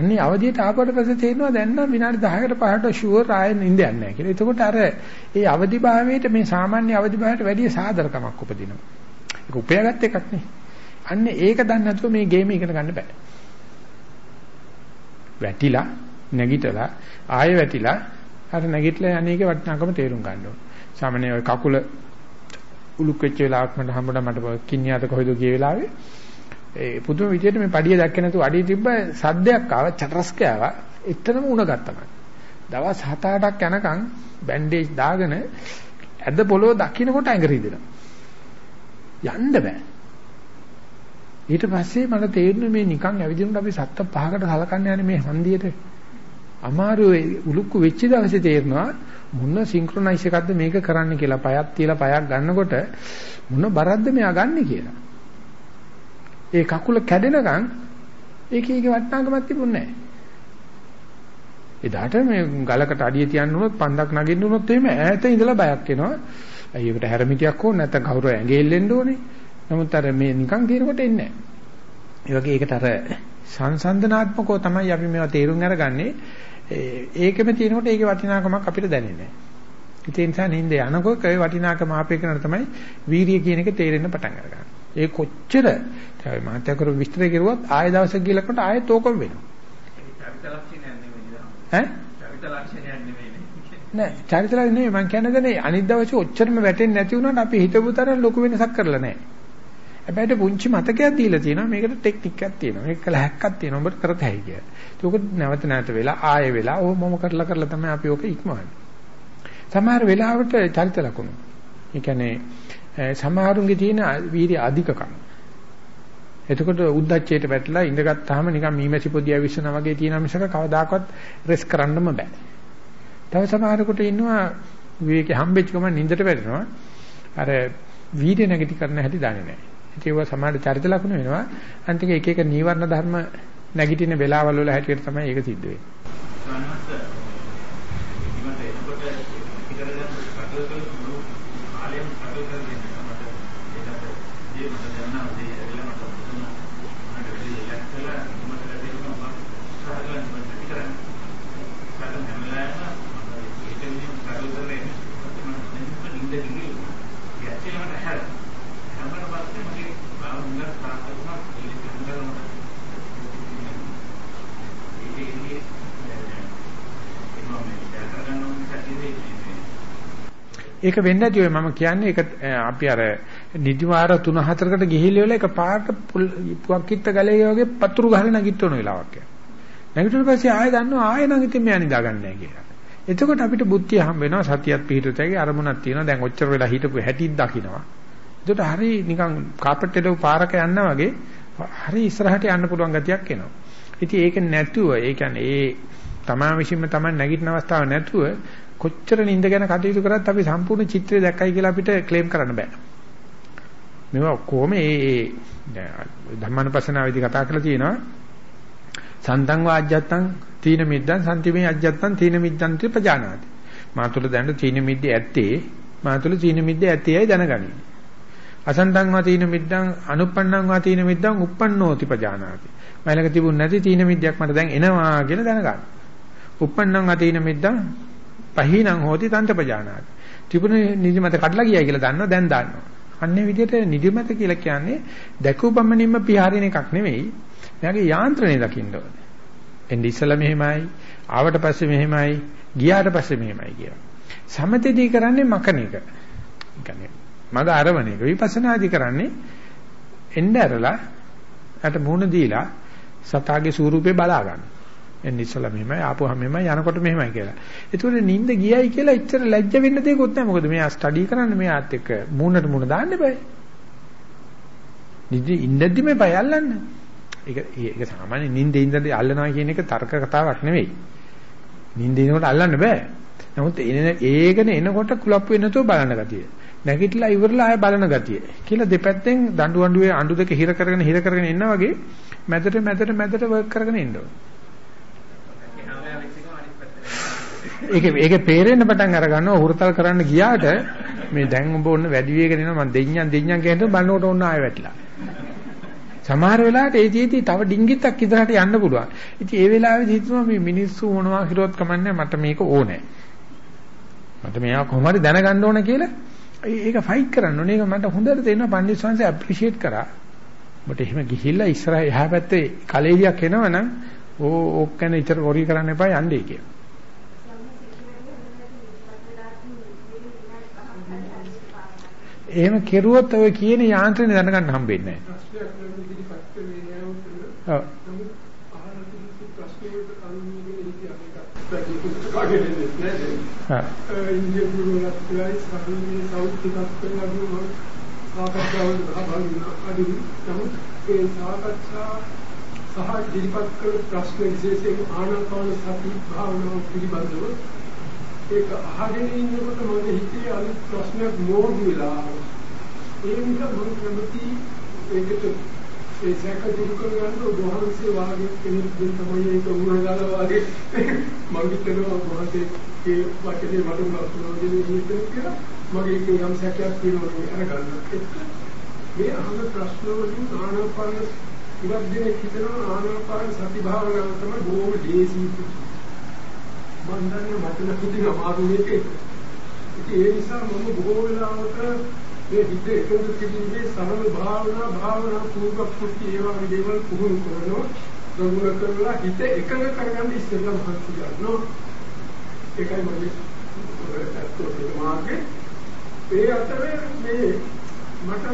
A: අන්නේ අවදියට ආපුවට පස්සේ තේරෙනවා දැන් නම් විනාඩි 10කට 5කට ෂුවර් ආයෙ නිින්ද යන්නේ නැහැ කියලා. එතකොට අර ඒ අවදි භාවයට මේ සාමාන්‍ය අවදි භාවයට වැඩිය සාදරකමක් උපදිනවා. ඒක උපයාගත් එකක් නේ. අන්නේ ඒක දන්නේ නැතුව මේ ගේම ඉගෙන ගන්න බෑ. වැටිලා නැගිටලා ආයෙ වැටිලා අර නැගිටලා අනේකේ වටිනාකම තේරුම් ගන්න ඕන. සාමාන්‍ය ඔය කකුල උලුක් වෙච්ච වෙලාවක් මට හම්බුණා මට කින්නියාත කොහෙද ගිය වෙලාවේ ඒ පුදුම විදියට මේ පඩිය දැක්කේ නැතුව අඩිය තිබ්බ සද්දයක් ආවා චටරස්ක ආවා. එතරම් උණ ගත්තා දවස් 7-8ක් යනකම් බැන්ඩේජ් දාගෙන ඇද පොළොව දකින්නකොට ඇඟ රිදෙනවා. යන්න බෑ. ඊට පස්සේ මට තේරුණේ මේ නිකන් ඇවිදිනකොට අපි සත්ත පහකට සලකන්නේ යන්නේ මේ හන්දියට. අමාරු උලුක්කු වෙච්ච දවසේ තේරෙනවා මොන සින්ක්‍රොනයිස් එකක්ද මේක කරන්න කියලා පයක් තියලා පයක් ගන්නකොට මොන බරක්ද මෙයා ගන්නෙ කියලා. ඒ කකුල කැඩෙනකන් ඒකේ ඒකේ වටිනාකමක් තිබුණේ නැහැ. එදාට මේ ගලකට අඩිය තියන්න උනොත් පන්දක් නගින්න උනොත් එහෙම ඈත ඉඳලා බයක් එනවා. අයි ඒකට හැරමිටියක් ඕන නැත්නම් කවුරු ඇඟේ එල්ලෙන්න ඕනේ. නමුත් අර මේ නිකන් කියනකොට එන්නේ නැහැ. ඒ වගේ ඒකට අර සංසන්දනාත්මකව තමයි අපි මේවා තේරුම් අරගන්නේ. ඒකෙම තියෙනකොට ඒකේ වටිනාකමක් අපිට දැනෙන්නේ නැහැ. ඒ නිසා නින්ද යනකොට ඒ වටිනාකම ආපේ කරන තමයි වීරිය කියන එක තේරෙන්න පටන් අරගන්නේ. ඒ කොච්චර තමයි මාත්‍ය කරු විස්තර කරුවත් ආය දවසක් ගිලකට ආයෙත් ඕකම වෙනවා. ඈ? චරිත ලක්ෂණයක් නෙමෙයි. නෑ චරිත ලක්ෂණ නෙමෙයි මම කියන්නේ දැන් අනිත් දවසේ ඔච්චරම වැටෙන්නේ නැති වුණාට අපි හිතපු තරම් ලොකු වෙනසක් කරලා නැහැ. හැබැයි පුංචි මතකයක් දීලා තියෙනවා මේකට ටෙක්නික් එකක් තියෙනවා මේක කළ හැක්කක් තියෙනවා ඔබට කරත හැකි කියලා. ඒක නැවත නැවත වෙලා ආයෙ වෙලා ඕ මොම කරලා කරලා තමයි අපි ඕක ඉක්මවන්නේ. සමහර වෙලාවට චරිත ලකුණු. ඒ කියන්නේ සමහරුන්ගේ තියෙන වීර්ය අධිකකම්. එතකොට උද්දච්චයට වැටලා ඉඳගත්තාම නිකන් මීමැසි පොදිය විශ්වනා වගේ තියෙන මිසක කවදාකවත් රෙස් කරන්නම බෑ. තව සමහරකට ඉන්නවා විවේකේ හම්බෙච්ච ගමන් නින්දට වැටෙනවා. අර වීර්ය නැගිටි කරන්න හැටි දන්නේ නැහැ. ඒක සමහර චරිත ලක්ෂණ වෙනවා. අන්තික එක එක නීවරණ ධර්ම නැගිටින වෙලාවල් වල හැටියට තමයි ඒක සිද්ධ වෙන්නේ. ඒක වෙන්නේ නැති ඔය මම කියන්නේ ඒක අපි අර නිදිවාර 3 4කට ගිහිල්ලා එක පාට පුවක් කිත්ත ගලේ වගේ පතුරු ගහලා නැගිටවන වෙලාවක් යනවා. නැගිටින පස්සේ ආයෙ දන්නවා ආයෙ නම් ඉතින් මෙයා නිදාගන්නේ නැහැ කියලා. එතකොට අපිට බුද්ධිය හම්බ වෙනවා සතියත් පිහිටුතයි අරමුණක් තියෙනවා දැන් ඔච්චර වෙලා හිටපු හැටිත් දකින්නවා. එතකොට හරි නිකන් කාපට් එකේ පාරක යන්න වගේ හරි ඉස්සරහට යන්න පුළුවන් ගතියක් එනවා. ඉතින් ඒක නැතුව ඒ කියන්නේ ඒ තමා විශ්ීම තමයි නැගිටින අවස්ථාව නැතුව කොච්චර නිින්ද ගැන කටයුතු කරත් අපි සම්පූර්ණ චිත්‍රය දැක්කයි කියලා අපිට ක්ලේම් කරන්න බෑ. මේවා කොහොම ඒ ධම්මානුපස්සනාවේදී කතා කරලා තියෙනවා. සන්තං වාජ්ජත්තං තීන මිද්දං සම්තිමේ අජ්ජත්තං තීන මිද්දං ත්‍රි ප්‍රජානාති. මාතුල දැනට තීන මිද්ද ඇත්තේ මාතුල තීන මිද්ද ඇත්තේයි දැනගනි. අසන්තං වා තීන මිද්දං අනුප්පන්නං වා තීන මිද්දං uppannoti ප්‍රජානාති. මයිලක තිබුණ නැති තීන මිද්දයක් මට දැන් එනවා කියලා දැනගන්න. uppannං වා තීන මිද්දං පහිනං හෝති තන්තපජානාති. ත්‍රිපුණ නිදිමත කඩලා ගියයි කියලා දන්නවා දැන් දන්නවා. අන්නේ විදිහට නිදිමත කියලා කියන්නේ දැකුපමණින්ම පියාරින එකක් නෙවෙයි. එයාගේ යාන්ත්‍රණය දකින්න ඕනේ. එන්නේ ඉස්සලා මෙහෙමයි, ආවට පස්සේ මෙහෙමයි, ගියාට පස්සේ මෙහෙමයි කියලා. සමතේදී කරන්නේ මකන එක. කියන්නේ මග අරවන එක. විපස්සනාදී කරන්නේ එන්න ඇරලා අට මුණ දීලා සතාගේ ස්වරූපේ බලා ගන්න. එන්නේ ඉස්සලා මෙහෙමයි ආපුවම මෙහෙමයි යනකොට මෙහෙමයි කියලා. ඒතකොට නිින්ද ගියයි කියලා එච්චර ලැජ්ජ වෙන්න දෙයක්වත් නැහැ. මොකද මෙයා ස්ටඩි කරන්න මෙයාත් එක්ක මූණට මූණ දාන්න බෑ. නිදි ඉන්නදි මේ බය අල්ලන්න. ඒක ඒක සාමාන්‍ය නිින්දේ ඉඳලා අල්ලනවා කියන එක තර්ක කතාවක් නෙවෙයි. නිින්දේ ඉනකොට අල්ලන්න බෑ. නමුත් ඒකන එනකොට කුලප්පු වෙනතෝ බලන ගතිය. නැගිටලා ඉවරලා ආය බලන ගතිය. කියලා දෙපැත්තෙන් දඬු අඬුවේ අඬු දෙක හිර කරගෙන හිර කරගෙන ඉන්නා වගේ මැදට මැදට මැදට වර්ක් කරගෙන ඉන්න ඕනේ. ඒක ඒක පේරෙන්න පටන් අර ගන්නවා හුරතල් කරන්න ගියාට මේ දැන් ඔබ ඔන්න වැඩි වේගෙන එනවා මම දෙඤ්ඤම් දෙඤ්ඤම් කියනකොට බලනකොට ඔන්න ආයෙ වැටිලා. සමහර වෙලාවට ඒ ජීවිතේ තව ඩිංගිත්තක් ඉදරට යන්න පුළුවන්. ඉතින් ඒ වෙලාවේදී හිතනවා මේ මිනිස්සු මොනවා කිරුවත් කමන්නේ මට මේක ඕනේ. මට මේවා කොහොම හරි දැනගන්න ඕන කියලා ඒක ෆයිට් කරන්න ඕනේ. ඒක මට හොඳට තේරෙනවා පණ්ඩිත සංසය ඇප්‍රීෂিয়েට් කරා. ඔබට එහෙම ගිහිල්ලා ඉස්සරහ එහා පැත්තේ කලෙලියක් එනවනම් ඕ ඕක ගැන ඉතර වොරි කරන්න එපා යන්නේ කියලා. එහෙම කෙරුවොත් ඔය කියන යාන්ත්‍රණය දැනගන්න හම්බෙන්නේ නැහැ.
C: ඒ සාකච්ඡා සහ ඉදිරිපත් කළ ප්‍රශ්න විශේෂයෙන් ආනාපාන සති භාවනාව පිළිබඳව ඒක අහගෙන ඉන්නකොට මගේ හිතේ අලුත් ප්‍රශ්නයක් මෝඩු වෙලා ආවා. ඒ නිසා මම කැමති ඒකට ඒ සැක දුරු කරගන්න ඔබ වහන්සේ වාගේ කෙනෙක් දෙන්න තමයි ඒක උණ ගාලා වාගේ මම හිතනවා ඔබ වහන්සේගේ වචනේ මට උනත් ප්‍රයෝජනෙ හිතෙන්න කියලා මගේ ඒක යම් සැකයක් තියෙනවා අරගන්න. මේ අහන ප්‍රශ්න වලින් ආනාපාන ඉවත් දෙනෙක් හිතනවා ආනාපාන සති භාවනාව තමයි බොහොම දේශී මම දන්නේ මට නැතිව අමාරු මේක. ඉතින් ඒ නිසා මම බොහෝ වෙලාවට මේ හිත එකතු කිරීමේ සරල භාවනා භාවනා පූර්ව කුටි ඒ වගේ දේවල් පුහුණු කරනවා. ගොනුන කරලා හිත එකඟ කරගන්න ඉස්සෙල්ලා මහන්සි ගන්නවා. ඒකයි මගේ අත්‍යවශ්‍ය මාර්ගය. ඒ අතරේ මේ මට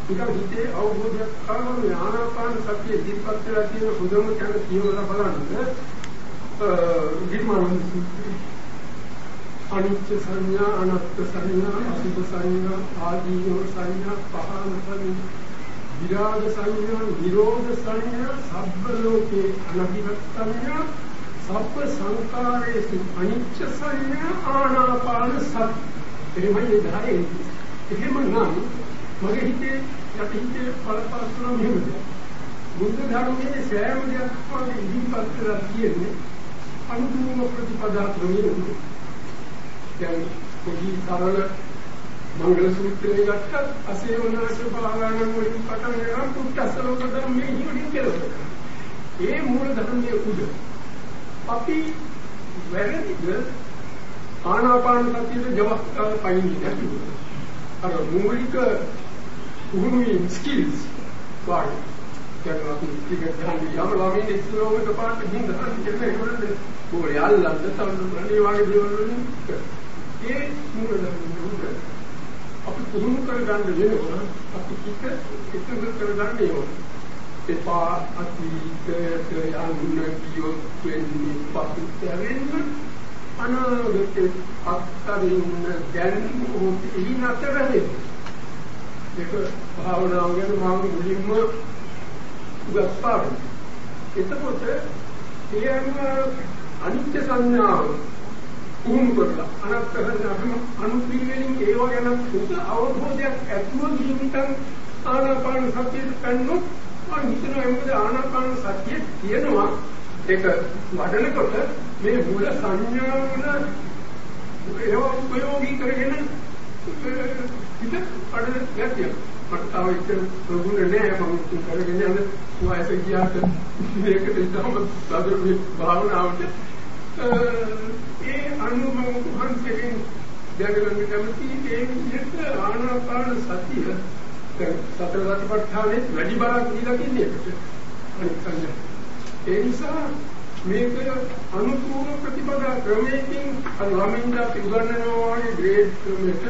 C: ටිකක් හිතේ අවබෝධයක් කරගන්න ආනාපාන සතිය ඉදිරිපත් වෙලා තියෙන හොඳම තැන කියවලා බලන්න. නිර්මාණ අනිත්‍ය සංඥා අනාත්ම සංඥා අසුභ සංඥා ආදීනෝ සංඥා පහනපනි විරාග සංඥා නිරෝධ සංඥා සබ්බ ලෝකේ අනහිරත් සංඥා සබ්බ සංකාරේසු අනිච්ච සංඥා ආනාපාන සති එහෙමයි ධාරේ එහෙමනම් මගේ හිතේ යටිහිතේ පළපස්සන මෙහෙමද බුද්ධ ධර්මයේ සෑම දෙයක් වගේ ඉදිරිපත් කරලා කියන්නේ අනුතුම ප්‍රතිපදා ක්‍රමයේ දැන් පොඩි සරල මංගල සූත්‍රයේ ගත්තත් අසේවනාශ භාගානම් වලින් පටන් ගන්න පුත්තසලෝක ධර්මයේ හිමින් කෙලවර. ඒ මූල ධර්මයේ උද. අපි වැරදිද? ආනාපාන සතියේ ජවස්කාර පයින්නේ නැතිව. අර මූලික පුහුණුවේ ස්කිල්ස් වාගේ. දැන් අපි ටික ගන්න යම ළමයි ඉස්සරහට පාට ගිහින් ගන්න කියන්නේ ඒවලද පොරේ අල්ලන්න තවන්න මේ වගේ දේවල් වලින් ඒ මූලධර්ම අපි පුහුණු කර ගන්න වෙනවා අපි කික එකඟ කර ගන්න ඕන එපා අතීතයට යන්න කියොත් වෙන්නේ පසුතැවෙන්න අනාගතේ අත්තරින් දැන් මොහොත ඉනතරනේ ඒක භාවනාව ගැන මම මුලින්ම උගස්පාන. එතකොට ඒ අනුව අනිත්‍ය සංඥාව උහුම් කරලා අනත්තහන අනුපීවලින් ඒව ගැන සුද අවබෝධයක් ඇතුව ජීවිතං ආනාපාන සතිය කන්නොත් මම හිතනවා මොකද ආනාපාන සතිය කියනවා ඒක වඩනකොට මේ මූල සංඥාවන ඒව උපයෝගී කරගෙන පිට පඩන ගැතියක් මට තව ඉතින් ප්‍රගුණ නෑ මම කරගෙන යන වයස ගියාට මේකට ඉතම බදරු භාවනාවට. ඒ අනුමම හන්සෙකින් දැනගන්න කැමති ඒ විදිහට ආනාපාන සතිය දැන් සතර සතිපට්ඨානේ වැඩි බරක් දීලා තින්නේ අනිත් සංඥා ඒ නිසා මේක අනුකූල ප්‍රතිපදා ක්‍රමයකින් අර ළමින්ද අපි උගන්වනවා වගේ ග්‍රේඩ් ක්‍රමයකට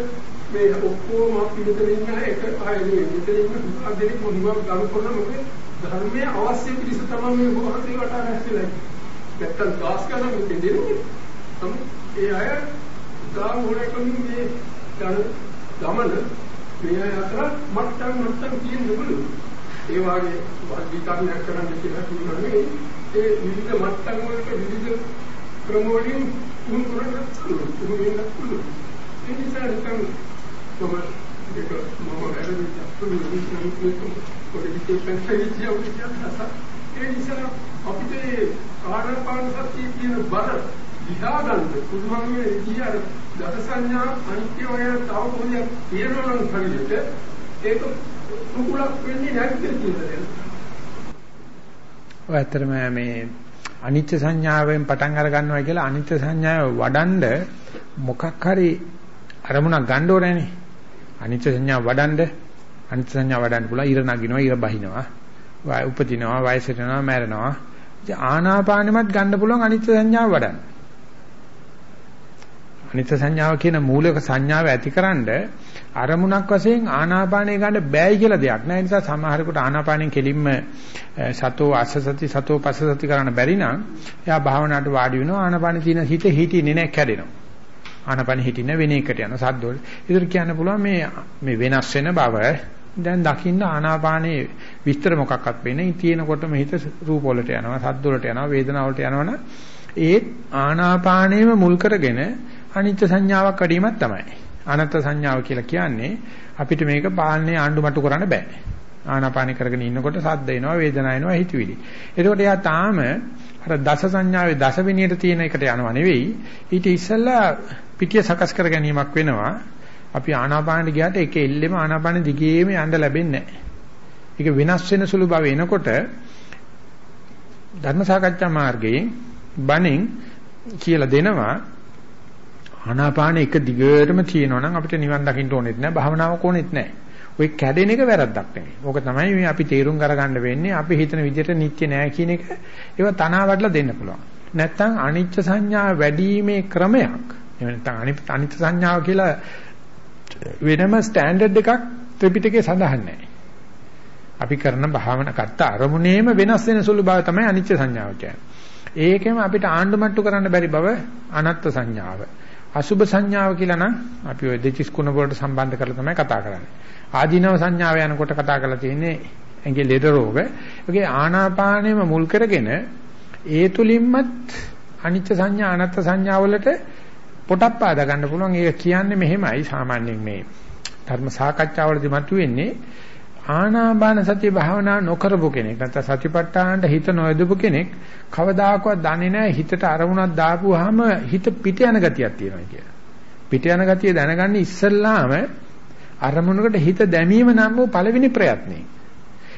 C: මේ ඔක්කොම අපි මෙතන ඉන්න එක ආයේ මෙතන ඉන්න අදෙනි මොනවා ගරු කරන මොකද? ධර්මයේ අවශ්‍ය පිළිස තමයි මේ මොහොතේ වටා රැස්ලා නැත්තම් දාස් කරන මෙතන දෙන්නේ. තම ඒ අය ගාම හොරකම් මේ ගමන මේ අය අතර මට්ටම් මට්ටම් කියන නෙබුළු ඒ වාගේ වර්ගීකරණයක් කරන්න කියලා කියනනේ ඒ විවිධ මට්ටම් වලට විවිධ ක්‍රම වලින් උන් කරන්න පුළුවන්. උන් පුළුවන්. ඒ නිසා නිකන් මම ඒක මම වැරදි අපේ විශ්වාසයක් පොඩි විශේෂ පැහැදිලිවම ඒ නිසා අපිට ආනාපාන සතිය කියන බර දිහා ගන්න පුළුවන් මේ විදිහට දස සංඥා අනිත්‍ය වය තව පොඩියක් තියෙනවා නම් හරියට ඒක කුකුලක් වෙන්නේ නැද්ද කියලා
A: ඔය ඇත්තටම මේ අනිත්‍ය සංඥාවෙන් පටන් අර ගන්නවා කියලා අනිත්‍ය සංඥාව වඩන්ඩ මොකක් හරි අරමුණක් ගන්න ඕනේනේ අනිත්‍ය සංඥා වඩන්ඩ අනිත්‍ය සංඥා වඩන්න පුළුවන්. ඉර නගිනවා ඉර බහිනවා. වය උපදිනවා වයසට යනවා මැරෙනවා. ඉතින් ආනාපානෙමත් ගන්න පුළුවන් අනිත්‍ය සංඥාව වඩන්න. අනිත්‍ය සංඥාව කියන මූලික සංඥාව ඇතිකරනද අරමුණක් වශයෙන් ආනාපානය ගන්න බෑයි කියලා දෙයක් නෑ. ඒ නිසා සමහරකට ආනාපානෙන් කෙලින්ම සතෝ අසසති සතෝ පසසති කරන්න බැරි නම් එයා භාවනාවට වාඩි වෙනවා. ආනාපානෙ තියෙන හිත හිටින්නේ නෑ කැඩෙනවා. ආනාපානෙ හිටින්න වෙන එකට යන සද්දවල. ඒතර කියන්න පුළුවන් මේ මේ වෙනස් වෙන බව දැන් දකින්න ආනාපානයේ විස්තර මොකක්වත් වෙන්නේ තියෙනකොටම හිත රූප වලට යනවා සද්ද වලට යනවා වේදනාව වලට යනවනම් ඒ ආනාපානයම මුල් කරගෙන අනිත්‍ය සංඥාවක් වැඩිමක් තමයි. අනත්ත් සංඥාව කියලා කියන්නේ අපිට මේක පාලනේ ආණ්ඩුමට්ටු කරන්න බෑ. ආනාපානි කරගෙන ඉන්නකොට සද්ද එනවා වේදනාව එනවා හිතවිලි. එතකොට එයා තාම අර දස සංඥාවේ දස විනියට තියෙන එකට යනවා නෙවෙයි. ඊට ඉස්සෙල්ලා පිටිය සකස් කර ගැනීමක් වෙනවා. අපි ආනාපානෙ ගියාට ඒක එල්ලෙම ආනාපානෙ දිගේම යන්න ලැබෙන්නේ නැහැ. ඒක වෙනස් වෙන සුළු බව එනකොට ධර්ම සාකච්ඡා මාර්ගයේ බණෙන් කියලා දෙනවා ආනාපාන එක දිගටම තියෙනවා නම් අපිට නිවන් දකින්න ඕනෙත් නැහැ භාවනාවක් ඕනෙත් නැහැ. ওই කැඩෙන එක වැරද්දක් නෙමෙයි. ඕක තමයි මේ අපි තේරුම් අරගන්න වෙන්නේ අපි හිතන විදිහට නිත්‍ය නෑ කියන එක ඒව තනාවටලා දෙන්න පුළුවන්. නැත්තම් අනිච්ච සංඥා වැඩිීමේ ක්‍රමයක්. එහෙම නැත්තම් අනිත්‍ය සංඥාව කියලා වෙනම ස්ටෑන්ඩඩ් එකක් ත්‍රිපිටකේ සඳහන් නැහැ. අපි කරන භාවනා කත්ත අරමුණේම වෙනස් වෙන සුළු බව තමයි අනිච්ච සංඥාව කියන්නේ. ඒකෙම අපිට ආණ්ඩුමට්ටු කරන්න බැරි බව අනත්ත් සංඥාව. අසුභ සංඥාව කියලා නම් අපි ওই දෙචිස් කුණ වලට සම්බන්ධ කරලා තමයි කතා කරන්නේ. ආධිනව සංඥාව යනකොට කතා කරලා තියෙන්නේ ඇඟේ ලෙඩ රෝග. ඒකේ ආනාපානෙම මුල් කරගෙන ඒ තුලින්මත් අනිච්ච සංඥා අනත්ත් සංඥා වලට පොටක් පාදා ගන්න පුළුවන්. ඒක කියන්නේ මෙහෙමයි සාමාන්‍යයෙන් මේ ධර්ම සාකච්ඡාවලදී මතුවෙන්නේ ආනාපාන සතිය භාවනා නොකරපු කෙනෙක් නැත්නම් සතිපට්ඨානට හිත නොයදපු කෙනෙක් කවදාකවත් දන්නේ නැහැ හිතට අරමුණක් දාපුවාම හිත පිට යන ගතියක් තියෙනවා කියලා. පිට යන ගතිය දැනගන්න ඉස්සෙල්ලාම අරමුණකට හිත දැමීම නම් වූ පළවෙනි ප්‍රයත්නේ.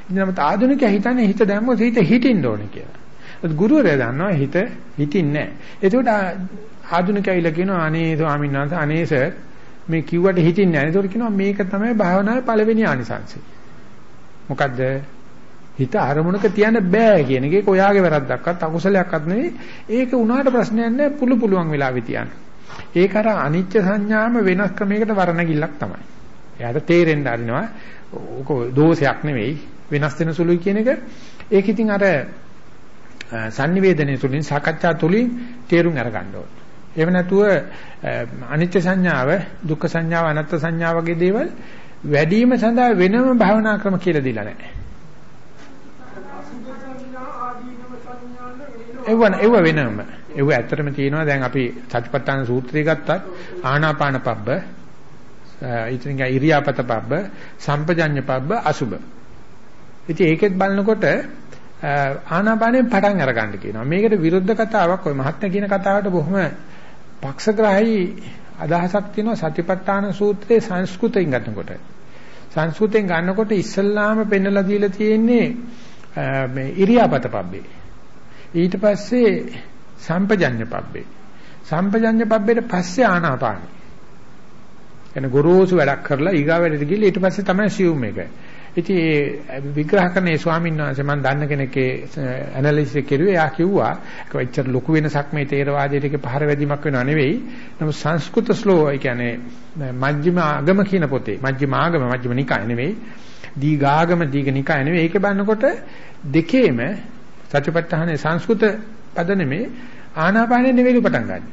A: ඉතින් නම් ආධුනිකයා හිතන්නේ හිත දැම්මොත් හිත හිටින්න ඕනේ කියලා. ඒත් ගුරුවරයා දන්නවා හිත හිටින්නේ නැහැ. ඒකට ආධුනිකයිලා කියනවා අනේ ස්වාමීන් වහන්සේ අනේ සර් මේ කිව්වට හිටින්නේ නැහැ. ඒකට කියනවා මේක තමයි භාවනාවේ පළවෙනි ආනිසංසය. මොකද්ද? හිත අරමුණක තියන්න බෑ කියන එක ඒක ඔයාගේ වැරද්දක්වත් අකුසලයක්වත් නෙවෙයි. ඒක උනාට ප්‍රශ්නයක් නෑ පුළු පුළුවන් වෙලාවෙ තියන්න. ඒක අර අනිච්ච සංඥාම වෙනස් ක්‍රමයකට වර්ණගිල්ලක් තමයි. එයාට තේරෙන්න අරිනවා ඕක දෝෂයක් නෙවෙයි වෙනස් වෙන සුළුයි කියන එක. ඒක ඉතින් අර sannivedanaye තුලින් සාකච්ඡා තුලින් තේරුම් අරගන්න ඕනේ. එහෙම නැතුව අනිත්‍ය සංඥාව, දුක්ඛ සංඥාව, අනාත්ම සංඥාව වගේ දේවල් වැඩිම සඳහා වෙනම භාවනා ක්‍රම කියලා දීලා නැහැ. එවන එව වෙනම. එව ඇත්තටම තියෙනවා දැන් අපි සතිපට්ඨාන සූත්‍රය ගත්තත් ආනාපාන පබ්බ ඉතින් ඉරියාපත පබ්බ සම්පජඤ්ඤ පබ්බ අසුබ. ඉතින් ඒකෙත් බලනකොට ආනාපානෙන් පටන් අරගන්න කියනවා. මේකට විරුද්ධ කතාවක් ඔය මහත්ම කියන කතාවට බොහොම පක්ෂග්‍රාහී අදහසක් තියෙනවා සතිපට්ඨාන සූත්‍රයේ සංස්කෘතයෙන් ගන්නකොට. සංස්කෘතයෙන් ගන්නකොට ඉස්සල්ලාම පෙන්නලා දීලා තියෙන්නේ මේ ඉරියාපත පබ්බේ. ඊට පස්සේ සම්පජඤ්ඤ පබ්බේ. සම්පජඤ්ඤ පබ්බේට පස්සේ ආනාපානයි. එන ගොරෝසු වැඩක් කරලා ඊගා වැඩට ගිහලා ඊට පස්සේ තමයි සියුම් එක. ඉතින් ඒ විග්‍රහ කරන ඒ ස්වාමීන් වහන්සේ මම දන්න කෙනෙක්ගේ ඇනලිසිස් එක කෙරුවේ එයා කිව්වා ඒක එච්චර ලොකු වෙනසක් මේ තේරවාදයට පහර වැදීමක් වෙනව නෙවෙයි නමුත් සංස්කෘත ශ්ලෝ ඒ කියන්නේ මජ්ක්‍ධිම ආගම කියන පොතේ මජ්ක්‍ධිම ආගම මජ්ක්‍ධිම නිකාය නෙවෙයි දීඝාගම දීඝ නිකාය නෙවෙයි ඒක බලනකොට දෙකේම සත්‍යපත්තහනේ සංස්කෘත පද නෙමේ ආනාපානෙ නෙවෙයි පටන් ගන්න.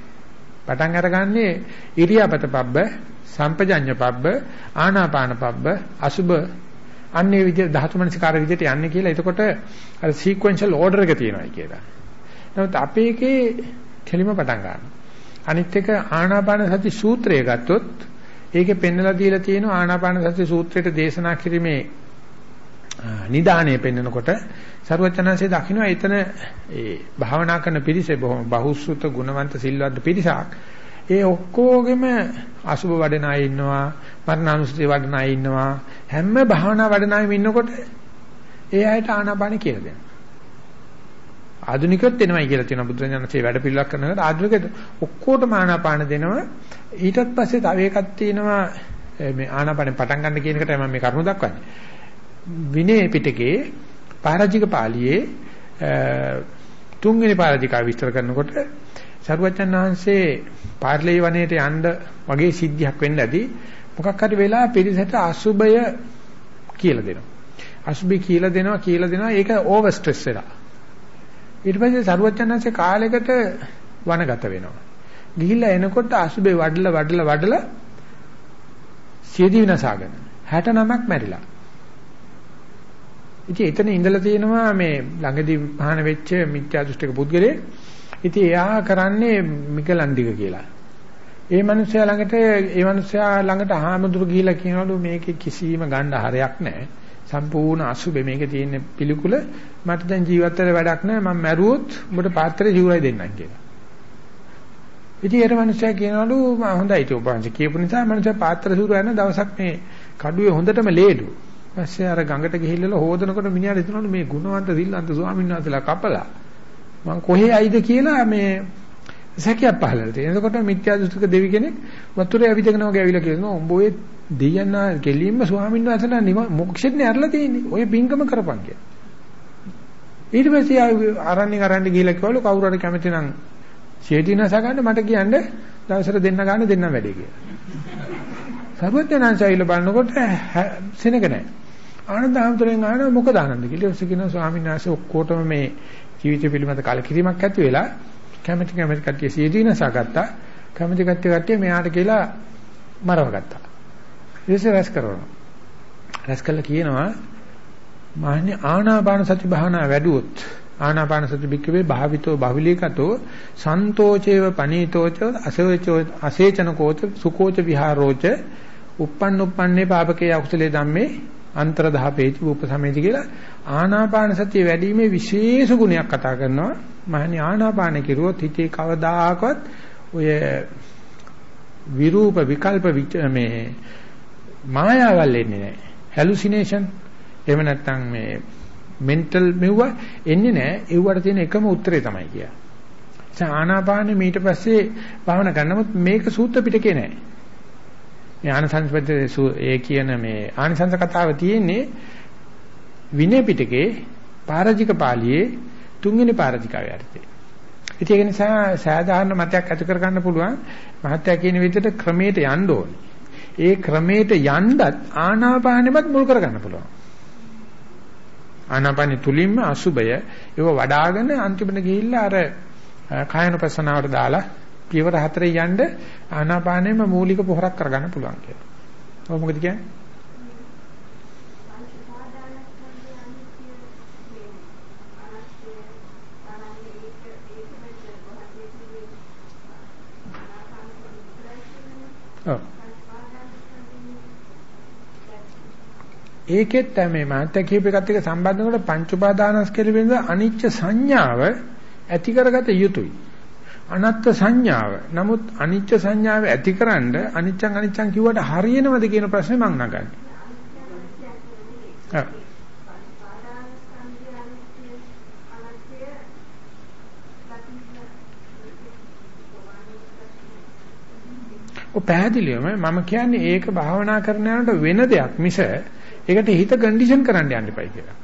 A: පටන් අරගන්නේ ඉරියාපත පබ්බ සම්පජඤ්ඤ පබ්බ ආනාපාන පබ්බ අසුබ අන්නේ විදිහ ධාතු මනසිකාර විදිහට යන්නේ කියලා. එතකොට අර සීක්වෙන්ෂල් ඕඩර් එක තියෙනවා කියලා. නමුත් අපේ එකේ කෙලිම පටන් ගන්නවා. අනිත් එක ආනාපාන සති සූත්‍රය ගත්තොත් ඒකේ පෙන්නලා දීලා තියෙනවා ආනාපාන සති සූත්‍රයට දේශනා කිරීමේ නිදාණය පෙන්නකොට සරුවචනanse දකින්න එතන ඒ භාවනා කරන පිරිස බොහොම බහුසුත ගුණවන්ත සිල්වත් පිරිසක් ඒ ඔක්කොගෙම අසුබ වඩන අය ඉන්නවා මරණානුස්සතිය වඩන අය ඉන්නවා. හැම භාවනා වඩන අයම ඉන්නකොට ඒ අයට ආනාපාන කියලා දෙනවා. ආධුනිකයොත් එනවයි කියලා තියෙනවා බුදුරජාණන්සේ වැඩ පිළිලක් කරනකොට ආධුනිකයෝ ඔක්කොටම ආනාපාන දෙනවා. ඊටත් පස්සේ තව එකක් තියෙනවා මේ ආනාපානෙ පටන් ගන්න කියන එකට මම මේ කරුණු දක්වන්නේ. විනය පිටකේ පාරාජික පාළියේ තුන්වෙනි පාරාජිකාව විස්තර කරනකොට සරුවචන් වහන්සේ පාර්ලේ වනයේට යන්න වගේ සිද්ධියක් වෙන්න ඇති මොකක් හරි වෙලා පිරිසට අසුබය කියලා දෙනවා. අසුබි කියලා දෙනවා කියලා දෙනවා ඒක ඕවර් ස්ට්‍රෙස් වෙලා. ඊට පස්සේ සරුවචනන්සේ කාලයකට වනගත වෙනවා. ගිහිල්ලා එනකොට අසුබේ වඩලා වඩලා වඩලා සියදී විනාසාගෙන 69ක් මැරිලා. ඉතින් එතන ඉඳලා තියෙනවා මේ ළඟදී පහන වෙච්ච මිත්‍යා දෘෂ්ටික පුද්ගලයෙක්. ඉතින් එයා කරන්නේ මිකලන්දික කියලා. ඒ මනුස්සයා ළඟට ඒ මනුස්සයා ළඟට ආහමඳුරු ගිහිලා කියනවලු මේකේ කිසිම ගණ්ඩ හරයක් නැහැ. සම්පූර්ණ අසුබේ මේකේ තියෙන පිළිකුල මට දැන් ජීවත් වෙන්න වැඩක් නැහැ මම මැරුවොත් උඹට පාත්‍රය ජීවයි දෙන්නම් කියලා. ඉතින් ඒ මනුස්සයා කියනවලු හොඳයි ඒක ඔබ වහන්සේ කියපු නිසා මනුස්සයා පාත්‍ර සූර යන දවසක් මේ කඩුවේ හොඳටම ලේඩු. ඊපස්සේ අර ගඟට ගිහිල්ලා හොදනකොට මිනිහට හිතනවලු මේ ගුණවන්ත දිල්ලන්ත ස්වාමීන් වහන්සේලා කපලා මං කොහේ ඇයිද කියලා මේ සැකයක් පහළට තියෙනවා. එතකොට මිත්‍යා දෘෂ්ටික දෙවි කෙනෙක් වතුරේ ඇවිදගෙන වගේ ඇවිල්ලා කියනවා උඹ ඔය දෙයයන් කෙලින්ම ස්වාමීන් වහන්සේලා මොක්ෂෙත්නේ අරලා තියෙන්නේ. ඔය පිංකම කරපන් කියලා. ඊට පස්සේ ආරණ්‍ය කරන්න ගිහිල්ලා කිව්වලු කවුරු හරි කැමති නම් ෂේටිනස ගන්න මට කියන්නේ දවසට දෙන්න ගන්න දෙන්නම් වැඩේ කියලා. සර්වඥාන්සයිල බලනකොට සෙනග නැහැ. ආනන්ද හැමතෙන් ආන මොකද ආනන්ද කියලා ඔස්සේ කියන ස්වාමීන් වහන්සේ ඔක්කොටම මේ ජීවිත පිළිබඳ කලකිරීමක් ඇති වෙලා කැමැති කැමැති කට්ටිය සියදීනසා ගත්තා. කැමැති කට්ටිය කට්ටිය මෙයාට කියලා මරව ගත්තා. ඊටසේ රැස් කරනවා. රැස් කළා කියනවා මාන්නේ ආනාපාන සති භාවනා වැඩුවොත් ආනාපාන සති බික්කවේ භාවිතෝ බහුලීකතෝ සන්තෝචේව පනීතෝච අසේචෝ අසේචනකෝච සුකෝච විහාරෝච uppන්න uppන්නේ පාපකේ අකුසලේ ධම්මේ අන්තරදහපේති උපසමේති කියලා ආනාපාන සතිය වැඩිීමේ විශේෂ ගුණයක් කතා කරනවා මහණි ආනාපාන කිරුවොත් හිතේ කවදාකවත් ඔය විරූප විකල්ප මේ මායාවල් එන්නේ නැහැ හැලුසිනේෂන් එහෙම නැත්නම් මේ මෙන්ටල් මෙව්ව එන්නේ නැහැ ඒවට තියෙන එකම උත්තරේ තමයි කිය. ආනාපානෙ ඊට පස්සේ භාවනා කරනමුත් මේක සූත්‍ර පිටකේ නැහැ. මේ ආනසංසපද ඒ කියන මේ ආනිසංස කතාව තියෙන්නේ විනය පිටකේ පාරජික පාළියේ තුන්වෙනි පාරජිකාවේ අර්ථය. ඉතින් ඒක නිසා සාධාරණ මතයක් ඇති කර ගන්න පුළුවන් මහත්ය කියන විදිහට ක්‍රමයට යන්න ඕනේ. ඒ ක්‍රමයට යන්නත් ආනාපානෙමත් මුල් කර ගන්න පුළුවන්. ආනාපානෙ තුලින්ම අසුබය ඒව වඩ아가න අන්තිමට ගිහිල්ලා අර කායනුපස්සනාවට දාලා පියවර හතරේ යන්න ආනාපානෙම මූලික පොහොරක් කරගන්න පුළුවන් කියලා. ඔය මොකද කියන්නේ? ඔව්. ඒකෙත් තමයි මාත්‍ය කීප එකත් එක්ක සම්බන්ධ කරලා පංච උපාදානස්කේල වෙනද අනිච්ච සංඥාව ඇති කරගත යුතුයි. අනත්ත් සංඥාව. නමුත් අනිච්ච සංඥාව ඇතිකරනද අනිච්චං අනිච්චං කිව්වට හරියනවද කියන ප්‍රශ්නේ මම නගන්නේ. ඔය පැහැදිලිවම මම කියන්නේ ඒක භාවනා කරන යනකොට වෙන දෙයක් මිස ඒකට හිත කන්ඩිෂන් කරන්න යන්න එපයි කියලා.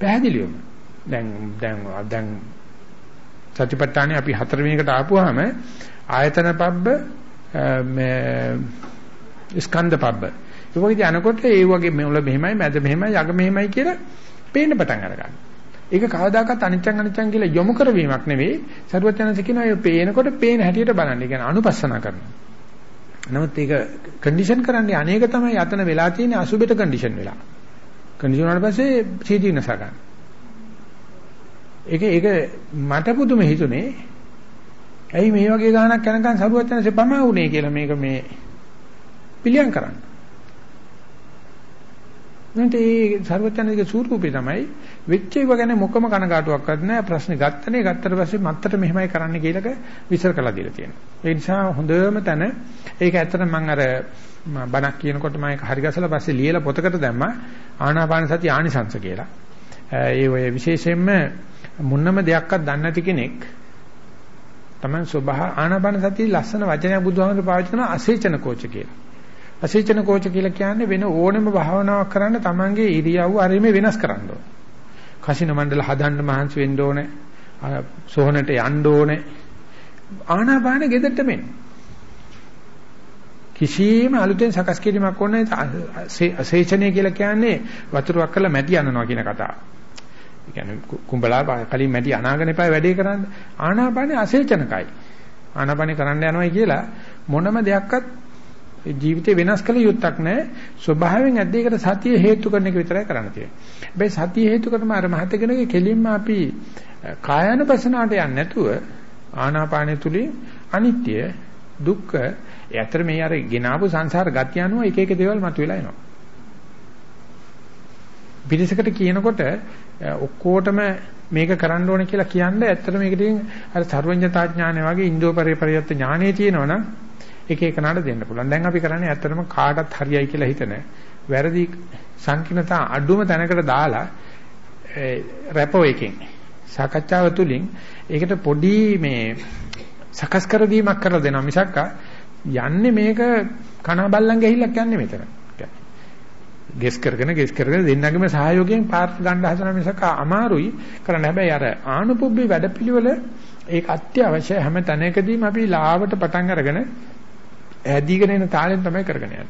A: පැහැදිලිවම දැන් දැන් දැන් සතිපට්ඨානේ අපි හතර වෙනිකට ආපුවාම ආයතන පබ්බ මේ ස්කන්ධ පබ්බ. ඒ වගේ යනකොට ඒ වගේ මෙවල මෙහෙමයි මැද මෙහෙමයි යග මෙහෙමයි කියලා පේන්න පටන් අරගන්නවා. ඒක කවදාකවත් අනිච්චං අනිච්චං කියලා යොමු කරවීමක් නෙවෙයි. සරුවත් යනස කියනවා ඒ පේනකොට පේන හැටියට බලන්න. ඒ කියන්නේ අනුපස්සනා කරනවා. නමුත් ඒක කන්ඩිෂන් කරන්නේ අනේක තමයි අතන වෙලා තියෙන්නේ අසුබෙට කන්ඩිෂන් වෙලා. කන්ඩිෂන් වුණාට පස්සේ සීදීනස ගන්න. ඒක ඒක මට පුදුම හිතුනේ. ඇයි මේ වගේ ගානක් යනකම් සරුවත් යනසේ පමා වුනේ කියලා මේක මේ පිළියම් කරන්න. නැන්ට ඒ සර්වඥානික ස්වරූපේ තමයි වෙච්ච ඒවා ගැන මොකම කනගාටුවක්වත් නැහැ ප්‍රශ්නේ ගත්තනේ ගත්තට පස්සේ මත්තට මෙහෙමයි කරන්න කියලාක විසර කළා දීලා තියෙනවා. ඒ නිසා හොඳම තැන ඒක ඇත්තට මම අර බණක් කියනකොට මම ඒක හරි ගසලා පස්සේ ලියලා පොතකට දැම්මා ආනාපාන සති ආනිසංශ කියලා. ඒ ඔය විශේෂයෙන්ම මුන්නම දෙයක්වත් දන්නේ නැති කෙනෙක් තමයි සබහා ආනාපාන සතිය ලස්සන වචනයක් බුදුහාමර පාවිච්චි කරන අසේචන කෝච කියලා. අසීචන කෝච කියලා කියන්නේ වෙන ඕනෙම භාවනාවක් කරන්න තමන්ගේ ඉරියව්ව අරීමේ වෙනස් කරන්න ඕන. කසින මණ්ඩල හදන්න මහන්සි වෙන්න ඕනේ. සෝහනට යන්න ඕනේ. ආනාපාන ගෙදරට මෙන්න. කිසිම අලුතෙන් සකස් කිරීමක් ඕනේ සේචනය කියලා කියන්නේ වතුරක් කරලා මැටි අනනවා කියන කතාව. ඒ කියන්නේ කුඹලා කලින් මැටි අනාගෙන එපා වැඩේ කරන්න. ආනාපානේ අසේචනකයි. ආනාපානේ කරන්න යනවායි කියලා මොනම දෙයක්වත් ජීවිතේ වෙනස් කළ යුත්තක් නැහැ. ස්වභාවයෙන් ඇද්දේකට සතිය හේතු කරන එක විතරයි කරන්න තියෙන්නේ. හැබැයි සතිය හේතු කරම අර මහතගෙනගේ කෙලින්ම අපි කායानुපසනාවට යන්නේ නැතුව ආනාපානෙ තුලින් අනිත්‍ය දුක්ඛ ඒ අතර මේ අර ගෙනාවු සංසාර ගතිය අනුව එක එක දේවල් මතුවලා එනවා. පිරිසකට කියනකොට ඔක්කොටම මේක කරන්න ඕනේ කියලා කියන්නේ ඇත්තට මේක ටිකෙන් අර සර්වඥතා ඥානය වගේ ඉන්දෝ පරිපරියත් ඥානය තියෙනවනම් එක එකනට දෙන්න පුළුවන්. දැන් අපි කරන්නේ ඇත්තටම කාටත් හරියයි කියලා හිතන වැරදි සංකීර්ණතා අඩුම තැනකට දාලා රැපෝ එකෙන් සාකච්ඡාව තුළින් ඒකට පොඩි මේ සකස් කර දීමක් කරලා දෙනවා මිසක් යන්නේ මේක කන බල්ලන් ගහිල්ලක් යන්නේ මෙතන. ගෙස් කරගෙන ගෙස් කරගෙන දෙන්නගේම සහයෝගයෙන් පාර්ත් ගන්න හදන මිසක අමාරුයි කරන්න. හැබැයි අර ආනුපුබ්බේ වැඩපිළිවෙල ඒක අත්‍යවශ්‍ය හැම තැනකදීම අපි ලාවට පටන් අරගෙන ඇදීගෙන එන තාලෙන් තමයි කරගෙන යන්නේ.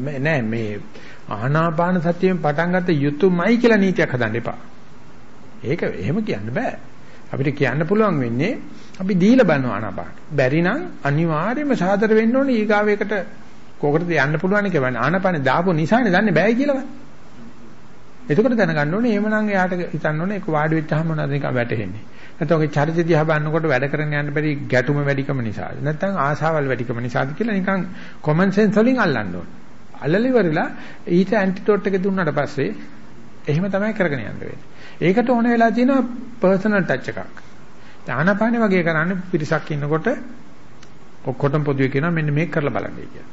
A: නෑ මේ ආනාපාන සතියෙන් පටන් ගත්ත යුතුයමයි කියලා නීතියක් හදන්න එපා. ඒක එහෙම කියන්න බෑ. අපිට කියන්න පුළුවන් වෙන්නේ අපි දීලා බලනවා ආනාපාන. බැරි නම් අනිවාර්යයෙන්ම සාදර වෙන්න ඕනේ ඊගාවයකට කොකටද යන්න පුළුවන් කියලා. ආනාපානේ දාපු නිසානේ දන්නේ බෑ කියලා. එතකොට දැනගන්න ඕනේ එහෙමනම් එයාට හිතන්න ඕනේ ඒක වාඩි වෙච්චාම මොනවද නිකන් වැටෙන්නේ. නැත්නම් ඔගේ චරිත දිහා බලනකොට වැඩ කරන්න යන්න බැරි ගැටුම වැඩිකම නිසාද? නැත්නම් ආසාවල් වැඩිකම නිසාද කියලා නිකන් කොමන් සෙන්ස් වලින් අල්ලන්න ඕනේ. අල්ලලි වරලා ඊට ඇන්ටිඩෝට් එක දුන්නාට පස්සේ එහෙම තමයි කරගෙන යන්න වෙන්නේ. ඒකට ඕන වෙලා තියෙනවා පර්සනල් ටච් එකක්. ආනාපානෙ වගේ කරන්නේ පිරිසක් ඉන්නකොට ඔක්කොටම පොදුවේ කියනවා මෙන්න මේක කරලා බලන්න කියලා.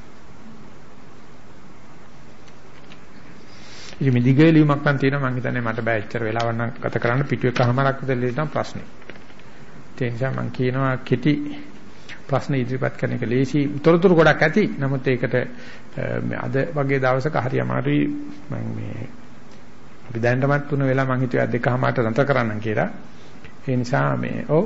A: ඉතින් මේ දිගේ ලියුමක් නම් තියෙනවා මම හිතන්නේ මට බෑ එච්චර වෙලාවක් නම් ගත කරන්න පිටු එකමාරක් විතර ලියන ප්‍රශ්නේ. ඒ නිසා මම කියනවා කෙටි ප්‍රශ්න ඉදිරිපත් කරන එක ලේසි. තොරතුරු ගොඩක් ඇති. නමුත් ඒකට අද වගේ දවසක හරි අමාරුයි මම මේ අපි දැනටමත් තුන වෙලා මං හිතුවා දෙකමාරට නතර කරන්නම් කියලා. ඒ නිසා මේ ඔව්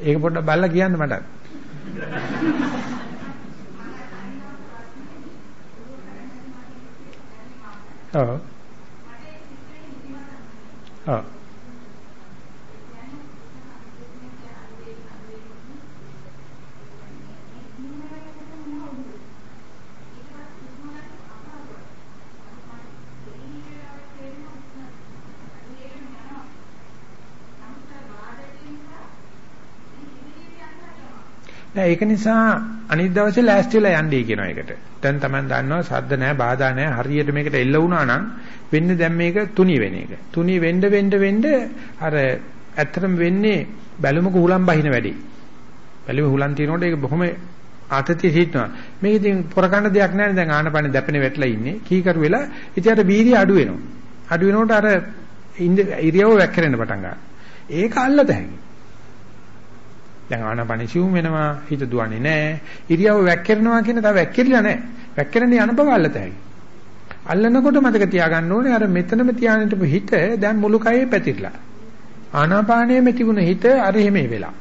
A: ඒක පොඩ්ඩක් බලලා කියන්න මට. ඔව්. ඔව්. නෑ ඒක නිසා අනිත් දවසේ ලෑස්ති වෙලා යන්නයි කියනවා ඒකට. දැන් Taman දන්නවා සද්ද නෑ බාධා නෑ හරියට මේකට එල්ල වුණා නම් වෙන්නේ දැන් මේක තුනි වෙන එක. තුනි වෙන්න වෙන්න වෙන්න අර ඇත්තටම වෙන්නේ බැලුමක හුලම් බහින වැඩි. බැලුම හුලම් තියනකොට ඒක බොහොම ආතතිය හිටනවා. මේක ඉතින් පොරකන්න දෙයක් නෑ දැන් ආනපන දැපෙන වැටලා ඉන්නේ. කීකරු වෙලා ඉතින් අර වීර්ය අඩු වෙනවා. අඩු වෙනකොට අර ඉරියව වැක්කරෙන්න පටන් ගන්නවා. ඒක අල්ලත හැකියි. දැන් ආනාපානෙ සිවුම් වෙනවා හිත දුවන්නේ නැහැ. ඉරියව්ව වැක්කිරනවා කියන තව වැක්කිරලා නැහැ. වැක්කිරන්නේ යන බව අල්ලතයි. අල්ලනකොට මතක තියාගන්න ඕනේ අර මෙතනම තියානිටපු හිත දැන් මුළු කයේ පැතිරලා. ආනාපානයේ තිබුණ හිත අර එහෙමේ වෙලා.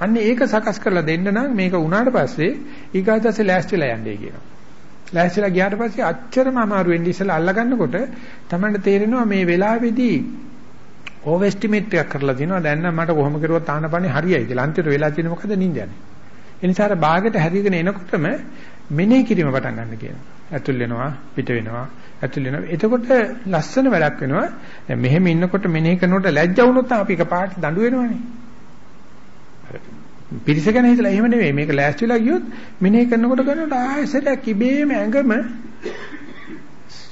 A: අන්න ඒක සකස් කරලා දෙන්න නම් මේක උනාට පස්සේ ඊගාතස්සේ ලෑස්තිලා යන්නේ කියනවා. ලෑස්තිලා ගියාට පස්සේ අච්චරම අමාරු වෙන්නේ ඉස්සලා අල්ල ගන්නකොට තමයි තේරෙනවා මේ වෙලාවේදී ඕවර් එස්ටිමේට් එකක් කරලා දිනවා. දැන් නම් මට කොහොම කරුවත් ආනපනේ හරියයි කියලා. අන්තිමට වෙලා තියෙන මොකද නිින්ද යන්නේ ඒ නිසා අර බාගෙට හැරිගෙන එනකොටම මෙනෙහි කිරීම පටන් ගන්න කියනවා. ඇතුල් වෙනවා පිට වෙනවා ඇතුල් වෙනවා. එතකොට ලස්සන වැඩක් වෙනවා. දැන් මෙහෙම ඉන්නකොට මෙනෙහි කරනකොට ලැජ්ජා වුණොත් අපි එකපාරට දඬු වෙනවනේ. පිරිස ගැන හිතලා එහෙම නෙවෙයි. මේක ලෑස්තිලා ගියොත් මෙනෙහි කරනකොට කරනකොට ආයෙසට කිබේම ඇඟම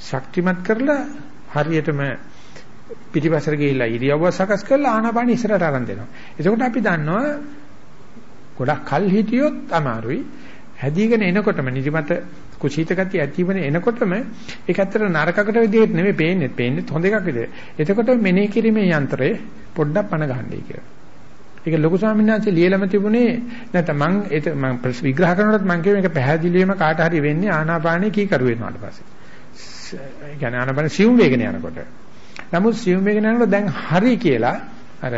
A: ශක්තිමත් කරලා හරියටම පිටිපස්සට ගිහිල්ලා ඉරියව්ව සකස් කරලා ආනාපාන ඉස්සරහට අරන් දෙනවා. එතකොට අපි දන්නවා ගොඩක් කල් හිටියොත් අමාරුයි. හැදීගෙන එනකොටම නිදිමත කුසීත ගතිය ඇතිවෙන එනකොටම ඒක ඇත්තට නරකකට විදිහට නෙමෙයි පේන්නේ. පේන්නේ හොඳ එකක් විදිහට. එතකොට මෙනෙහි කිරීමේ යන්ත්‍රය පොඩ්ඩක් පණ ගන්නයි කියලා. ඒක ලොකු ස්වාමීන් වහන්සේ ලියලම තිබුණේ නැත්නම් මම ඒක මම විග්‍රහ කරනකොට මම කියුවේ මේක පැහැදිලිවම කාට හරි වෙන්නේ ආනාපානේ කී කරු වෙනාට පස්සේ. ඒ කියන්නේ ආනාපාන සියුම් වේගන යනකොට. නමුත් සියුම් වේගන යනකොට දැන් හරි කියලා අර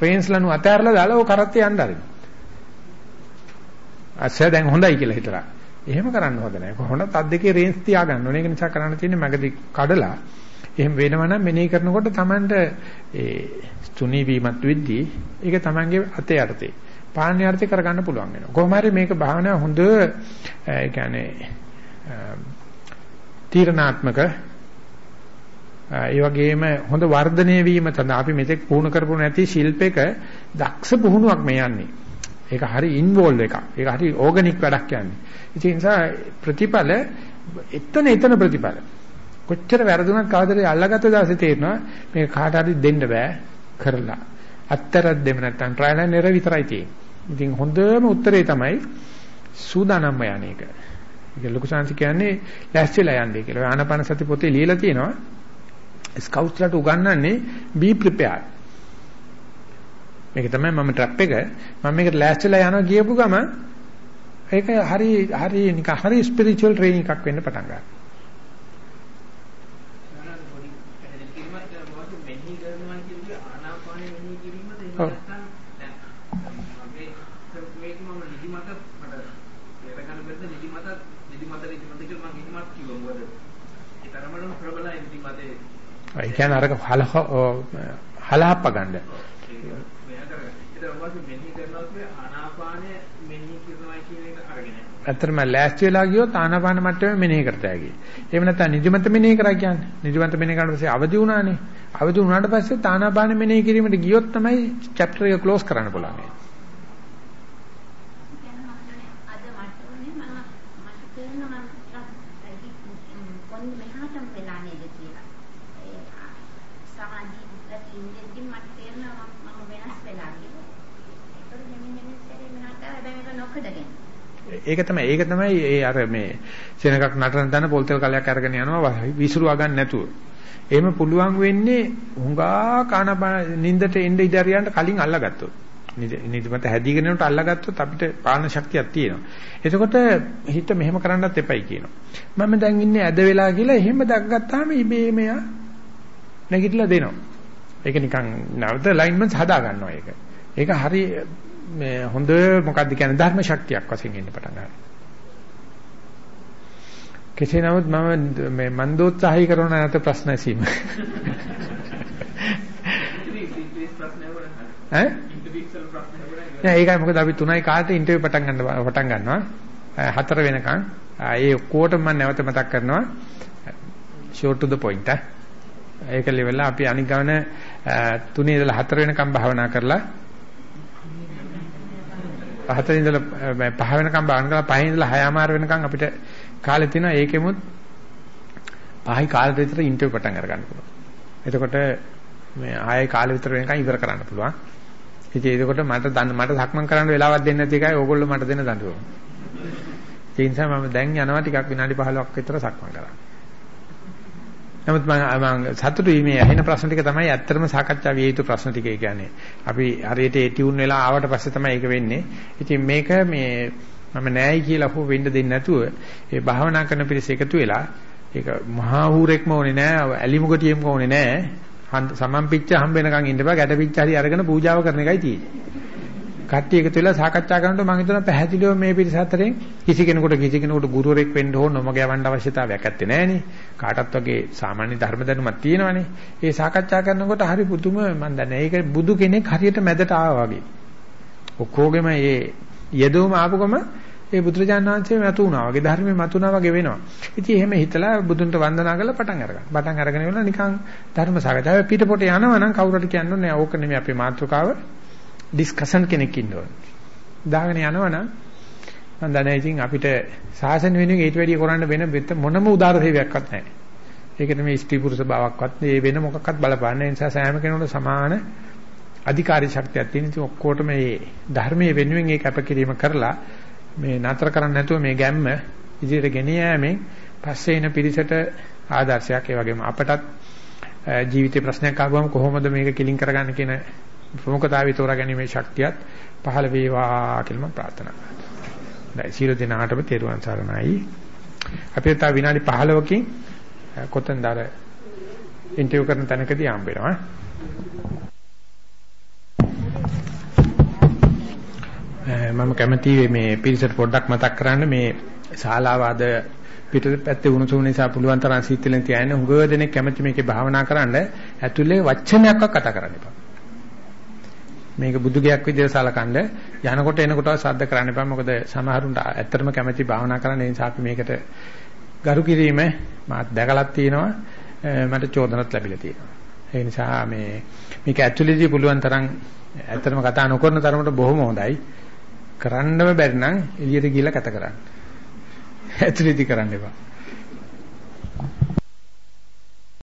A: රේන්ස් ලනු අතහැරලා දාලා ਉਹ කරත්තේ යන්න හරිනවා. අස්ස දැන් හොඳයි කියලා හිතලා. එහෙම කරන්න හොඳ නැහැ. කොහොමද අත් දෙකේ රේන්ස් තියාගන්න ඕනේ. ඒක නිසා කරන්න තියෙන්නේ මගදී කඩලා එහෙම වෙනව නම් මෙනෙහි කරනකොට Tamanට ඒ තුනී වීමත් වෙද්දී ඒක Tamanගේ අතේ යටතේ පාලනය යටතේ කරගන්න පුළුවන් වෙනවා. කොහොම හරි මේක භාවනා හොඳ ඒ කියන්නේ තීරණාත්මක ඒ වගේම හොඳ වර්ධනය වීම තමයි අපි මෙතෙක් පුහුණු කරපු නැති ශිල්පයක දක්ෂ පුහුණුවක් මේ යන්නේ. ඒක හරි ඉන්වෝල්ව් එකක්. ඒක හරි ඕගනික් වැඩක් යන්නේ. ඒ නිසා ප්‍රතිඵල එතන එතන ප්‍රතිඵල. කොච්චර වැරදුනත් කවදද අල්ලගත්ත දවසේ තේරෙනවා මේක කාට හරි දෙන්න බෑ කරලා. අත්තරක් දෙන්න නැත්නම් ට්‍රයිල් ඇන් එරර් විතරයි තියෙන්නේ. ඉතින් හොඳම උත්තරේ තමයි සූදානම්ම යන එක. ඒක ලොකු සංසි කියන්නේ ලැස්තිලා යන්නේ කියලා. ආනපන සති පොතේ ලියලා තියෙනවා. ස්කවුට්ස්ලාට උගන්වන්නේ be prepared. මේක තමයි මම ට්‍රැප් එක. මම මේකට ලෑස්තිලා යනවා කියපු ගම ඒක හරි හරි නිකන් හරි ස්පිරිචුවල් ට්‍රේනින් එකක් වෙන්න පටන් ගන්නවා. ඔව්. ඒ කියන්නේ අරක හල හලහප්ප ගන්න. ඇත්තටම ලෑස්ති වෙලා ගියොත් ආනාපාන මට්ටමේ මෙනෙහි කරත හැකියි. එහෙම නැත්නම් නිදිමත මෙනෙහි කරා කියන්නේ. නිදිමත මෙනෙහි කරලා පස්සේ අවදි වුණානේ. අවදි වුණාට පස්සේ ආනාපාන මෙනෙහි කිරීමට ගියොත් තමයි චැප්ටර් එක ක්ලෝස් කරන්න පුළුවන්. ඒක තමයි ඒක තමයි ඒ අර මේ සෙනගක් නටන දන පොල්තල් කලයක් අරගෙන යනවා විසිරුවා ගන්න නැතුව. එහෙම පුළුවන් වෙන්නේ හුඟා කන නින්දට එන්න ඉඩ අරියන්ට කලින් අල්ලගත්තොත්. නිදිමත හැදීගෙන යනකොට අල්ලගත්තොත් අපිට පාලන ශක්තියක් තියෙනවා. එතකොට හිත මෙහෙම කරන්නත් එපයි කියනවා. මම දැන් ඉන්නේ ඇද වෙලා කියලා එහෙම දැක්ගත්තාම ඉබේම යා නැගිටලා දෙනවා. ඒක නිකන් නැවත ලයින්මන්ට්ස් හදා ගන්නවා ඒක. ඒක හරි මේ හොඳ මොකක්ද කියන්නේ ධර්ම ශක්තියක් වශයෙන් එන්න පටන් ගන්නවා. කෙසේ නමුත් මම මේ මන්දෝත්සාහය කරන නැත ප්‍රශ්න ඇසීම. ඈ? නෑ ඒකයි මොකද අපි 3යි කාට ඉන්ටර්විව් පටන් ගන්න පටන් ගන්නවා. හතර වෙනකන් ඒ ඔක්කොටම මම නැවත මතක් කරනවා. short to the point. ඒක ලෙවල් අපි අනික් ගමන 3 ඉඳලා 4 වෙනකම් භාවනා කරලා හතර ඉඳලා පහ වෙනකම් බාන කරලා පහ ඉඳලා හයමාර වෙනකම් අපිට කාලේ තියෙනවා ඒකෙමුත් පහයි කාලෙට විතර ඉන්ටර්විව් පටන් අරගන්න පුළුවන්. එතකොට මේ ආයේ කාලෙ විතර වෙනකම් ඉවර කරන්න පුළුවන්. ඉතින් එතකොට මට දන්න මට සක්මන් කරන්න වෙලාවක් දෙන්නේ නැති එකයි ඕගොල්ලෝ මට දෙන දඬුවම. ඒ නිසා මම දැන් යනවා ටිකක් විනාඩි 15ක් විතර සක්මන් කරන්න. නමුත් මම සතුටුයි මේ ඇහෙන ප්‍රශ්න ටික තමයි ඇත්තටම සාකච්ඡා විය යුතු ප්‍රශ්න ටික කියන්නේ. අපි හරියට ඒ ටියුන් වෙලා ආවට පස්සේ තමයි ඒක වෙන්නේ. ඉතින් මේක මේ මම නෑයි කියලා හෝ වෙන්න දෙන්නේ නැතුව ඒ භාවනා කරන පිරිස එකතු වෙලා ඒක මහා හූරෙක්ම ඕනේ නෑ, ඇලිමුගටියෙම ඕනේ නෑ. සමම් පිච්ච හම්බ වෙනකන් ඉන්න බෑ. ගැට පිච්ච හරි අරගෙන පූජාව කරන එකයි තියෙන්නේ. කට්ටිය එකතු වෙලා සාකච්ඡා කරනකොට මම හිතනවා පැහැදිලිව මේ පිරිස අතරින් කිසි කෙනෙකුට කිසි කෙනෙකුට ගුරුවරයෙක් වෙන්න ඕන නොමග යවන්න අවශ්‍යතාවයක් නැත්තේ නෑනේ. කාටත් වගේ සාමාන්‍ය ධර්ම දැනුමක් තියෙනවානේ. ඒ සාකච්ඡා කරනකොට හරි පුදුම මම දන්නේ. ඒක බුදු කෙනෙක් හරියට මැදට ආවා වගේ. ඔක්කොගෙම මේ යෙදවම ආපුගම ඒ බුදුරජාණන් වහන්සේ මතු වුණා වගේ ධර්මයේ මතුණා වගේ වෙනවා. ඉතින් එහෙම හිතලා බුදුන්ට වන්දනා කරලා පටන් අරගන්න. පටන් අරගෙන ඉවරලා නිකන් ධර්ම සාකච්ඡාව පිටපොට යනවා නම් කවුරුට කියන්න ඕනේ ඕක නෙමෙයි අපේ මාතෘකාව. ඩිස්කෂන් කෙනෙක් ඉන්න ඕනේ. දාගෙන යනවනම් මම දන්නේ ඉතින් අපිට සාසන වෙනුවෙන් ඊට වැඩිය කරන්න වෙන මොනම උදාර සේවයක්වත් නැහැ. ඒක නෙමෙයි ස්ත්‍රී පුරුෂ භාවයක්වත් මේ වෙන මොකක්වත් බලපාන්නේ නැහැ. නිසා සෑම කෙනෙකුට සමාන අධිකාරී ශක්තියක් තියෙන ඉතින් ඔක්කොටම මේ ධර්මයේ වෙනුවෙන් ඒ කැපකිරීම කරලා මේ නතර කරන්න නැතුව මේ ගැම්ම ඉදිරියට ගෙන යෑමෙන් පස්සේ එන පිරිසට ආදර්ශයක් ඒ වගේම අපටත් ජීවිතේ ප්‍රශ්නයක් ආවම කොහොමද මේක කිලින් කරගන්න කියන ප්‍රමුඛතාවය තෝරා ගැනීමේ ශක්තියත් පහළ වේවා කියලා මම ප්‍රාර්ථනා කරනවා. දැන් සීල දිනාටම තෙරුවන් සරණයි. අපි තව විනාඩි 15කින් කොතෙන්ද අර ඉන්ටර්විව් කරන තැනකදී හම්බ වෙනවා. මම කැමති මේ පිරිසට පොඩ්ඩක් මතක් කරන්න මේ ශාලාව අද පිටපැත්තේ උණුසුම නිසා පුළුවන් තරම් සීතලෙන් තියාගෙන හුඟ දෙනෙක් කැමති මේකේ භාවනා කරන්න ඇතුලේ වචනයක්වත් කතා කරන්න එපා. මේක බුදු ගයක් විදිහට සලකන්න යනකොට එනකොට සද්ද කරන්න එපා. මොකද සමහරුන්ට ඇත්තටම කැමති භාවනා කරන්න ඒ නිසා අපි මේකට ගරු කිරීම මාත් දැකලක් තියෙනවා. මට චෝදනත් ලැබිලා තියෙනවා. ඒ නිසා මේ මේක ඇතුලේදී පුළුවන් තරම් ඇත්තටම කතා නොකරන තරමට බොහොම හොඳයි. කරන්නම බැරි නම් එළියට ගිහලා කතා කරන්න. ඇතුළේදී කරන්න එපා.